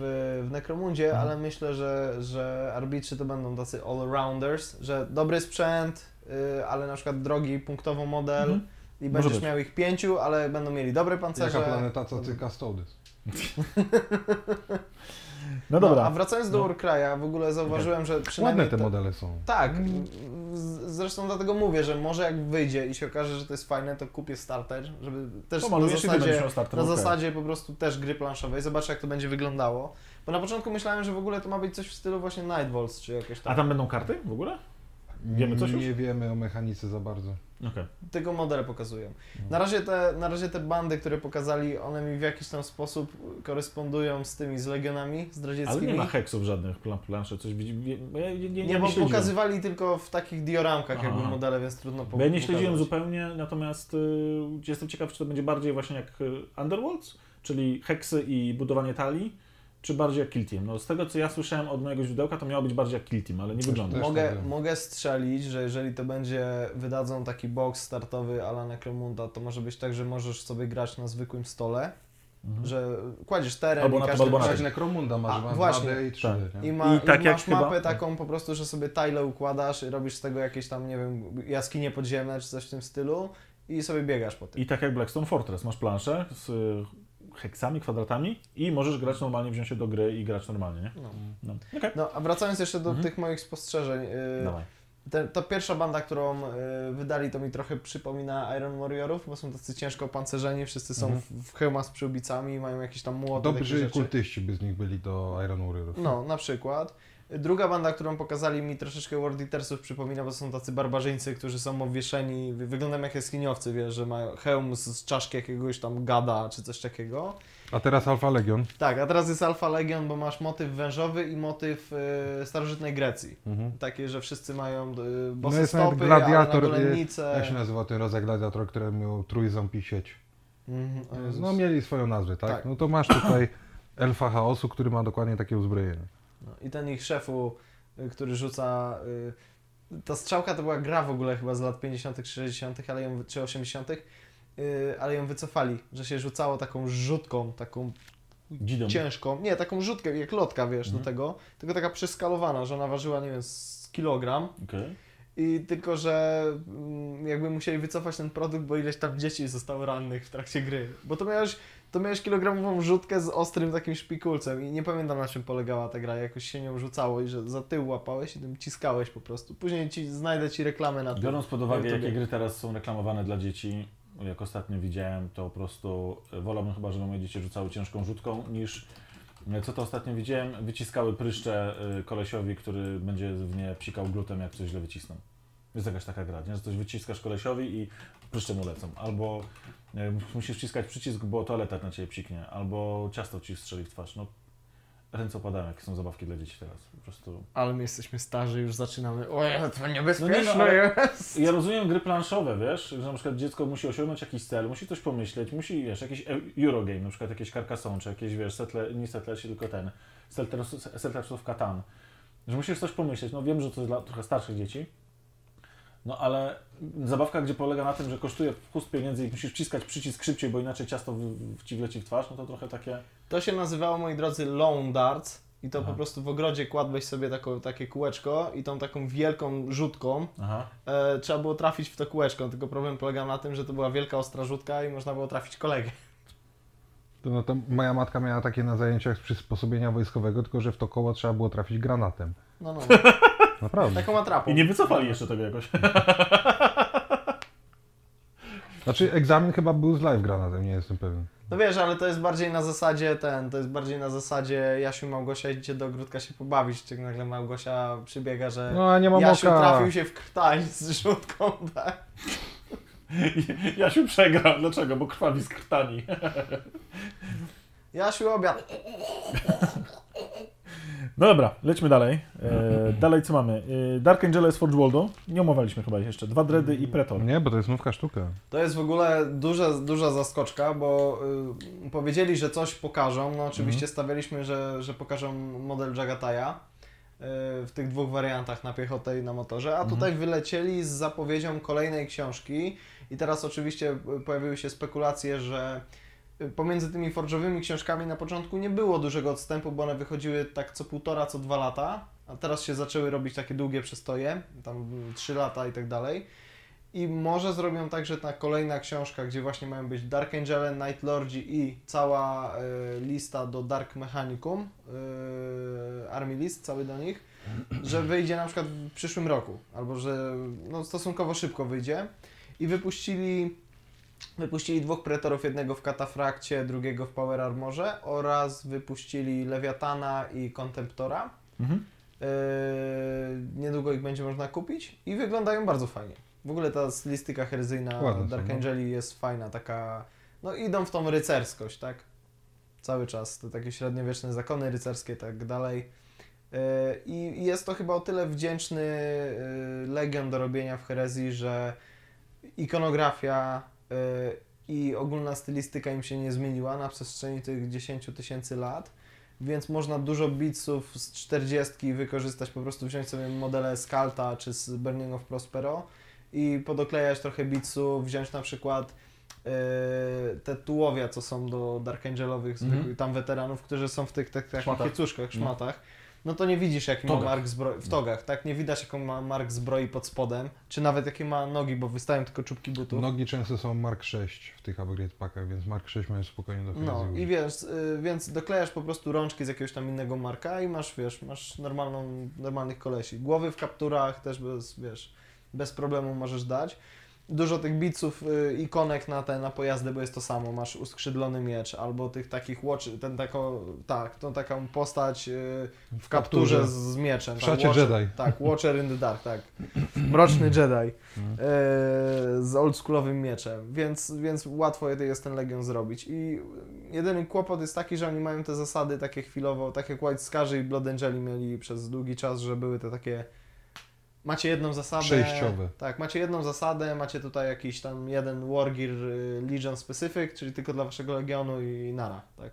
w Necromundzie, Mhm. ale myślę, że, że arbitrzy to będą tacy all-rounders, że dobry sprzęt, y, ale na przykład drogi punktowo model Mhm. i będziesz miał ich pięciu, ale będą mieli dobre pancerze. Jaka planeta, co ty Custodes? No dobra. a wracając do No. Warcry'a, w ogóle zauważyłem, że przynajmniej... Ładne te modele są. Tak, z- zresztą dlatego mówię, że może jak wyjdzie i się okaże, że to jest fajne, to kupię starter, żeby też To na zasadzie, starter. na okej. zasadzie po prostu też gry planszowej, zobaczę jak to będzie wyglądało. Bo na początku myślałem, że w ogóle to ma być coś w stylu właśnie Nightwolves czy jakieś A tam. tam będą karty w ogóle? Wiemy coś już? Nie wiemy o mechanice za bardzo. Okej. Tylko modele pokazują. Mhm. Na razie, te, na razie te bandy, które pokazali, one mi w jakiś tam sposób korespondują z tymi, z legionami Ale zdradzieckimi. nie ma heksów żadnych, plan, planszy, coś widzi. Ja, nie, nie, Nie, bo śledziłem. pokazywali tylko w takich dioramkach jakby Aha. modele, więc trudno po- Bo ja nie śledziłem pokazać. zupełnie, natomiast y, jestem ciekaw, czy to będzie bardziej właśnie jak y, Underworlds, czyli heksy i budowanie talii, czy bardziej jak Kill Team. No z tego co ja słyszałem od mojego źródełka, to miało być bardziej jak Kill Team, ale nie Też- wygląda. też Mogę, tak mogę strzelić, że jeżeli to będzie, wydadzą taki box startowy ala Necromunda, to może być tak, że możesz sobie grać na zwykłym stole, Mhm. że kładziesz teren Albo i na każdy albo na. Tak, Necromunda masz, A, właśnie. 2D i 3D, Tak. i, ma, I i, tak jak masz chyba- mapę taką po prostu, że sobie tile układasz i robisz z tego jakieś tam, nie wiem, jaskinie podziemne czy coś w tym stylu i sobie biegasz po tym. I tak jak Blackstone Fortress, masz planszę z heksami, kwadratami i możesz grać normalnie, wziąć się do gry i grać normalnie, nie? No. No, okej. no a wracając jeszcze do Mhm. tych moich spostrzeżeń. y, Dawaj. Te, ta pierwsza banda, którą y, wydali, to mi trochę przypomina Iron Warriorów, bo są tacy ciężko opancerzeni, wszyscy są Mhm. w, w hełmach z przyłbicami, mają jakieś tam młoty, takie Dobrzy kultyści by z nich byli do Iron Warriorów. No, na przykład. Druga banda, którą pokazali mi troszeczkę World Eatersów przypomina, bo są tacy barbarzyńcy, którzy są obwieszeni, wy- wyglądają jak jaskiniowcy, wiesz, że mają hełm z, z czaszki jakiegoś tam gada, czy coś takiego. A teraz Alpha Legion. Tak, a teraz jest Alpha Legion, bo masz motyw wężowy i motyw y, starożytnej Grecji. Mhm. Takie, że wszyscy mają y, No bose jest nawet stopy, gladiator, na y. Jak się nazywał ten rodzaj gladiator, który miał trójząb i sieć? Mhm. No mieli swoją nazwę, tak? Tak. No to masz tutaj Elfa Chaosu, który ma dokładnie takie uzbrojenie. No, I ten ich szefu, y, który rzuca. Y, ta strzałka to była gra w ogóle chyba z lat 50. czy 60., ale ją, czy 80., y, ale ją wycofali, że się rzucało taką rzutką, taką Dzidą. ciężką. Nie, taką rzutkę, jak lotka, wiesz, Mhm. do tego, tylko taka przeskalowana, że ona ważyła, nie wiem, z kilogram. Okej. I tylko, że mm, jakby musieli wycofać ten produkt, bo ileś tam dzieci zostało rannych w trakcie gry. Bo to miałeś, to miałeś kilogramową rzutkę z ostrym takim szpikulcem i nie pamiętam na czym polegała ta gra, jakoś się nią rzucało i że za tył łapałeś i tym ciskałeś po prostu. Później ci znajdę ci reklamę na tym. Biorąc pod uwagę, jakie gry teraz są reklamowane dla dzieci, jak ostatnio widziałem, to po prostu e, wolałbym chyba, żeby moje dzieci rzucały ciężką rzutką, niż e, co to ostatnio widziałem, wyciskały pryszcze e, kolesiowi, który będzie w nie psikał glutem, jak coś źle wycisną. Jest jakaś taka gra, nie? że coś wyciskasz kolesiowi i pryszcze mu lecą. Albo musisz wciskać przycisk, bo toaleta na ciebie psiknie, albo ciasto ci strzeli w twarz. No, ręce opadają, jakie są zabawki dla dzieci teraz. Po prostu Ale my jesteśmy starzy, już zaczynamy. Oj, to niebezpieczne No nie, no, jest. Ja rozumiem gry planszowe, wiesz, że na przykład dziecko musi osiągnąć jakiś cel, musi coś pomyśleć, musi, wiesz, jakiś e- Eurogame, na przykład jakieś Carcassonne, czy jakieś, wiesz, setle, nie Settlersi, tylko ten, Settlers Settlers of Catan, że musisz coś pomyśleć, no wiem, że to jest dla trochę starszych dzieci, no ale zabawka, gdzie polega na tym, że kosztuje chust pieniędzy i musisz wciskać przycisk szybciej, bo inaczej ciasto w, w, ci wleci w twarz, no to trochę takie... To się nazywało, moi drodzy, lawn darts. I to Aha. po prostu w ogrodzie kładłeś sobie taką, takie kółeczko i tą taką wielką rzutką Aha. e, trzeba było trafić w to kółeczko. Tylko problem polegał na tym, że to była wielka ostra rzutka i można było trafić kolegę. To, no to moja matka miała takie na zajęciach z przysposobienia wojskowego, tylko że w to koło trzeba było trafić granatem. No, no. Naprawdę. Taką atrapą. I nie wycofali jeszcze tego jakoś. Znaczy egzamin chyba był z live granatem, nie jestem pewien. No wiesz, ale to jest bardziej na zasadzie ten, to jest bardziej na zasadzie Jasiu, Małgosia, idziecie do ogródka się pobawić, czy nagle Małgosia przybiega, że No a nie mam Jasiu oka. trafił się w krtań z rzutką, tak? Jasiu przegrał. Dlaczego? Bo krwawi z krtani. Jasiu obiad. No dobra, lećmy dalej. E, dalej co mamy? E, Dark Angeles Forge Worldu. Nie omawialiśmy chyba jeszcze. Dwa Dready i Pretor. Nie, bo to jest nówka sztuka. To jest w ogóle duża, duża zaskoczka, bo y, powiedzieli, że coś pokażą. No oczywiście stawialiśmy, że, że pokażą model Jagataya y, w tych dwóch wariantach na piechotę i na motorze, a tutaj wylecieli z zapowiedzią kolejnej książki i teraz oczywiście y, pojawiły się spekulacje, że pomiędzy tymi forżowymi książkami na początku nie było dużego odstępu, bo one wychodziły tak co półtora, co dwa lata, a teraz się zaczęły robić takie długie przestoje, tam trzy lata i tak dalej. I może zrobią tak, że ta kolejna książka, gdzie właśnie mają być Dark Angele, Night Lordzi i cała y, lista do Dark Mechanicum, y, Army List cały do nich, że wyjdzie na przykład w przyszłym roku, albo że no, stosunkowo szybko wyjdzie. I wypuścili, wypuścili dwóch pretorów, jednego w Katafrakcie, drugiego w Power Armorze oraz wypuścili Lewiatana i Contemptora. Mhm. Yy, niedługo ich będzie można kupić i wyglądają bardzo fajnie. W ogóle ta stylistyka Ładne są, Dark no. Angeli jest fajna, taka, no idą w tą rycerskość, tak? Cały czas, te takie średniowieczne zakony rycerskie tak dalej. Yy, I jest to chyba o tyle wdzięczny yy, legion do robienia w herezji, że ikonografia i ogólna stylistyka im się nie zmieniła na przestrzeni tych 10 tysięcy lat więc można dużo bitsów z 40 wykorzystać, po prostu wziąć sobie modele z Kalta czy z Burning of Prospero i podoklejać trochę bitsów, wziąć na przykład yy, te tułowia, co są do Dark Angelowych, Mhm. zwykłych tam weteranów, którzy są w tych, tych takich Szmatach. No. szmatach. No to nie widzisz jaki ma mark zbroi, w togach, tak? Nie widać jaką ma mark zbroi pod spodem, czy nawet jakie ma nogi, bo wystają tylko czubki butów. Nogi często są Mark 6 w tych upgrade packach, więc Mark 6 możesz spokojnie do No i wiesz, y, więc doklejasz po prostu rączki z jakiegoś tam innego marka i masz, wiesz, masz normalną, normalnych kolesi. Głowy w kapturach też bez, wiesz, bez problemu możesz dać. Dużo tych biców, y, ikonek na te, na pojazdy, bo jest to samo. Masz uskrzydlony miecz, albo tych takich watch, ten tako, tak, tą taką postać y, w kapturze z, z mieczem. W tak, Watcher- Jedi. Tak, Watcher in the Dark, tak. Mroczny Jedi e, z oldschoolowym mieczem, więc, więc łatwo jest ten Legion zrobić. I jedyny kłopot jest taki, że oni mają te zasady takie chwilowo, tak jak White Scarzy i Blood Angeli mieli przez długi czas, że były te takie macie jedną zasadę. Przejściowe. Tak, macie jedną zasadę, macie tutaj jakiś tam jeden Wargear y, Legion Specific, czyli tylko dla waszego Legionu i nara, tak.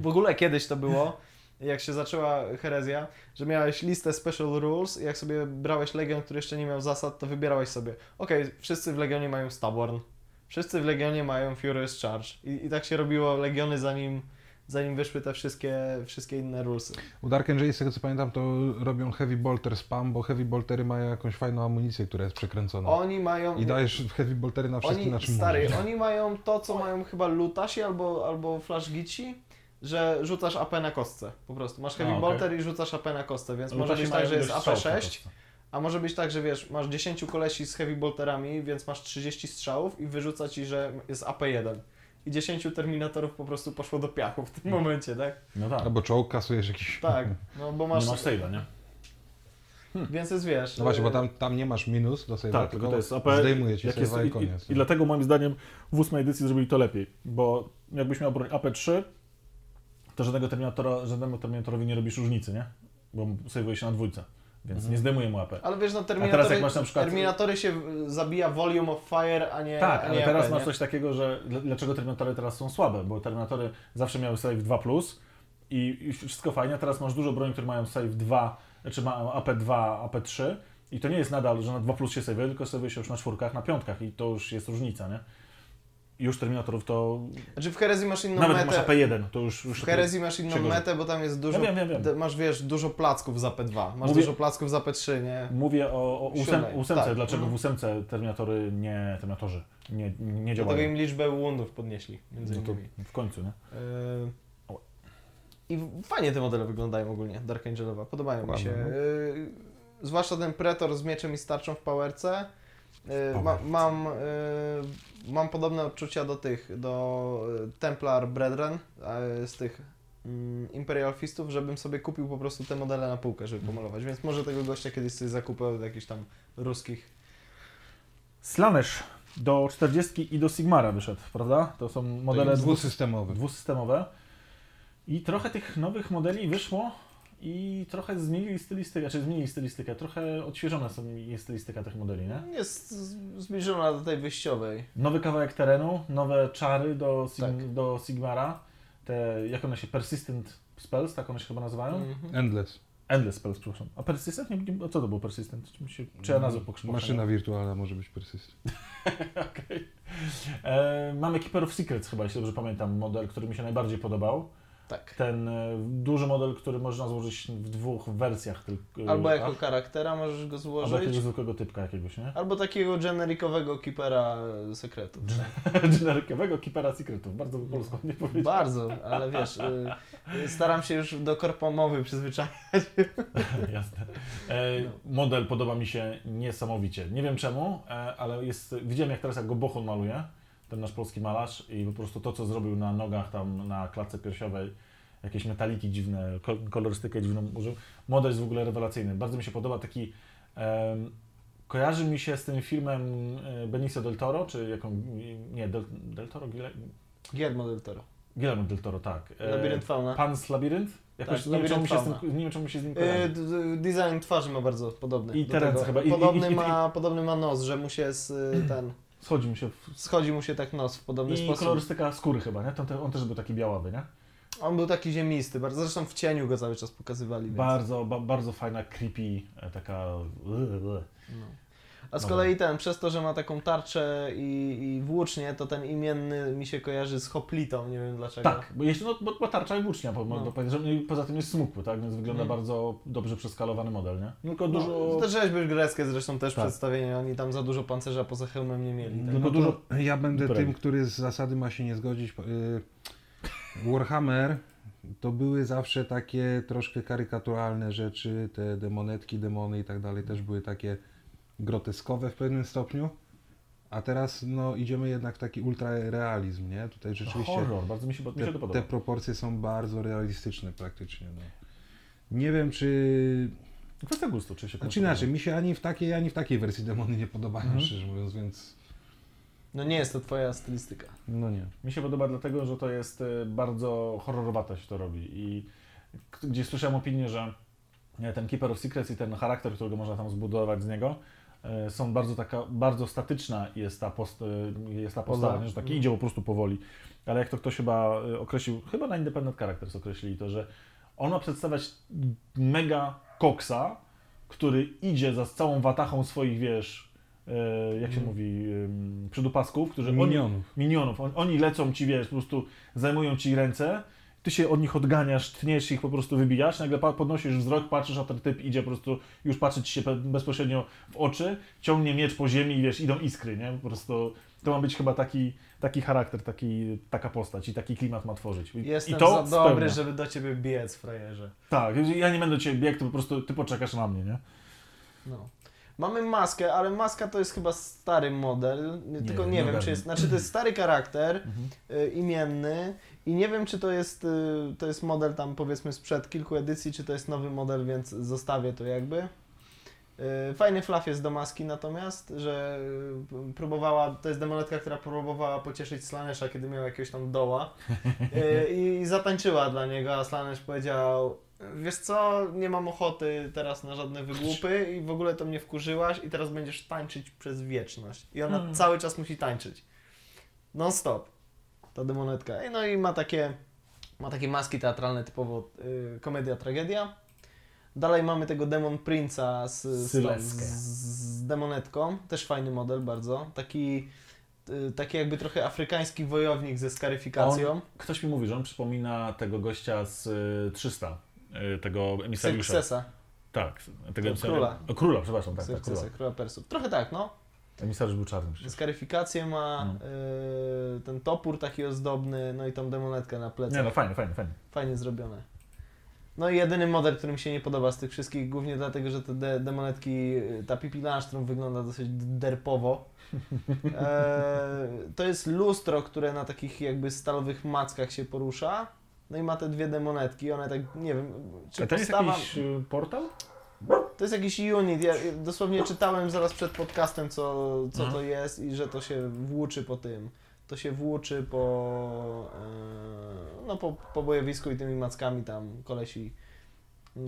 W ogóle kiedyś to było, jak się zaczęła herezja, że miałeś listę special rules i jak sobie brałeś Legion, który jeszcze nie miał zasad, to wybierałeś sobie, okej, wszyscy w Legionie mają Stubborn, wszyscy w Legionie mają Furious Charge i, i tak się robiło Legiony zanim, zanim wyszły te wszystkie, wszystkie inne rulesy. U Dark Angeli, z tego co pamiętam, to robią Heavy Bolter spam, bo Heavy Boltery mają jakąś fajną amunicję, która jest przekręcona. Oni mają... I dajesz w Heavy Boltery na wszystkim, Oni, na czym stary, możesz. oni mają to, co mają chyba Lutasi albo, albo Flash Gici, że rzucasz AP na kostce, po prostu. Masz Heavy A, okej. Bolter i rzucasz AP na kostce, więc No może być tak, że jest ilość strzałów po AP6, prostu. a może być tak, że wiesz, masz 10 kolesi z Heavy Bolterami, więc masz 30 strzałów i wyrzuca ci, że jest AP1. I 10 Terminatorów po prostu poszło do piachu w tym momencie, tak? No tak. Albo czołg kasujesz jakiś... Tak, no bo masz... Nie masz save'a, nie? Więc jest, wiesz... No właśnie, bo y, tam, tam nie masz minus do save'a, Tak, tylko to jest AP. zdejmuje ci save'a i, i koniec. i, I dlatego moim zdaniem w ósmej edycji zrobili to lepiej, bo jakbyś miał broń AP3, to żadnego Terminatora, żadnemu Terminatorowi nie robisz różnicy, nie? Bo save'uje się na dwójce, więc Mhm. nie zdejmuje mu AP. Ale wiesz, no teraz Terminatory, jak masz na przykład- Terminatory się zabija volume of fire, a nie Tak, a ale nie teraz AP, masz nie? coś takiego, że dl- dlaczego Terminatory teraz są słabe, bo Terminatory zawsze miały save 2+, i, i wszystko fajnie, a teraz masz dużo broni, które mają save 2, czy mają AP2, AP3 i to nie jest nadal, że na 2 plus się save'uje, tylko save'uje się już na czwórkach, na piątkach i to już jest różnica, nie? Już Terminatorów to... Znaczy w Herezji masz inną nawet jak masz metę. AP1, to już... już W Herezji masz inną metę, bo tam jest dużo. Ja wiem, wiem, wiem. Masz wiesz, dużo placków za P2, masz Mówię- dużo placków za P3, nie? Mówię o, o ósem, ósemce, tak. dlaczego Mhm. w ósemce Terminatory nie... Terminatorzy nie, nie Dlatego działają. im liczbę woundów podnieśli, między No innymi. w końcu, nie? Yy, I fajnie te modele wyglądają ogólnie, Dark Angelowa, podobają mi się. no. Yy, zwłaszcza ten Pretor z mieczem i starczą w powerce. Yy, ma, mam, yy, mam podobne odczucia do tych, do y, Templar Brethren z tych mm, Imperial Fistów, żebym sobie kupił po prostu te modele na półkę, żeby pomalować, więc może tego gościa kiedyś sobie zakupię od jakichś tam ruskich. Slanesh do 40 i do Sigmara wyszedł, prawda? To są modele Taki dwus- dwusystemowy. dwusystemowe. I trochę tych nowych modeli wyszło i trochę zmienili stylistykę, znaczy zmienili stylistykę, trochę odświeżona są, jest stylistyka tych modeli, nie? Jest z- zbliżona do tej wyjściowej. Nowy kawałek terenu, nowe czary do, Sig- Tak. do Sigmara, te, jak one się, Persistent Spells, tak one się chyba nazywają? Mhm. Endless. Endless Spells, przepraszam. A Persistent? Nie, nie, a co to był Persistent? Czy, mi się, czy ja nazwę pokrzywam? Maszyna wirtualna może być persystent. Okej. E, mamy Keeper of Secrets chyba, jeśli dobrze pamiętam, model, który mi się najbardziej podobał. Tak. Ten e, duży model, który można złożyć w dwóch wersjach tylko. Albo jako charaktera możesz go Albo złożyć. jakiegoś zwykłego typka jakiegoś, nie? Albo takiego generikowego keepera sekretów. Generykowego Keepera Secretów, bardzo po polsku nie powiedział. Bardzo, ale wiesz, staram się już do korpomowy przyzwyczaić. Jasne. E, model podoba mi się niesamowicie. Nie wiem czemu, e, ale jest, widziałem jak teraz jak go Bochon maluje, ten nasz polski malarz i po prostu to, co zrobił na nogach tam na klatce piersiowej, jakieś metaliki dziwne, ko- kolorystykę dziwną użył. Model jest w ogóle rewelacyjny. Bardzo mi się podoba taki... em, kojarzy mi się z tym filmem e, Benicio del Toro, czy jaką... Nie, del, del Toro? Gile- Guillermo del Toro. Guillermo del Toro, tak. E, Labirynt fauna. Pan z Labirynt? Jakoś Tak, nie, wiem, się z tym, nie wiem, czemu się z nim Y, d- design twarzy ma bardzo podobny. I chyba. I- i- Podobny, i- i- ma, podobny ma nos, że mu się z, y, ten, Schodzi mi się w... schodzi mu się tak nos w podobny I sposób. kolorystyka skóry chyba, nie? Te- on też był taki białawy, nie? On był taki ziemisty, bardzo, zresztą w cieniu go cały czas pokazywali. Więc... Bardzo, ba, bardzo fajna, creepy, e, taka... No. A z Dobra. kolei ten, przez to, że ma taką tarczę i, i włócznię, to ten imienny mi się kojarzy z hoplitą, nie wiem dlaczego. Tak, bo jeśli no, bo, bo tarcza i włócznia, bo, No. no. poza tym jest smukły, tak? Więc wygląda Mhm. bardzo dobrze przeskalowany model, nie? Tylko No, dużo... Te rzeźby greckie zresztą też Tak. przedstawienie, oni tam za dużo pancerza poza hełmem nie mieli. Tak? Tylko no dużo ja będę tym, który z zasady ma się nie zgodzić. Y, Warhammer to były zawsze takie troszkę karykaturalne rzeczy, te demonetki, demony i tak dalej też były takie groteskowe w pewnym stopniu. A teraz no, idziemy jednak w taki ultrarealizm, nie? Tutaj rzeczywiście Horror, bardzo mi się, mi się te, to podoba. te proporcje są bardzo realistyczne praktycznie. No. Nie wiem, czy Kwestia gustu, czy się Znaczy inaczej, mi się ani w takiej, ani w takiej wersji demony nie podobają, Mhm. szczerze mówiąc, więc No nie jest to twoja stylistyka. no nie. Mi się podoba dlatego, że to jest e, bardzo horrorowate się to robi i gdzieś słyszałem opinię, że nie, ten Keeper of Secrets i ten charakter, którego można tam zbudować z niego, e, są bardzo taka, bardzo statyczna jest ta, post, e, jest ta postawa, Poza. że taki Mhm. idzie po prostu powoli. Ale jak to ktoś chyba e, określił, chyba na Independent Characters określili to, że on ma przedstawiać mega koksa, który idzie za całą watachą swoich, wiesz, e, jak się Mhm. mówi, przydupasków, którzy oni, Minionów. minionów. On, oni lecą ci, wiesz, po prostu zajmują ci ręce, ty się od nich odganiasz, tniesz ich, po prostu wybijasz, nagle podnosisz wzrok, patrzysz, a ten typ idzie po prostu, już patrzy ci się bezpośrednio w oczy, ciągnie miecz po ziemi i wiesz, idą iskry, nie? Po prostu to ma być chyba taki, taki charakter, taki, taka postać i taki klimat ma tworzyć. I, Jestem i to za dobry, spełnia. żeby do ciebie biec, frajerze. Tak, ja nie będę cię biegł, to po prostu ty poczekasz na mnie, nie? No. Mamy maskę, ale maska to jest chyba stary model, tylko wiem, nie nie wiem, czy jest, znaczy to jest stary charakter Mhm. y, imienny i nie wiem, czy to jest, y, to jest model tam powiedzmy sprzed kilku edycji, czy to jest nowy model, więc zostawię to jakby. Y, Fajny fluff jest do maski natomiast, że próbowała, to jest demonetka, która próbowała pocieszyć Slanesha, kiedy miał jakiegoś tam doła y, i zatańczyła dla niego, a Slanesh powiedział Wiesz co, nie mam ochoty teraz na żadne wygłupy i w ogóle to mnie wkurzyłaś i teraz będziesz tańczyć przez wieczność. I ona Hmm. cały czas musi tańczyć. Non stop. Ta demonetka. No i ma takie, ma takie maski teatralne typowo y, komedia, tragedia. Dalej mamy tego Demon Prince'a z, z, z, z demonetką. Też fajny model bardzo. Taki, y, taki jakby trochę afrykański wojownik ze skaryfikacją. Ktoś mi mówi, że on przypomina tego gościa z y, 300, y, tego emisariusza. Sukcesa. Tak, tego emisariusza. króla. O, króla, przepraszam, tak, tak, Sukcesa, króla. króla Persów. Trochę tak, no. Emisariusz był czarny. Skaryfikację ma, No. y, ten topór taki ozdobny, no i tą demonetkę na plecach. Nie no, fajnie, fajnie, fajnie. Fajnie zrobione. No i jedyny model, który mi się nie podoba z tych wszystkich, głównie dlatego, że te de demonetki, y, ta Pipi Landstrom wygląda dosyć derpowo. E, to jest lustro, które na takich jakby stalowych mackach się porusza. No i ma te dwie demonetki, one tak, nie wiem, czy A to jest postawa... jakiś y, portal? To jest jakiś unit. Ja dosłownie czytałem zaraz przed podcastem, co, co Mhm. to jest i że to się włóczy po tym. To się włóczy po, e, no, po, po bojowisku i tymi mackami tam kolesi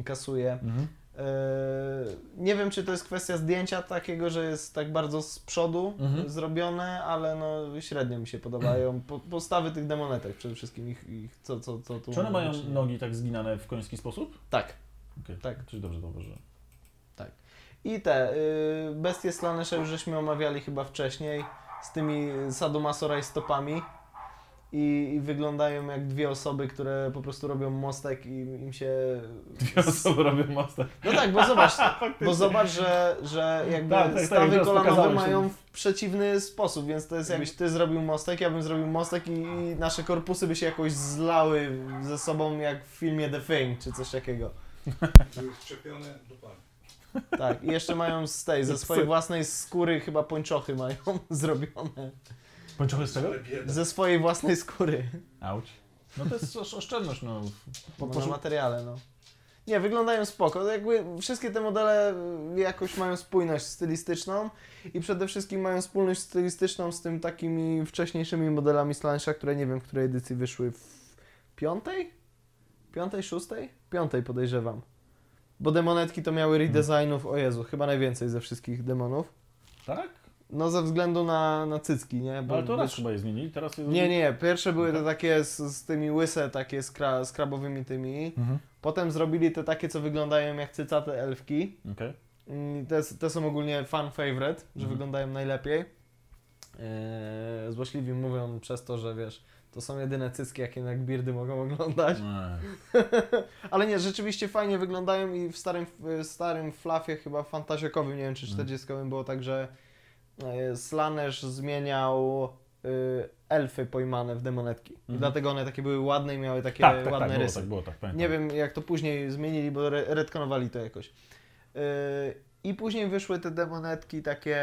kasuje. Mhm. E, nie wiem, czy to jest kwestia zdjęcia takiego, że jest tak bardzo z przodu Mhm. zrobione, ale no średnio mi się podobają. Po, postawy tych demonetek przede wszystkim, ich, ich co, co, co tu Czy one mają łącznie. nogi tak zginane w koński sposób? Tak. Okej, Tak. Coś dobrze zauważyłem. I te y, bestie Slanesha już żeśmy omawiali chyba wcześniej z tymi sadomasoraj stopami i, i wyglądają jak dwie osoby, które po prostu robią mostek i im się... Dwie osoby robią mostek. No tak, bo zobacz, bo zobacz, że, że jakby Tak, tak, tak, stawy teraz kolanowe mają w przeciwny sposób, więc to jest jakbyś ty zrobił mostek, ja bym zrobił mostek i, i nasze korpusy by się jakoś zlały ze sobą jak w filmie The Thing, czy coś takiego. Były szczepione dupami. Tak, i jeszcze mają z tej, ze swojej własnej skóry chyba pończochy mają zrobione. Pończochy z czego? Ze swojej własnej skóry. Auć. No to jest osz- oszczędność, no. Po, No, po, na materiale, no. Nie, wyglądają spoko. Jakby wszystkie te modele jakoś mają spójność stylistyczną i przede wszystkim mają spójność stylistyczną z tym takimi wcześniejszymi modelami Slanesha, które nie wiem, w której edycji wyszły w piątej? Piątej, szóstej? Piątej podejrzewam. Bo demonetki to miały redesignów, o Jezu, chyba najwięcej ze wszystkich demonów. tak? No ze względu na, na cycki, nie? No, ale to raz chyba je zmienili, teraz. Nie, nie, pierwsze były te takie z, z tymi łyse, takie z, kra, z krabowymi tymi. Mhm. Potem zrobili te takie, co wyglądają jak cycate elfki. Okej. Mm, Te, te są ogólnie fan favorite, że Mhm. wyglądają najlepiej. Eee, złośliwi mówią przez to, że wiesz, to są jedyne cycki, jakie jak beardy mogą oglądać. Ale nie, rzeczywiście fajnie wyglądają i w starym, w starym flafie chyba fantasiokowym, nie wiem czy Mhm. 40 było tak, że Slanesh zmieniał y, elfy pojmane w demonetki. Mhm. dlatego one takie były ładne i miały takie Tak, tak, ładne tak, było rysy. tak, było tak, pamiętam. Nie wiem jak to później zmienili, bo re retkonowali to jakoś. Yy, I później wyszły te demonetki takie,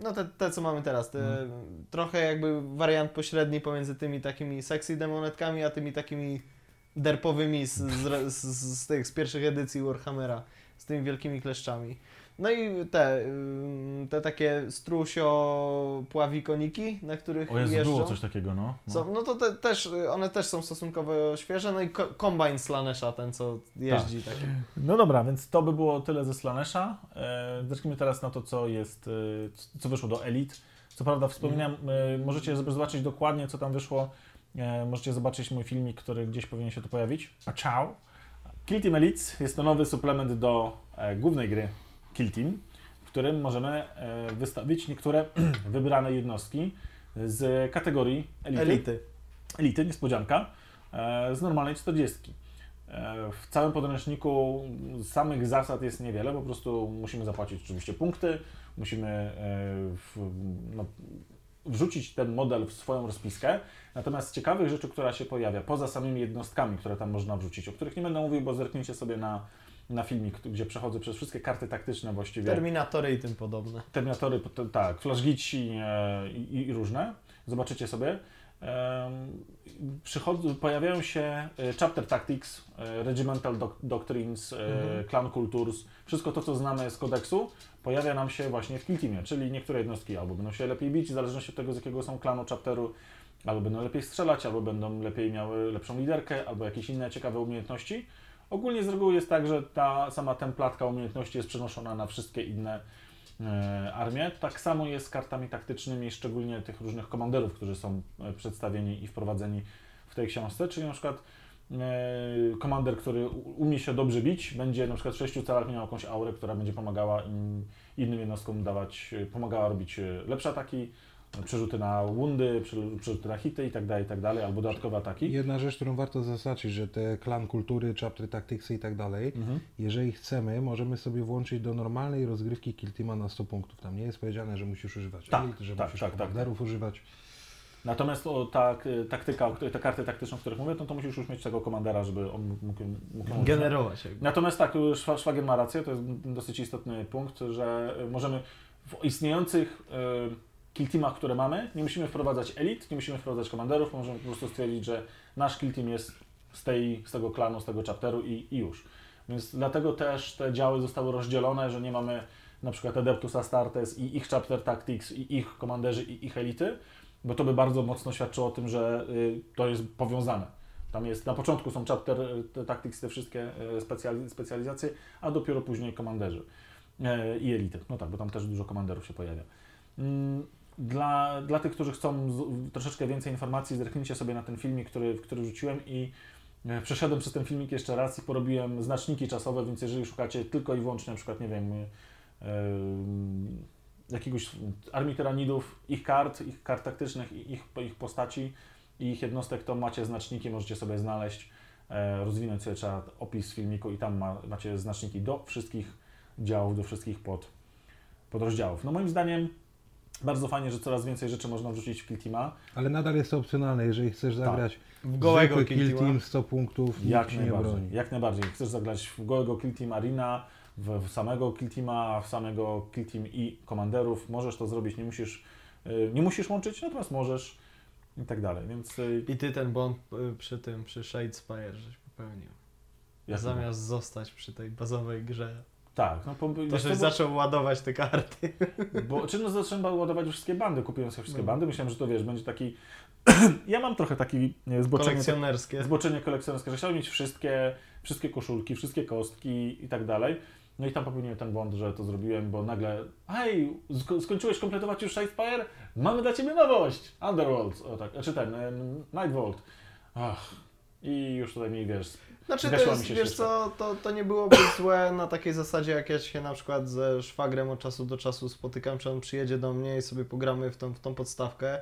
no te, te co mamy teraz, te Mhm. trochę jakby wariant pośredni pomiędzy tymi takimi sexy demonetkami, a tymi takimi derpowymi z, z, z, z tych, z pierwszych edycji Warhammera, z tymi wielkimi kleszczami. No i te, te takie strusio pławikoniki, na których O Jezu, jeżdżą. było coś takiego, no. no. Są, no to te, też, one też są stosunkowo świeże, no i ko- Combine Slanesha, ten co jeździ taki. No dobra, więc to by było tyle ze Slanesha. E, zacznijmy teraz na to, co jest, e, co wyszło do Elite. Co prawda wspominałem, e, możecie zobaczyć dokładnie, co tam wyszło. Możecie zobaczyć mój filmik, który gdzieś powinien się tu pojawić. A ciao! Kill Team Elite jest to nowy suplement do głównej gry Kill Team, w którym możemy e, wystawić niektóre wybrane jednostki z kategorii Elity. Elity. Elity, niespodzianka, e, z normalnej 40. E, W całym podręczniku samych zasad jest niewiele, po prostu musimy zapłacić oczywiście punkty, musimy w, no, wrzucić ten model w swoją rozpiskę. Natomiast z ciekawych rzeczy, która się pojawia, poza samymi jednostkami, które tam można wrzucić, o których nie będę mówił, bo zerknijcie sobie na, na filmik, gdzie przechodzę przez wszystkie karty taktyczne właściwie. Terminatory i tym podobne. Terminatory, to- tak, flashgici e, i, i różne. Zobaczycie sobie. Przychodzą, pojawiają się e, Chapter Tactics, e, Regimental doc- Doctrines, Mhm. Clan Cultures, wszystko to, co znamy z kodeksu, pojawia nam się właśnie w Kill Teamie, czyli niektóre jednostki albo będą się lepiej bić, w zależności od tego, z jakiego są klanu, chapteru, albo będą lepiej strzelać, albo będą lepiej miały lepszą liderkę, albo jakieś inne ciekawe umiejętności. Ogólnie z reguły jest tak, że ta sama templatka umiejętności jest przenoszona na wszystkie inne e, armię. Tak samo jest z kartami taktycznymi, szczególnie tych różnych komanderów, którzy są e, przedstawieni i wprowadzeni w tej książce, czyli na przykład e, komander, który umie się dobrze bić, będzie na przykład w sześciu celach miał jakąś aurę, która będzie pomagała innym jednostkom dawać, pomagała robić lepsze ataki, przerzuty na wundy, prze- przerzuty na hity i tak dalej, i tak dalej, albo dodatkowe ataki. Jedna rzecz, którą warto zaznaczyć, że te klan kultury, chapter tacticsy i tak dalej, Mhm. jeżeli chcemy, możemy sobie włączyć do normalnej rozgrywki Kill Teama na 100 punktów. Tam nie jest powiedziane, że musisz używać Tak, elit, że tak, musisz tak, tak, komanderów używać. Natomiast o, tak, e, taktyka, o której- te karty taktyczne, o których mówię, no to musisz już mieć tego komandera, żeby on mógł, mógł. Generować jakby. Natomiast tak, Szwa- Szwagier ma rację, to jest dosyć istotny punkt, że możemy w istniejących y, kill teamach, które mamy, nie musimy wprowadzać elit, nie musimy wprowadzać komanderów, możemy po prostu stwierdzić, że nasz kill team jest z, tej, z tego klanu, z tego chapteru i, i już. Więc dlatego też te działy zostały rozdzielone, że nie mamy na przykład Adeptus Astartes i ich chapter tactics i ich komanderzy i ich elity, bo to by bardzo mocno świadczyło o tym, że y, to jest powiązane. Tam jest, na początku są chapter y, tactics, te wszystkie y, specjali, specjalizacje, a dopiero później komanderzy i elity. No tak, bo tam też dużo komanderów się pojawia. Dla, dla tych, którzy chcą z, troszeczkę więcej informacji, zerknijcie sobie na ten filmik, który, który rzuciłem i e, przeszedłem przez ten filmik jeszcze raz i porobiłem znaczniki czasowe, więc jeżeli szukacie tylko i wyłącznie na przykład, nie wiem, e, jakiegoś armii tyranidów, ich kart, ich kart taktycznych, ich, ich postaci i ich jednostek, to macie znaczniki, możecie sobie znaleźć, e, rozwinąć sobie trzeba opis filmiku i tam ma, macie znaczniki do wszystkich działów, do wszystkich pod, podrozdziałów. No moim zdaniem bardzo fajnie, że coraz więcej rzeczy można wrzucić w Kill Teama. Ale nadal jest to opcjonalne, jeżeli chcesz zagrać W gołego. Team 100 punktów, Jak nie najbardziej. broni. Jak najbardziej. Chcesz zagrać w gołego Kill Team Arena, w, w samego Kill Teama, w samego Kill Team i komanderów. Możesz to zrobić, nie musisz, y, nie musisz łączyć, natomiast możesz i tak dalej. Więc y, I ty ten błąd y, przy tym, przy Shadespire żeś popełnił. jak Zamiast zostać przy tej bazowej grze, Tak, no po, to bo- zaczął ładować te karty. Bo czy no zacząłem ładować wszystkie bandy, kupiłem sobie wszystkie No. bandy, myślałem, że to wiesz, będzie taki... ja mam trochę taki nie, zboczenie, Kolekcjonerskie. zboczenie kolekcjonerskie, że chciałem mieć wszystkie, wszystkie koszulki, wszystkie kostki i tak dalej. No i tam popełniłem ten błąd, że to zrobiłem, bo nagle hej, sko- skończyłeś kompletować już Shadespire? Mamy dla Ciebie nowość! Underworld, o tak, czy ten, em, Nightvolt. Ach. i już tutaj mi wiesz, Znaczy to jest, wiesz co, to, to nie byłoby złe na takiej zasadzie, jak ja się na przykład ze szwagrem od czasu do czasu spotykam, czy on przyjedzie do mnie i sobie pogramy w tą, w tą podstawkę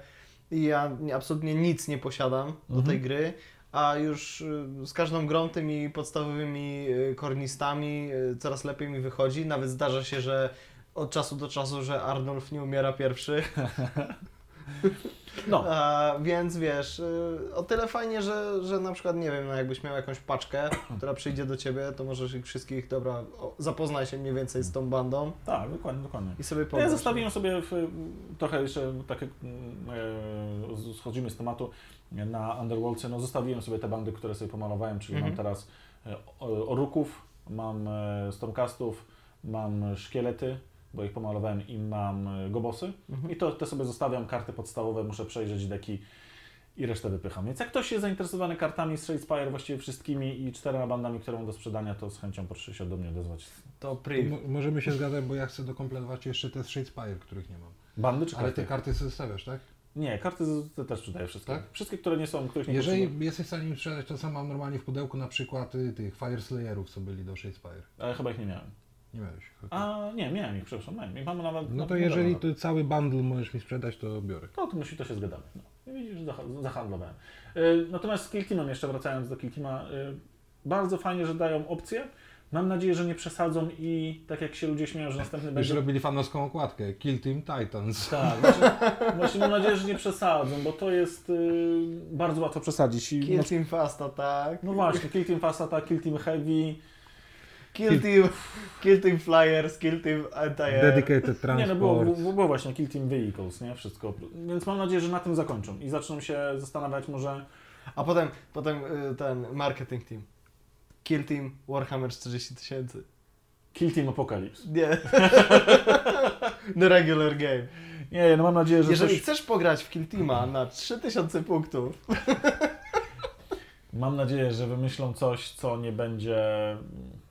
i ja nie- absolutnie nic nie posiadam do Mhm. tej gry, a już y, z każdą grą tymi podstawowymi y, kornistami y, coraz lepiej mi wychodzi, nawet zdarza się, że od czasu do czasu, że Arnulf nie umiera pierwszy. no, A, więc wiesz, y, o tyle fajnie, że, że na przykład, nie wiem, no jakbyś miał jakąś paczkę, która przyjdzie do ciebie, to możesz ich wszystkich, dobra, o, zapoznaj się mniej więcej z tą bandą. Tak, dokładnie, dokładnie. i sobie No. ja zostawiłem sobie w, trochę jeszcze, tak jak e, schodzimy z tematu na Underworldce, no zostawiłem sobie te bandy, które sobie pomalowałem, czyli Mhm. mam teraz e, Oruków, mam e, Stormcastów, mam Szkielety, bo ich pomalowałem i mam e, Gobosy Mhm. i to te sobie zostawiam, karty podstawowe, muszę przejrzeć deki i resztę wypycham. Więc jak ktoś jest zainteresowany kartami z Shadespire, właściwie wszystkimi i czterema bandami, które mam do sprzedania, to z chęcią proszę się do mnie odezwać. To priv. Mo- możemy się zgadzać, bo ja chcę dokompletować jeszcze te z Shadespire, których nie mam. Bandy czy Ale karty? te karty sobie zostawiasz, tak? Nie, karty te też sprzedaję wszystkie. Tak? Wszystkie, które nie są, których nie Jeżeli potrzebuję. jesteś w stanie mi sprzedać, to sam mam normalnie w pudełku na przykład y, tych Fire Slayerów, co byli do Shadespire. Ale chyba ich nie miałem. Nie miałeś. A nie, miałem ich, przepraszam, miałem. Ich mamy nawet. No to jeżeli to cały bundle możesz mi sprzedać, to biorę. To, to musi, to się zgadamy. No. I widzisz, zaha- zahandlowałem. Y, natomiast z Kiltimem, jeszcze wracając do Kiltima, y, bardzo fajnie, że dają opcję. Mam nadzieję, że nie przesadzą i tak jak się ludzie śmieją, że następny Już będzie. robili fanowską okładkę. Kill Team Titans. Tak, właśnie, właśnie mam nadzieję, że nie przesadzą, bo to jest y, bardzo łatwo przesadzić. I, Kill no, Team Fasta, tak. no właśnie, Kill Team Fast Attack, Kill Team Heavy. Kill Team, Kill Team Flyers, Kill Team Anti-Air. Dedicated Nie, no było, Transport. było właśnie Kill Team Vehicles, nie? Wszystko. Więc mam nadzieję, że na tym zakończą i zaczną się zastanawiać może... A potem, potem y, ten marketing team. Kill Team Warhammer 40 tysięcy. Kill Team Apocalypse. Nie. The regular game. Nie, no mam nadzieję, że Jeżeli coś... chcesz pograć w Kill Teama na 3000 punktów, Mam nadzieję, że wymyślą coś, co nie będzie...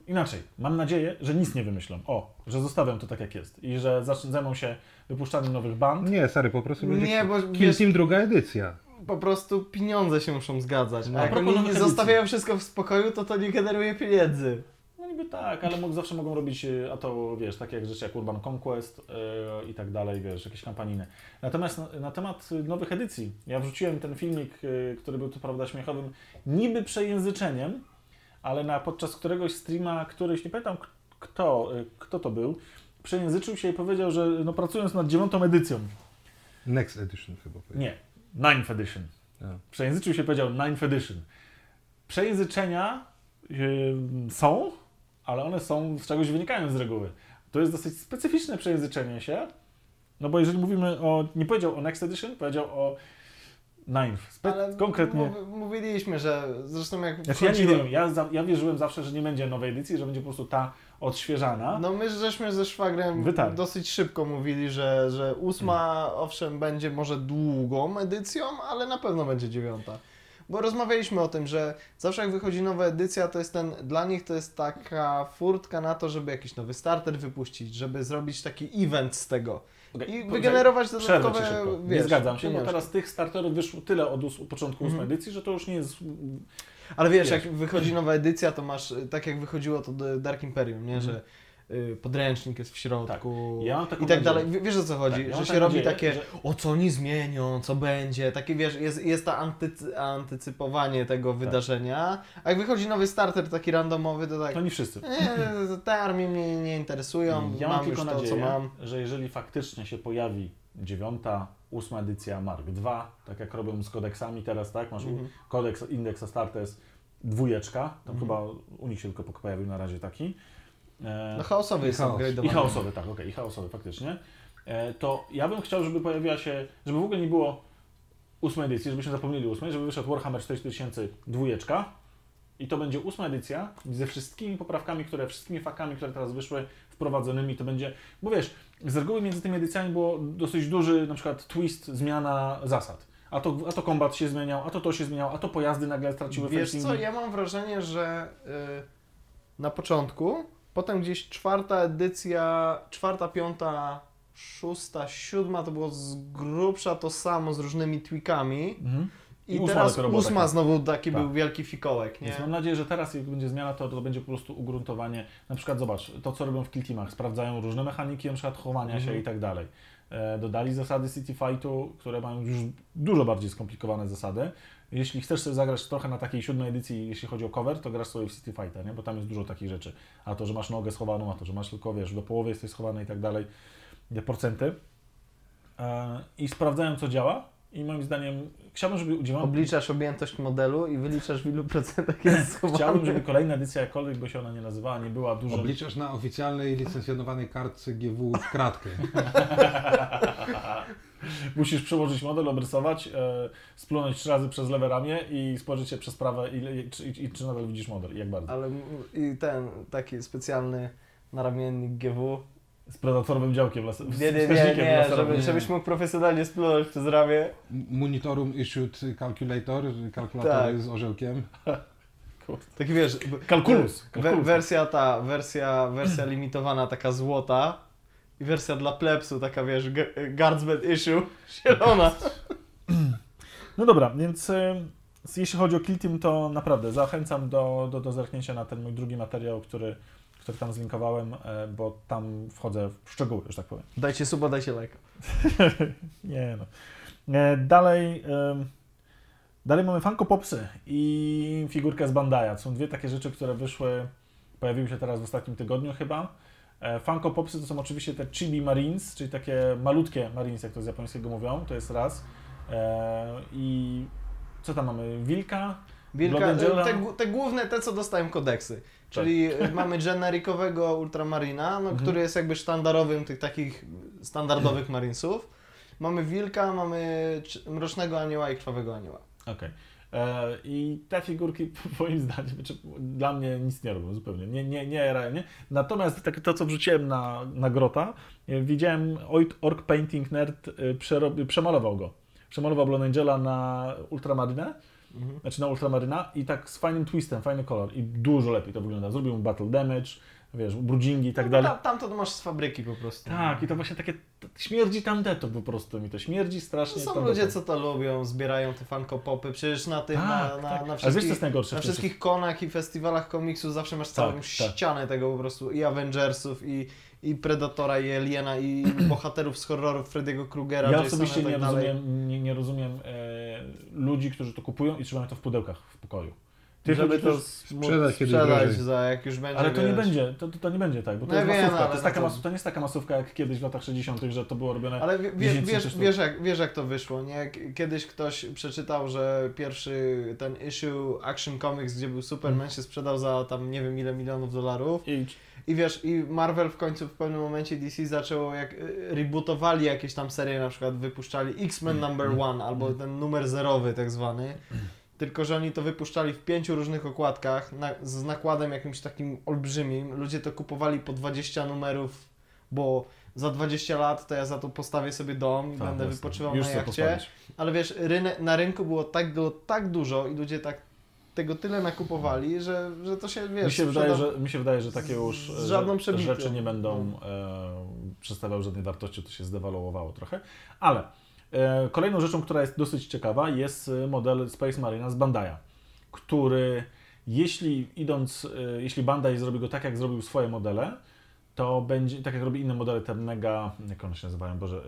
Inaczej, mam nadzieję, że nic nie wymyślą. O, że zostawią to tak jak jest i że zaczną, zajmą się wypuszczaniem nowych band. Nie, stary, po prostu będzie Nie, bo Kill wiesz- Team druga edycja. po prostu pieniądze się muszą zgadzać. No, A jak propos oni nie zostawiają wszystko w spokoju, to to nie generuje pieniędzy. No niby tak, ale mógł, zawsze mogą robić, y, a to wiesz, takie jak rzeczy jak Urban Conquest yy, i tak dalej, wiesz, jakieś kampanijne. Natomiast na, na temat nowych edycji, ja wrzuciłem ten filmik, y, który był tu prawda śmiechowym, niby przejęzyczeniem, ale na, podczas któregoś streama, któryś, nie pamiętam kto, y, kto to był, przejęzyczył się i powiedział, że no, pracując nad dziewiątą edycją, Next Edition chyba. powiedział. nie, ninth edition, A. przejęzyczył się i powiedział ninth edition. Przejęzyczenia y, są, ale one są z czegoś wynikają z reguły. To jest dosyć specyficzne przejęzyczenie się, no bo jeżeli mówimy o, nie powiedział o next edition, powiedział o ninth, Spe- Ale konkretnie. mów- mówiliśmy, że zresztą jak Znaczy ja nie wiem, ja, za, ja wierzyłem zawsze, że nie będzie nowej edycji, że będzie po prostu ta odświeżana. No my żeśmy ze szwagrem tak. dosyć szybko mówili, że, że ósma owszem będzie może długą edycją, ale na pewno będzie dziewiąta. Bo rozmawialiśmy o tym, że zawsze jak wychodzi nowa edycja, to jest ten, dla nich to jest taka furtka na to, żeby jakiś nowy starter wypuścić, żeby zrobić taki event z tego Okej, i wygenerować dodatkowe, wiesz, nie zgadzam się, bo pieniążki. teraz tych starterów wyszło tyle od początku ósmej Mhm. edycji, że to już nie jest... Ale wiesz, Wiesz. jak wychodzi nowa edycja, to masz, tak jak wychodziło to Dark Imperium, nie, Mhm. że podręcznik jest w środku Ja mam taką i tak dalej. Wiesz o co chodzi? Tak, ja że się robi nadzieję, takie, że- o co oni zmienią, co będzie, takie wiesz, jest, jest to antycy, antycypowanie tego wydarzenia, a jak wychodzi nowy starter taki randomowy, to tak, To nie wszyscy. nie, te armie mnie nie interesują, Ja mam mam tylko to, nadzieję, co mam. że jeżeli faktycznie się pojawi dziewiąta, ósma edycja Mark II, tak jak robią z kodeksami teraz, tak? Masz Mhm. kodeks Index Astartes dwójeczka, tam Mhm. chyba u nich się tylko pojawił na razie taki. E, No chaosowy jest chaos. I chaosowy, tak, okej, i chaosowy faktycznie. E, to ja bym chciał, żeby pojawiła się, żeby w ogóle nie było ósmej edycji, żebyśmy zapomnieli ósmej, żeby wyszedł Warhammer 4000 dwójeczka i to będzie ósma edycja ze wszystkimi poprawkami, które, wszystkimi fakami, które teraz wyszły, wprowadzonymi, to będzie, bo wiesz, z reguły między tymi edycjami było dosyć duży na przykład twist, zmiana zasad. A to, a to kombat się zmieniał, a to to się zmieniało, a to pojazdy nagle straciły Wiesz co, ja mam wrażenie, że y, na początku, potem gdzieś czwarta edycja, czwarta, piąta, szósta, siódma to było z grubsza to samo z różnymi tweakami Mhm. I, I ósma teraz ósma taka. znowu taki Tak. był wielki fikołek, nie? Więc mam nadzieję, że teraz jak będzie zmiana, to, to będzie po prostu ugruntowanie. Na przykład zobacz, to co robią w Kill Teamach, sprawdzają różne mechaniki, na przykład chowania się Mhm. i tak dalej. E, dodali zasady City Fightu, które mają już dużo bardziej skomplikowane zasady. Jeśli chcesz sobie zagrać trochę na takiej siódmej edycji, jeśli chodzi o cover, to grasz sobie w City Fighta, nie? bo tam jest dużo takich rzeczy. A to, że masz nogę schowaną, a to, że masz tylko, wiesz, do połowy jesteś schowany i tak dalej, te procenty. E, I sprawdzają, co działa. I moim zdaniem chciałbym, żeby udzielano Obliczasz objętość modelu i wyliczasz w ilu procentach jest schowany. Chciałbym, żeby kolejna edycja, jakkolwiek by się ona nie nazywała, nie była dużo. Obliczasz na oficjalnej licencjonowanej kartce GW w kratkę. Musisz przełożyć model, obrysować, e, splunąć trzy razy przez lewe ramię i spojrzeć się przez prawe i, i, czy- i, czy nadal widzisz model i jak bardzo. Ale i ten taki specjalny naramiennik GW. Z predatorowym działkiem las- Nie, nie, nie, nie, żeby, żebyś mógł profesjonalnie splunąć przez ramię. Monitorum issued calculator, kalkulatory Tak. z orzełkiem. Taki wiesz, kalkulus. wersja ta, wersja, wersja limitowana taka złota i wersja dla plebsu taka wiesz, guardsman issue zielona. No dobra, więc e, jeśli chodzi o Kill Team, to naprawdę zachęcam do, do, do zerknięcia na ten mój drugi materiał, który, który tam zlinkowałem, e, bo tam wchodzę w szczegóły, że tak powiem. Dajcie suba, dajcie lajka. Nie no. E, Dalej, dalej mamy Funko Popsy i figurkę z Bandai'a. To są dwie takie rzeczy, które wyszły, pojawiły się teraz w ostatnim tygodniu chyba. E, Funko Popsy to są oczywiście te Chibi Marines, czyli takie malutkie Marines, jak to z japońskiego mówią, to jest raz. E, I co tam mamy? Wilka, Wilka, te, te główne, te co dostają kodeksy. Czyli mamy generikowego Ultramarina, no, Mhm. który jest jakby sztandarowym tych takich standardowych Marinesów. Mamy Wilka, mamy cz- Mrocznego Anioła i Krwawego Anioła. Okej. E, I te figurki, moim zdaniem, znaczy, dla mnie nic nie robią zupełnie. Nie, nie, nie realnie. Natomiast tak, to, co wrzuciłem na, na grota, e, widziałem Oit Orc Painting Nerd e, przerobi, przemalował go. Przemalował Blond Angela na Ultramarynę, Mhm. znaczy na Ultramarina i tak z fajnym twistem, fajny kolor i dużo lepiej to wygląda. Zrobił mu battle damage, wiesz, brudzingi i tak dalej. Tam, tam to masz z fabryki po prostu. Tak, i to właśnie takie, śmierdzi tandeto po prostu mi to, śmierdzi strasznie. są tandeto. ludzie, co to lubią, zbierają te fanko popy. Przecież na tym, Tak, na, na, tak. na Ale wiesz, co wszystkich, najgorsze? na wszystkich konach i festiwalach komiksu zawsze masz całą tak. ścianę tego po prostu i Avengersów, i, i Predatora, i Aliena, i bohaterów z horrorów Freddy'ego Krugera, Ja Jasona osobiście tak nie rozumiem, nie, nie rozumiem e, ludzi, którzy to kupują i trzymają to w pudełkach w pokoju. Tych Żeby to Sprzedać sprzedać za jak już będzie, Ale to nie wiesz. będzie, to, to, to nie będzie tak, bo to No jest wiem, masówka. to, jest taka to- mas, to nie jest taka masówka jak kiedyś w latach 60., że to było robione. Ale wie, wie, 10 wiesz, wiesz, jak, wiesz jak to wyszło, nie? Kiedyś ktoś przeczytał, że pierwszy ten issue Action Comics, gdzie był Superman, Mhm. się sprzedał za tam nie wiem ile milionów dolarów. I, I wiesz, i Marvel w końcu w pewnym momencie DC zaczęło, jak y, rebootowali jakieś tam serie, na przykład wypuszczali X-Men Number One, albo ten numer zerowy tak zwany. Tylko, że oni to wypuszczali w pięciu różnych okładkach, na, z nakładem jakimś takim olbrzymim. Ludzie to kupowali po 20 numerów, bo za 20 lat to ja za to postawię sobie dom i Tak, będę jasne. wypoczywał Już na jachcie. Ale wiesz, rynek, na rynku było tak, było tak dużo i ludzie tak tego tyle nakupowali, że, że to się, wiesz, mi, się wydaje, że, mi się wydaje, że takie już e, rzeczy nie będą e, przedstawiały żadnej wartości, to się zdewaluowało trochę. Ale kolejną rzeczą, która jest dosyć ciekawa, jest e, model Space Marina z Bandai'a, który jeśli idąc, e, jeśli Bandai zrobi go tak, jak zrobił swoje modele, to będzie, tak jak robi inne modele, te mega, jak one się nazywają, Boże,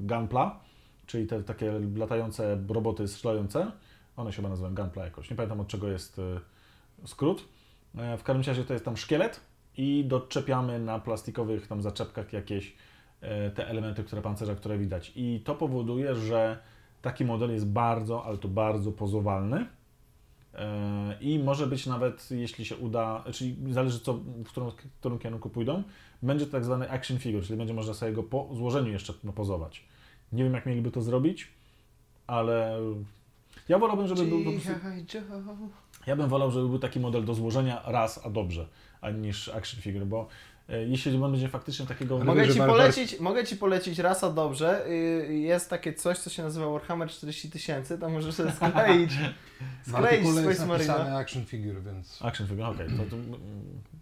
Gunpla, czyli te takie latające roboty strzelające, one się chyba nazywają Gunpla jakoś, nie pamiętam od czego jest skrót. E, W każdym razie to jest tam szkielet i doczepiamy na plastikowych tam zaczepkach jakieś e, te elementy, które pancerza, które widać. I to powoduje, że taki model jest bardzo, ale to bardzo pozowalny. E, I może być nawet, jeśli się uda, czyli zależy co, w którym, w którym kierunku pójdą, będzie to tak zwany action figure, czyli będzie można sobie go po złożeniu jeszcze pozować. Nie wiem, jak mieliby to zrobić, ale ja wolałbym, żeby był po prostu, ja bym wolał, żeby był taki model do złożenia raz, a dobrze, a niż action figure, bo e, jeśli on będzie faktycznie takiego... Mogę ci, polecić, mogę ci polecić rasa dobrze. Y, Jest takie coś, co się nazywa Warhammer 40 tysięcy, tam możesz sobie skleić, W skleić artykule jest Space Marina. napisane action figure, więc... Action figure, okej, to, to mm,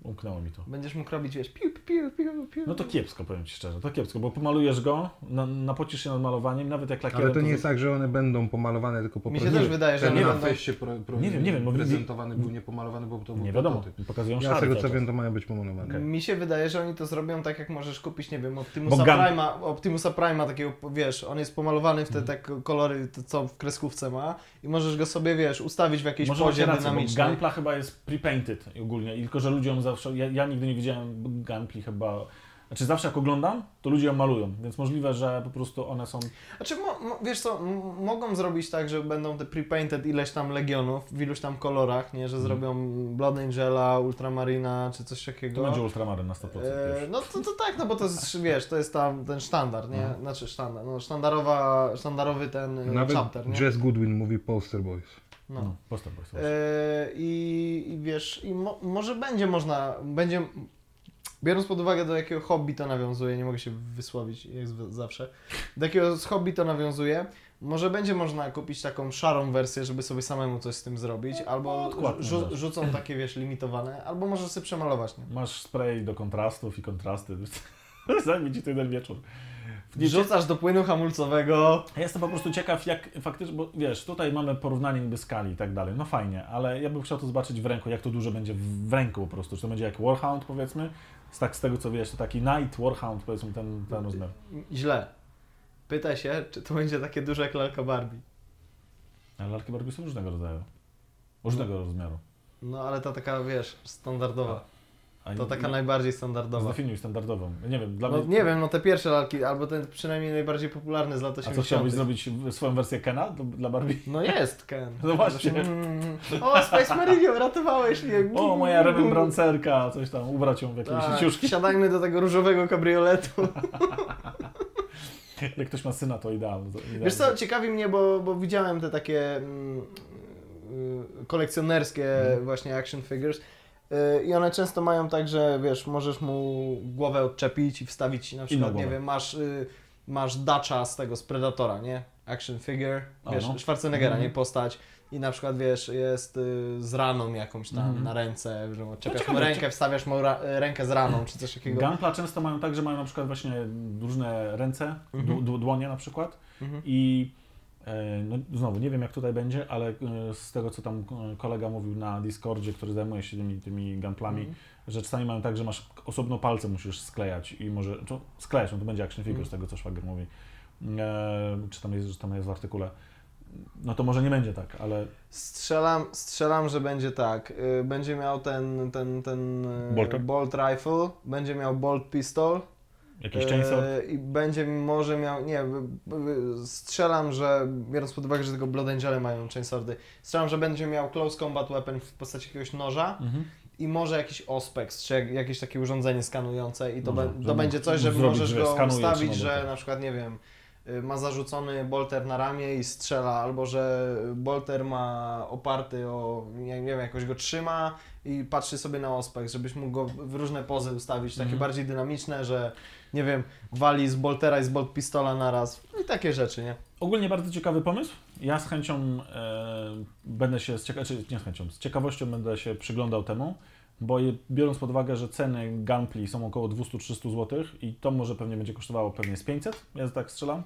umknęło mi to. Będziesz mógł robić, wiesz, piu, piu, piu, piu, piu. No to kiepsko, powiem Ci szczerze, to kiepsko, bo pomalujesz go, na, napocisz się nad malowaniem, nawet jak lakierem... Ale to nie jest tak, że one będą pomalowane tylko po Mi się też wydaje, że one na będą- feście pro, pro, Nie wiem, nie wiem, bo- prezentowany był niepomalowany, bo to był Nie wiadomo, prototyp. pokazują Ja z tego co wiem, to mają być pomalowane. Okej. Mi się wydaje, że oni to zrobią tak, jak możesz kupić, nie wiem, Optimusa Gun- Prime'a, Optimusa Prime'a takiego, wiesz, on jest pomalowany w te Mhm. tak kolory, to co w kreskówce ma i możesz go sobie, wiesz, ustawić w jakiejś Może pozie rację, dynamicznej. Gunpla chyba jest pre-painted ogólnie, i tylko że ludziom zawsze, ja, ja nigdy nie widziałem Gunpli chyba, znaczy zawsze jak oglądam, to ludzie ją malują, więc możliwe, że po prostu one są, Znaczy, mo, mo, wiesz co, mogą zrobić tak, że będą te pre-painted ileś tam legionów w iluś tam kolorach, nie, że zrobią Blood Angela, Ultramarina czy coś takiego. Mhm. to będzie Ultramaryn na 100% E, no to, to tak, no bo to jest, wiesz, to jest tam ten sztandard, nie? Mhm. Znaczy sztandard, no sztandarowa, sztandarowy ten e, Nawet chapter, nie? Jess Goodwin mówi Poster Boys. No. No, postaw, postaw. E, i, I wiesz, i mo, może będzie można, będzie, biorąc pod uwagę do jakiego hobby to nawiązuje, nie mogę się wysłowić jak zawsze, do jakiego hobby to nawiązuje, może będzie można kupić taką szarą wersję, żeby sobie samemu coś z tym zrobić, albo odkładkę rzu, rzucą takie, wiesz, limitowane, albo możesz sobie przemalować, nie? Masz spray do kontrastów i kontrasty, zajmie Ci to jeden wieczór. Nie, Wrzucasz do płynu hamulcowego, Ja jestem po prostu ciekaw, jak faktycznie, bo wiesz, tutaj mamy porównanie niby skali i tak dalej, no fajnie, ale ja bym chciał to zobaczyć w ręku, jak to dużo będzie w ręku po prostu, czy to będzie jak Warhound powiedzmy, z, tak z tego co wiesz, to taki Night Warhound powiedzmy ten, ten rozmiar. źle. Pytaj się, czy to będzie takie duże jak lalka Barbie. Ale lalki Barbie są różnego rodzaju, różnego rozmiaru. No ale ta taka, wiesz, standardowa. A To taka i- najbardziej standardowa. Zdefiniuj standardową. Nie wiem, dla No, mnie... nie wiem, no te pierwsze lalki, albo ten przynajmniej najbardziej popularny z lat A 80. co chciałbyś zrobić swoją wersję Kena dla, dla Barbie? No jest Ken. No właśnie. Mm, O, Space Meridian, ratowałeś mnie. O, moja remembrancerka, coś tam, ubrać ją w jakieś Tak, ciuszki. Wsiadajmy do tego różowego kabrioletu. Jak ktoś ma syna, to idealne. Wiesz co, ciekawi mnie, bo, bo widziałem te takie mm, y, kolekcjonerskie Mhm. właśnie action figures i one często mają tak, że wiesz, możesz mu głowę odczepić i wstawić na przykład, nie wiem, masz, y, masz Dacha z tego, z Predatora, nie? Action figure, wiesz, no. Schwarzeneggera, Mhm. nie? Postać i na przykład, wiesz, jest y, z raną jakąś tam Mhm. na ręce, że odczepiasz ciekawe, mu rękę, wstawiasz mu ra- rękę z raną, czy coś takiego. Gunpla często mają tak, że mają na przykład właśnie różne ręce, Mhm. dł- dłonie na przykład i no, znowu nie wiem jak tutaj będzie, ale e, z tego co tam e, kolega mówił na Discordzie, który zajmuje się tymi, tymi gunplami, Mhm. że czasami mają tak, że masz osobno palce musisz sklejać i może, to sklejasz, no to będzie action figure Mhm. z tego co szwagier mówi, e, czy tam jest, że tam jest w artykule. No to może nie będzie tak, ale Strzelam, strzelam, że będzie tak. Będzie miał ten, ten, ten Bolter? bolt rifle, będzie miał bolt pistol jakiś chainsaw. i będzie może miał, nie, strzelam, że biorąc pod uwagę, że tego Blood Angele mają chainswordy, strzelam, że będzie miał close combat weapon w postaci jakiegoś noża Mhm. i może jakiś ospex, czy jak, jakieś takie urządzenie skanujące i to, Może, be, to będzie coś, że możesz że go skanuje, ustawić, że na przykład, nie wiem, y, ma zarzucony bolter na ramię i strzela, albo że bolter ma oparty o, nie, wiem, jakoś go trzyma i patrzy sobie na ospech, żebyś mógł go w różne pozy ustawić, takie Mhm. bardziej dynamiczne, że nie wiem, wali z boltera i z bolt pistola naraz i takie rzeczy, nie? Ogólnie bardzo ciekawy pomysł. Ja z chęcią e, będę się, z cieka- czy nie z chęcią, z ciekawością będę się przyglądał temu, bo je, biorąc pod uwagę, że ceny Gunpli są około 200-300 zł i to może pewnie będzie kosztowało pewnie z 500, ja tak strzelam.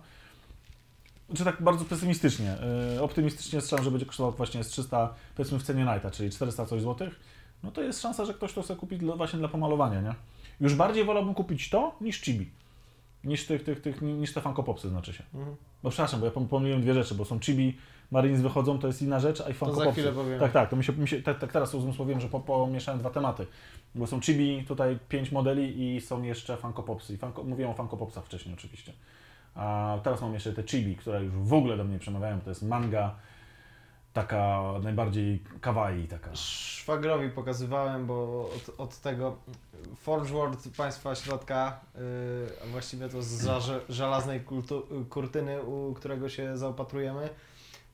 Czy tak bardzo pesymistycznie. E, optymistycznie strzelam, że będzie kosztowało właśnie z 300, powiedzmy w cenie Nighta, czyli 400 coś złotych. No to jest szansa, że ktoś to chce kupić dla, właśnie dla pomalowania, nie? Już bardziej wolałbym kupić to niż Chibi. Niż, tych, tych, tych, niż te Funko znaczy się. Mhm. Bo przepraszam, bo ja pom- pomyliłem dwie rzeczy, bo są chibi, Marines wychodzą, to jest inna rzecz, a i Funko za Popsy. chwilę powiem. Tak, tak, to mi się, mi się tak, tak teraz uzmysłowiłem, że po, pomieszałem dwa tematy. Bo są chibi, tutaj pięć modeli i są jeszcze Funko Popsy. I Funko, mówiłem o Funko Popsach wcześniej oczywiście. A teraz mam jeszcze te chibi, które już w ogóle do mnie przemawiają, to jest manga, taka najbardziej kawaii taka. Szwagrowi pokazywałem, bo od, od tego Forge World Państwa Środka, yy, a właściwie to z żelaznej kultu, kurtyny, u którego się zaopatrujemy,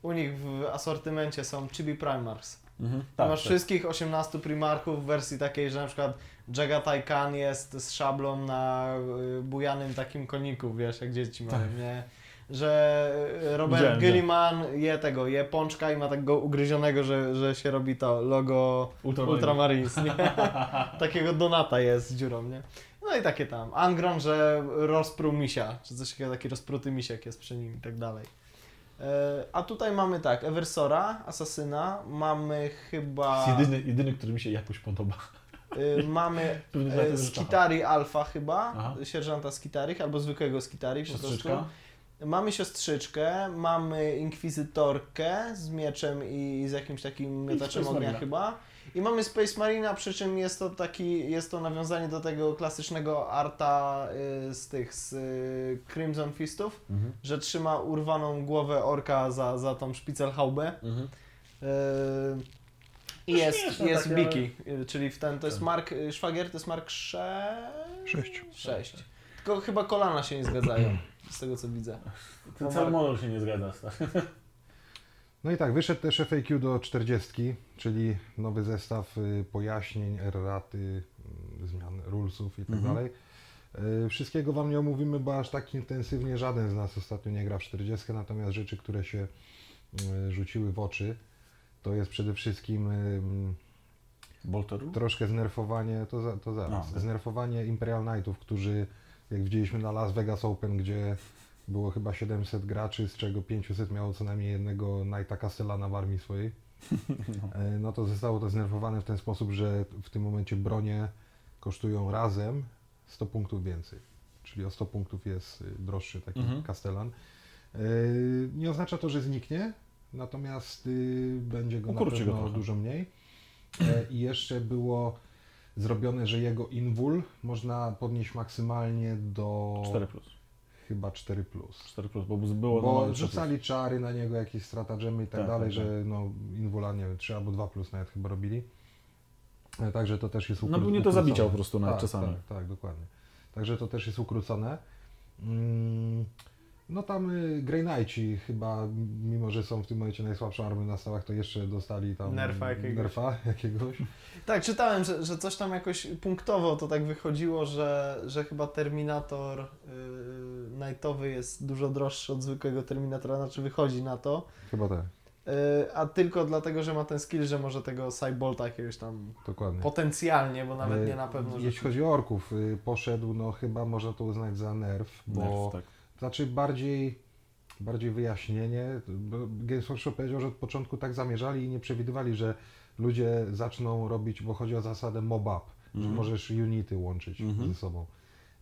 u nich w asortymencie są Chibi Primarchs. Mhm, Tak, masz wszystkich 18 Primarchów w wersji takiej, że na przykład Jagatai Khan jest z szablą na y, bujanym takim koniku, wiesz, jak dzieci mają, nie? Że y, Robert Widziałem, Gilliman je tego, je pączka i ma tak go ugryzionego, że, że się robi to logo Ultramarine. Ultramarines, nie? Takiego Donata jest z dziurą, nie? No i takie tam. Angron, że rozpruł misia, czy coś takiego, taki rozpruty misiek jest przy nim i tak dalej. E, A tutaj mamy tak, Eversora, Asasyna, mamy chyba... Jest jedyny, jedyny, który mi się jakoś podoba. mamy e, dlatego, że Skitari Alfa chyba, Aha. sierżanta Skitari, albo zwykłego Skitari po prostu. Mamy siostrzyczkę, mamy inkwizytorkę z mieczem i z jakimś takim miotaczem ognia Marina. chyba. I mamy Space Marina, przy czym jest to taki, jest to nawiązanie do tego klasycznego arta y, z tych, z y, Crimson Fistów, Mhm. że trzyma urwaną głowę orka za, za tą szpicelhaubę. Mhm. Y, I jest, jest takie, Biki, y, czyli w ten, to jest Tak. Mark, y, szwagier to jest Mark 6. Sześć. 6. Tylko chyba kolana się nie zgadzają, z tego co widzę. Ten cały model się nie zgadza. No i tak, wyszedł też FAQ do 40, czyli nowy zestaw y, pojaśnień, erraty, y, zmian rulesów i tak Mhm. dalej. Y, Wszystkiego Wam nie omówimy, bo aż tak intensywnie żaden z nas ostatnio nie gra w 40, natomiast rzeczy, które się y, rzuciły w oczy, to jest przede wszystkim ym, Bolteru? troszkę znerfowanie, to, za, to zaraz, tak. znerfowanie Imperial Knightów, którzy, jak widzieliśmy na Las Vegas Open, gdzie było chyba 700 graczy, z czego 500 miało co najmniej jednego Knighta Castellana w armii swojej, E, no to zostało to znerwowane w ten sposób, że w tym momencie bronie kosztują razem 100 punktów więcej. Czyli o 100 punktów jest y, droższy taki Mhm. Castellan. E, Nie oznacza to, że zniknie, natomiast y, będzie go na Ukurczy go pewno trochę. dużo mniej. E, I jeszcze było zrobione, że jego invul można podnieść maksymalnie do 4 plus. chyba 4 plus. 4 plus, bo było Bo no, rzucali czary na niego, jakieś stratagemy i tak, Tak, dalej, tak, że no invula, nie wiem, 3 albo 2 plus nawet chyba robili. E, Także to też jest No ukró- był nie do zabicia ukrócone. po prostu nawet tak, czasami. Tak, tak, dokładnie. Także to też jest ukrócone. Mm, No tam y, Grey Knighti chyba, mimo że są w tym momencie najsłabszą armią na stałach, to jeszcze dostali tam Nerfa jakiegoś. nerfa jakiegoś. Tak, czytałem, że, że coś tam jakoś punktowo to tak wychodziło, że, że chyba Terminator yy, Nightowy jest dużo droższy od zwykłego Terminatora, znaczy wychodzi na to. Chyba tak, Yy, a tylko dlatego, że ma ten skill, że może tego Cybolta jakiegoś tam dokładnie. potencjalnie, bo nawet nie na pewno. Jeśli chodzi o orków, y, poszedł, no chyba można to uznać za nerf, bo Nerf, tak. Znaczy bardziej, bardziej wyjaśnienie. Games Workshop powiedział, że od początku tak zamierzali i nie przewidywali, że ludzie zaczną robić, bo chodzi o zasadę mob-up, że Mhm. możesz unity łączyć Mhm. ze sobą.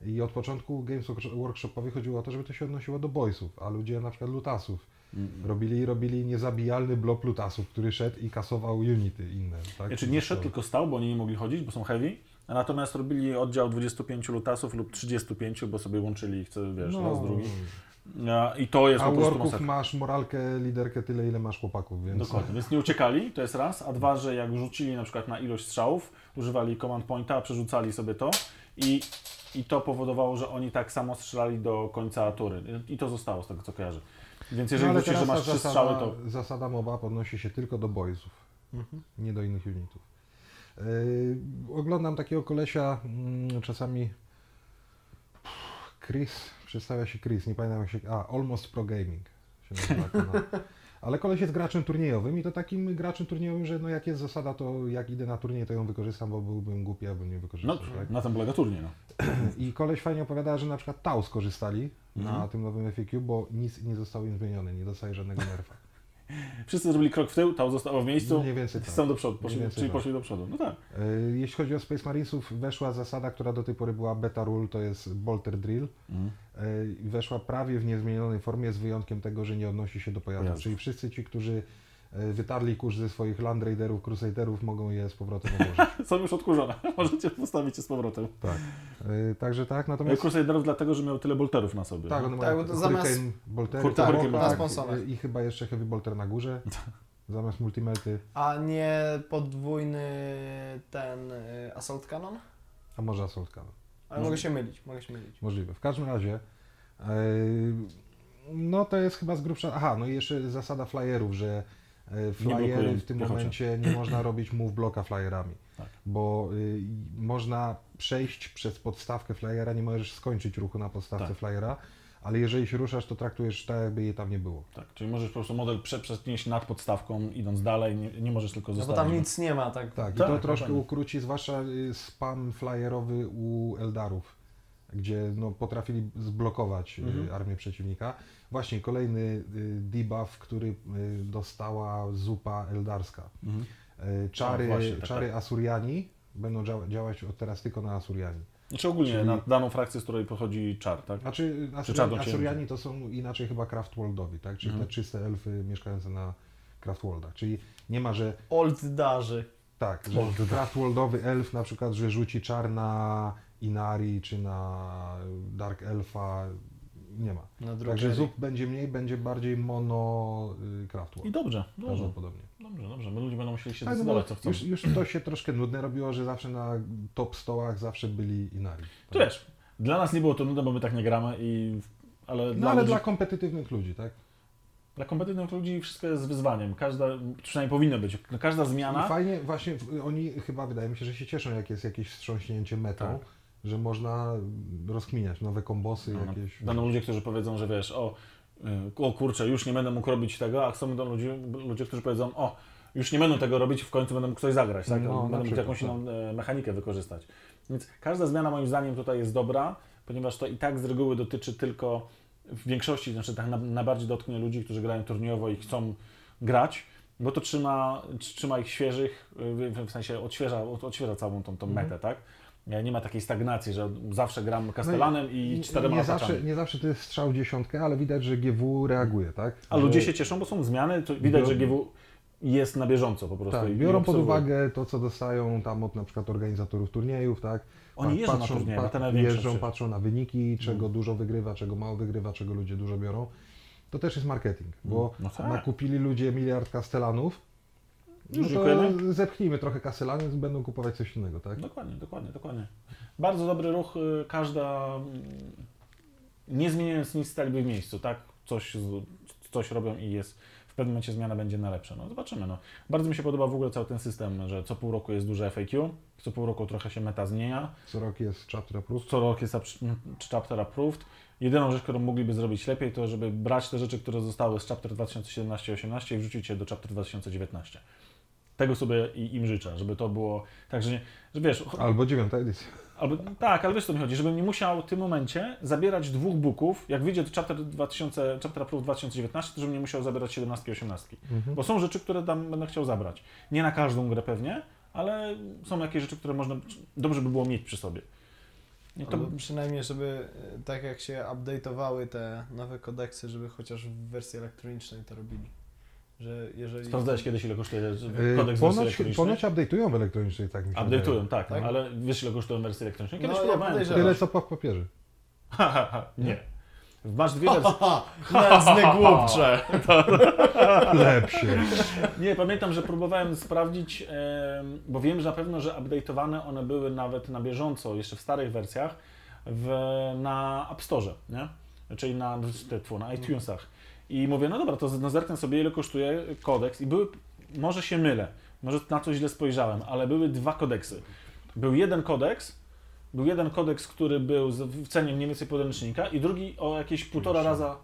I od początku Games Workshop- Workshopowi chodziło o to, żeby to się odnosiło do boysów, a ludzie na przykład lutasów Mm. robili, robili niezabijalny blok lutasów, który szedł i kasował unity inne. Tak? Znaczy nie szedł, tylko stał, bo oni nie mogli chodzić, bo są heavy. A natomiast robili oddział 25 lutasów lub 35, bo sobie łączyli ich, co, wiesz, raz drugi. A, I to jest No. A po u prostu masakra. masz moralkę, liderkę tyle, ile masz chłopaków, więc... Dokładnie, więc nie uciekali, to jest raz, a dwa, że jak rzucili na przykład na ilość strzałów, używali command pointa, przerzucali sobie to i, i to powodowało, że oni tak samo strzelali do końca tury. I to zostało z tego, co kojarzę. Więc jeżeli no, wrócisz, że masz trzy zasada, strzały, to Zasada MOBA podnosi się tylko do boysów, Mhm. nie do innych unitów. Yy, oglądam takiego kolesia mm, czasami Chris, przedstawia się Chris, nie pamiętam jak się... A, Almost Pro Gaming się nazywa kanał. Ale koleś jest graczem turniejowym i to takim graczem turniejowym, że no jak jest zasada, to jak idę na turniej, to ją wykorzystam, bo byłbym głupi, albo nie no, wykorzystam. tak? na tym polega turniej. No. I koleś fajnie opowiada, że na przykład Tau skorzystali na Mhm. tym nowym FAQ, bo nic nie zostało im zmienione, nie dostaje żadnego nerfa. Wszyscy zrobili krok w tył, to zostało w miejscu, Mniej więcej tak. są do przodu, poszli, czyli tak. poszli do przodu. No tak. E, Jeśli chodzi o Space Marinesów, weszła zasada, która do tej pory była beta rule, to jest Bolter Drill. I Weszła prawie w niezmienionej formie, z wyjątkiem tego, że nie odnosi się do pojazdów. Czyli wszyscy ci, którzy wytarli kurz ze swoich Land Raiderów, Crusaderów, mogą je z powrotem odłożyć. Są już odkurzone, możecie postawić je z powrotem. tak. E, Także tak, Ale natomiast... Crusaderów dlatego, że miał tyle bolterów na sobie. Tak, one Tak, zamiast- Hurricane Boltery, Hurricane tak, Bolter tak, na sponsorach. i chyba jeszcze Heavy Bolter na górze, zamiast multimelty, A nie podwójny ten y, Assault Cannon? a może Assault Cannon. Ale mogę się mylić, mogę się mylić. Możliwe. W każdym razie, e, no to jest chyba z grubsza. Aha, no i jeszcze zasada flyerów, że e, flyery blokują w tym piechocie. momencie nie można robić move bloka flyerami, Tak. bo y, można przejść przez podstawkę flyera, nie możesz skończyć ruchu na podstawce Tak. flyera, ale jeżeli się ruszasz, to traktujesz tak, jakby jej tam nie było. Tak, czyli możesz po prostu model prze- przenieść nad podstawką, idąc dalej, nie, nie możesz tylko No bo zostawić. tam nic nie ma, tak? Tak, i Tak, to troszkę dokładnie. ukróci, zwłaszcza y, spam flyerowy u Eldarów, gdzie no, potrafili zblokować y, Mhm. armię przeciwnika. Właśnie kolejny y, debuff, który y, dostała zupa eldarska. Mhm. Y, Czary, A, właśnie, tak, czary Asuriani będą dzia- działać od teraz tylko na Asuriani. Znaczy ogólnie Czyli- na daną frakcję, z której pochodzi czar, tak? Znaczy Asuriani, Asuriani to są inaczej chyba Craftworldowi, tak? Czyli Mhm. te czyste elfy mieszkające na Craftworldach. Czyli nie ma, że Old darzy. Tak, że Old, tak. craftworldowy elf na przykład, że rzuci czar na Inari czy na Dark Elfa, nie ma. Na Także zup będzie mniej, będzie bardziej mono y, I craftworld. dobrze, dobrze, Prawdopodobnie. dobrze, dobrze, bo ludzie będą musieli się Tak, zdecydować, co chcą. już, już to się troszkę nudne robiło, że zawsze na top stołach zawsze byli Inari. Tu wiesz, dla nas nie było to nudne, bo my tak nie gramy, i, ale, No dla, ale ludzi, dla kompetytywnych ludzi, tak? dla kompetywnych ludzi wszystko jest wyzwaniem. Każda, przynajmniej powinno być, każda I zmiana, fajnie, właśnie oni chyba wydaje mi się, że się cieszą, jak jest jakieś wstrząśnięcie metą, Tak. Że można rozkminiać nowe kombosy, No, jakieś... Będą ludzie, którzy powiedzą, że wiesz, o, y, o kurczę, już nie będę mógł robić tego, a są będą ludzie, ludzie, którzy powiedzą, o, już nie będę tego robić, w końcu będę mógł coś zagrać, tak? No, będę mógł jakąś inną e, mechanikę wykorzystać. Więc każda zmiana moim zdaniem tutaj jest dobra, ponieważ to i tak z reguły dotyczy tylko w większości, znaczy tak na, najbardziej dotknie ludzi, którzy grają turniejowo i chcą grać, bo to trzyma, trzyma ich świeżych, w, sensie odświeża, od- odświeża całą tą, tą Mhm. metę, tak? Nie ma takiej stagnacji, że zawsze gram Castellanem i czterema nie zawsze, nie zawsze to jest strzał dziesiątkę, ale widać, że GW reaguje, tak? A że, ludzie się cieszą, bo są zmiany, widać, że GW jest na bieżąco po prostu. tak, i- i biorą pod uwagę to, co dostają tam od na przykład organizatorów turniejów, tak? Oni jeżdżą na turnieje, na te największe jeżdżą, patrzą na wyniki, czego dużo wygrywa, czego mało wygrywa, czego ludzie dużo biorą. To też jest marketing, bo No tak. nakupili ludzie miliard kastelanów, no Już dziękujemy. zepchnijmy trochę kastelanów, będą kupować coś innego, tak? Dokładnie, dokładnie, dokładnie. Bardzo dobry ruch, y, każda, mm, nie zmieniając nic, staliby w miejscu, tak? Coś, coś robią i jest, w pewnym momencie zmiana będzie na lepsze. No zobaczymy, no. Bardzo mi się podoba w ogóle cały ten system, że co pół roku jest duże FAQ, co pół roku trochę się meta zmienia, Co rok jest chapter approved. co rok jest chapter approved. Jedyną rzecz, którą mogliby zrobić lepiej, to żeby brać te rzeczy, które zostały z chapter 2017-18 i wrzucić je do chapter 2019. Tego sobie im życzę, żeby to było tak, że, nie, że wiesz, Albo dziewiąta edycja. albo, tak, ale wiesz co mi chodzi, żebym nie musiał w tym momencie zabierać dwóch booków, jak wyjdzie chapter, 2000, chapter approved 2019, to żebym nie musiał zabierać 17 i 18. Mhm. Bo są rzeczy, które tam będę chciał zabrać. Nie na każdą grę pewnie, ale są jakieś rzeczy, które można, dobrze by było mieć przy sobie. I to, Albo przynajmniej, żeby e, tak jak się update'owały te nowe kodeksy, żeby chociaż w wersji elektronicznej to robili. Że jeżeli... Sprawdzałeś kiedyś, ile kosztuje Yy, kodeks wersji Ponoć, elektronicznej? ponoć update'ują w elektronicznej, tak mi się Update'ują, tak, Tak? ale wiesz, ile kosztują wersje elektroniczne? Kiedyś No, ja próbowałem. podejrzewam. Tyle co po w papierze. Ha, ha, ha, nie. Masz dwie wersje. Nędzny głupcze! Lepsze. Nie, pamiętam, że próbowałem sprawdzić, bo wiem, że na pewno, że update'owane one były nawet na bieżąco, jeszcze w starych wersjach, w, na App Store, nie? Czyli na, na iTunesach. I mówię, no dobra, to no zerknę sobie, ile kosztuje kodeks. I były, może się mylę, może na coś źle spojrzałem, ale były dwa kodeksy. Był jeden kodeks, był jeden kodeks, który był w cenie mniej więcej podręcznika i drugi o jakieś półtora raza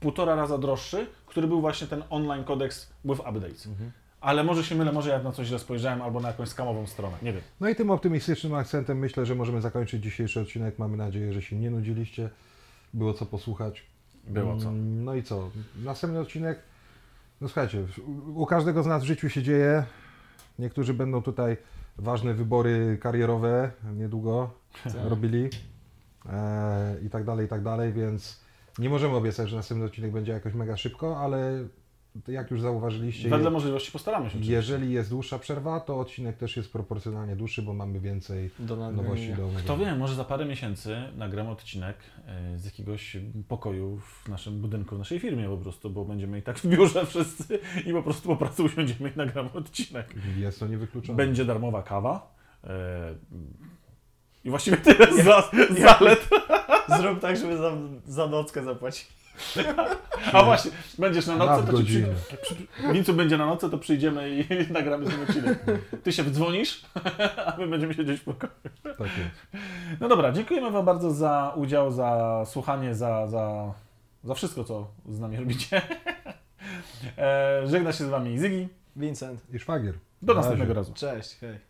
półtora raza droższy, który był właśnie ten online kodeks with updates. Ale może się mylę, może ja na coś źle spojrzałem albo na jakąś skamową stronę, nie wiem. No i tym optymistycznym akcentem myślę, że możemy zakończyć dzisiejszy odcinek. Mamy nadzieję, że się nie nudziliście. Było co posłuchać. Było co. Mm, No i co? Następny odcinek. No słuchajcie, u każdego z nas w życiu się dzieje. Niektórzy będą tutaj ważne wybory karierowe niedługo robili. E, I tak dalej, i tak dalej, więc nie możemy obiecać, że następny odcinek będzie jakoś mega szybko, ale jak już zauważyliście, Wedle możliwości postaramy się. oczywiście. jeżeli jest dłuższa przerwa, to odcinek też jest proporcjonalnie dłuższy, bo mamy więcej Do nowości do Kto omówienia. wie, może za parę miesięcy nagramy odcinek e, z jakiegoś pokoju w naszym budynku, w naszej firmie po prostu, bo będziemy i tak w biurze wszyscy i po prostu po pracy usiądziemy i nagramy odcinek. Jest to niewykluczone. Będzie darmowa kawa. e, I właściwie tyle za, zalet. Zrób tak, żeby za, za nockę zapłacić. A właśnie, będziesz na nocy, to ci. Wincu będzie na nocy, to przyjdziemy i nagramy ten odcinek. Ty się wdzwonisz, a my będziemy siedzieć w pokoju. Tak jest. No dobra, dziękujemy Wam bardzo za udział, za słuchanie, za, za, za wszystko, co z nami robicie. E, żegna się z Wami Zygi. Vincent, I szwagier. Do Na następnego razie. razu. cześć, hej.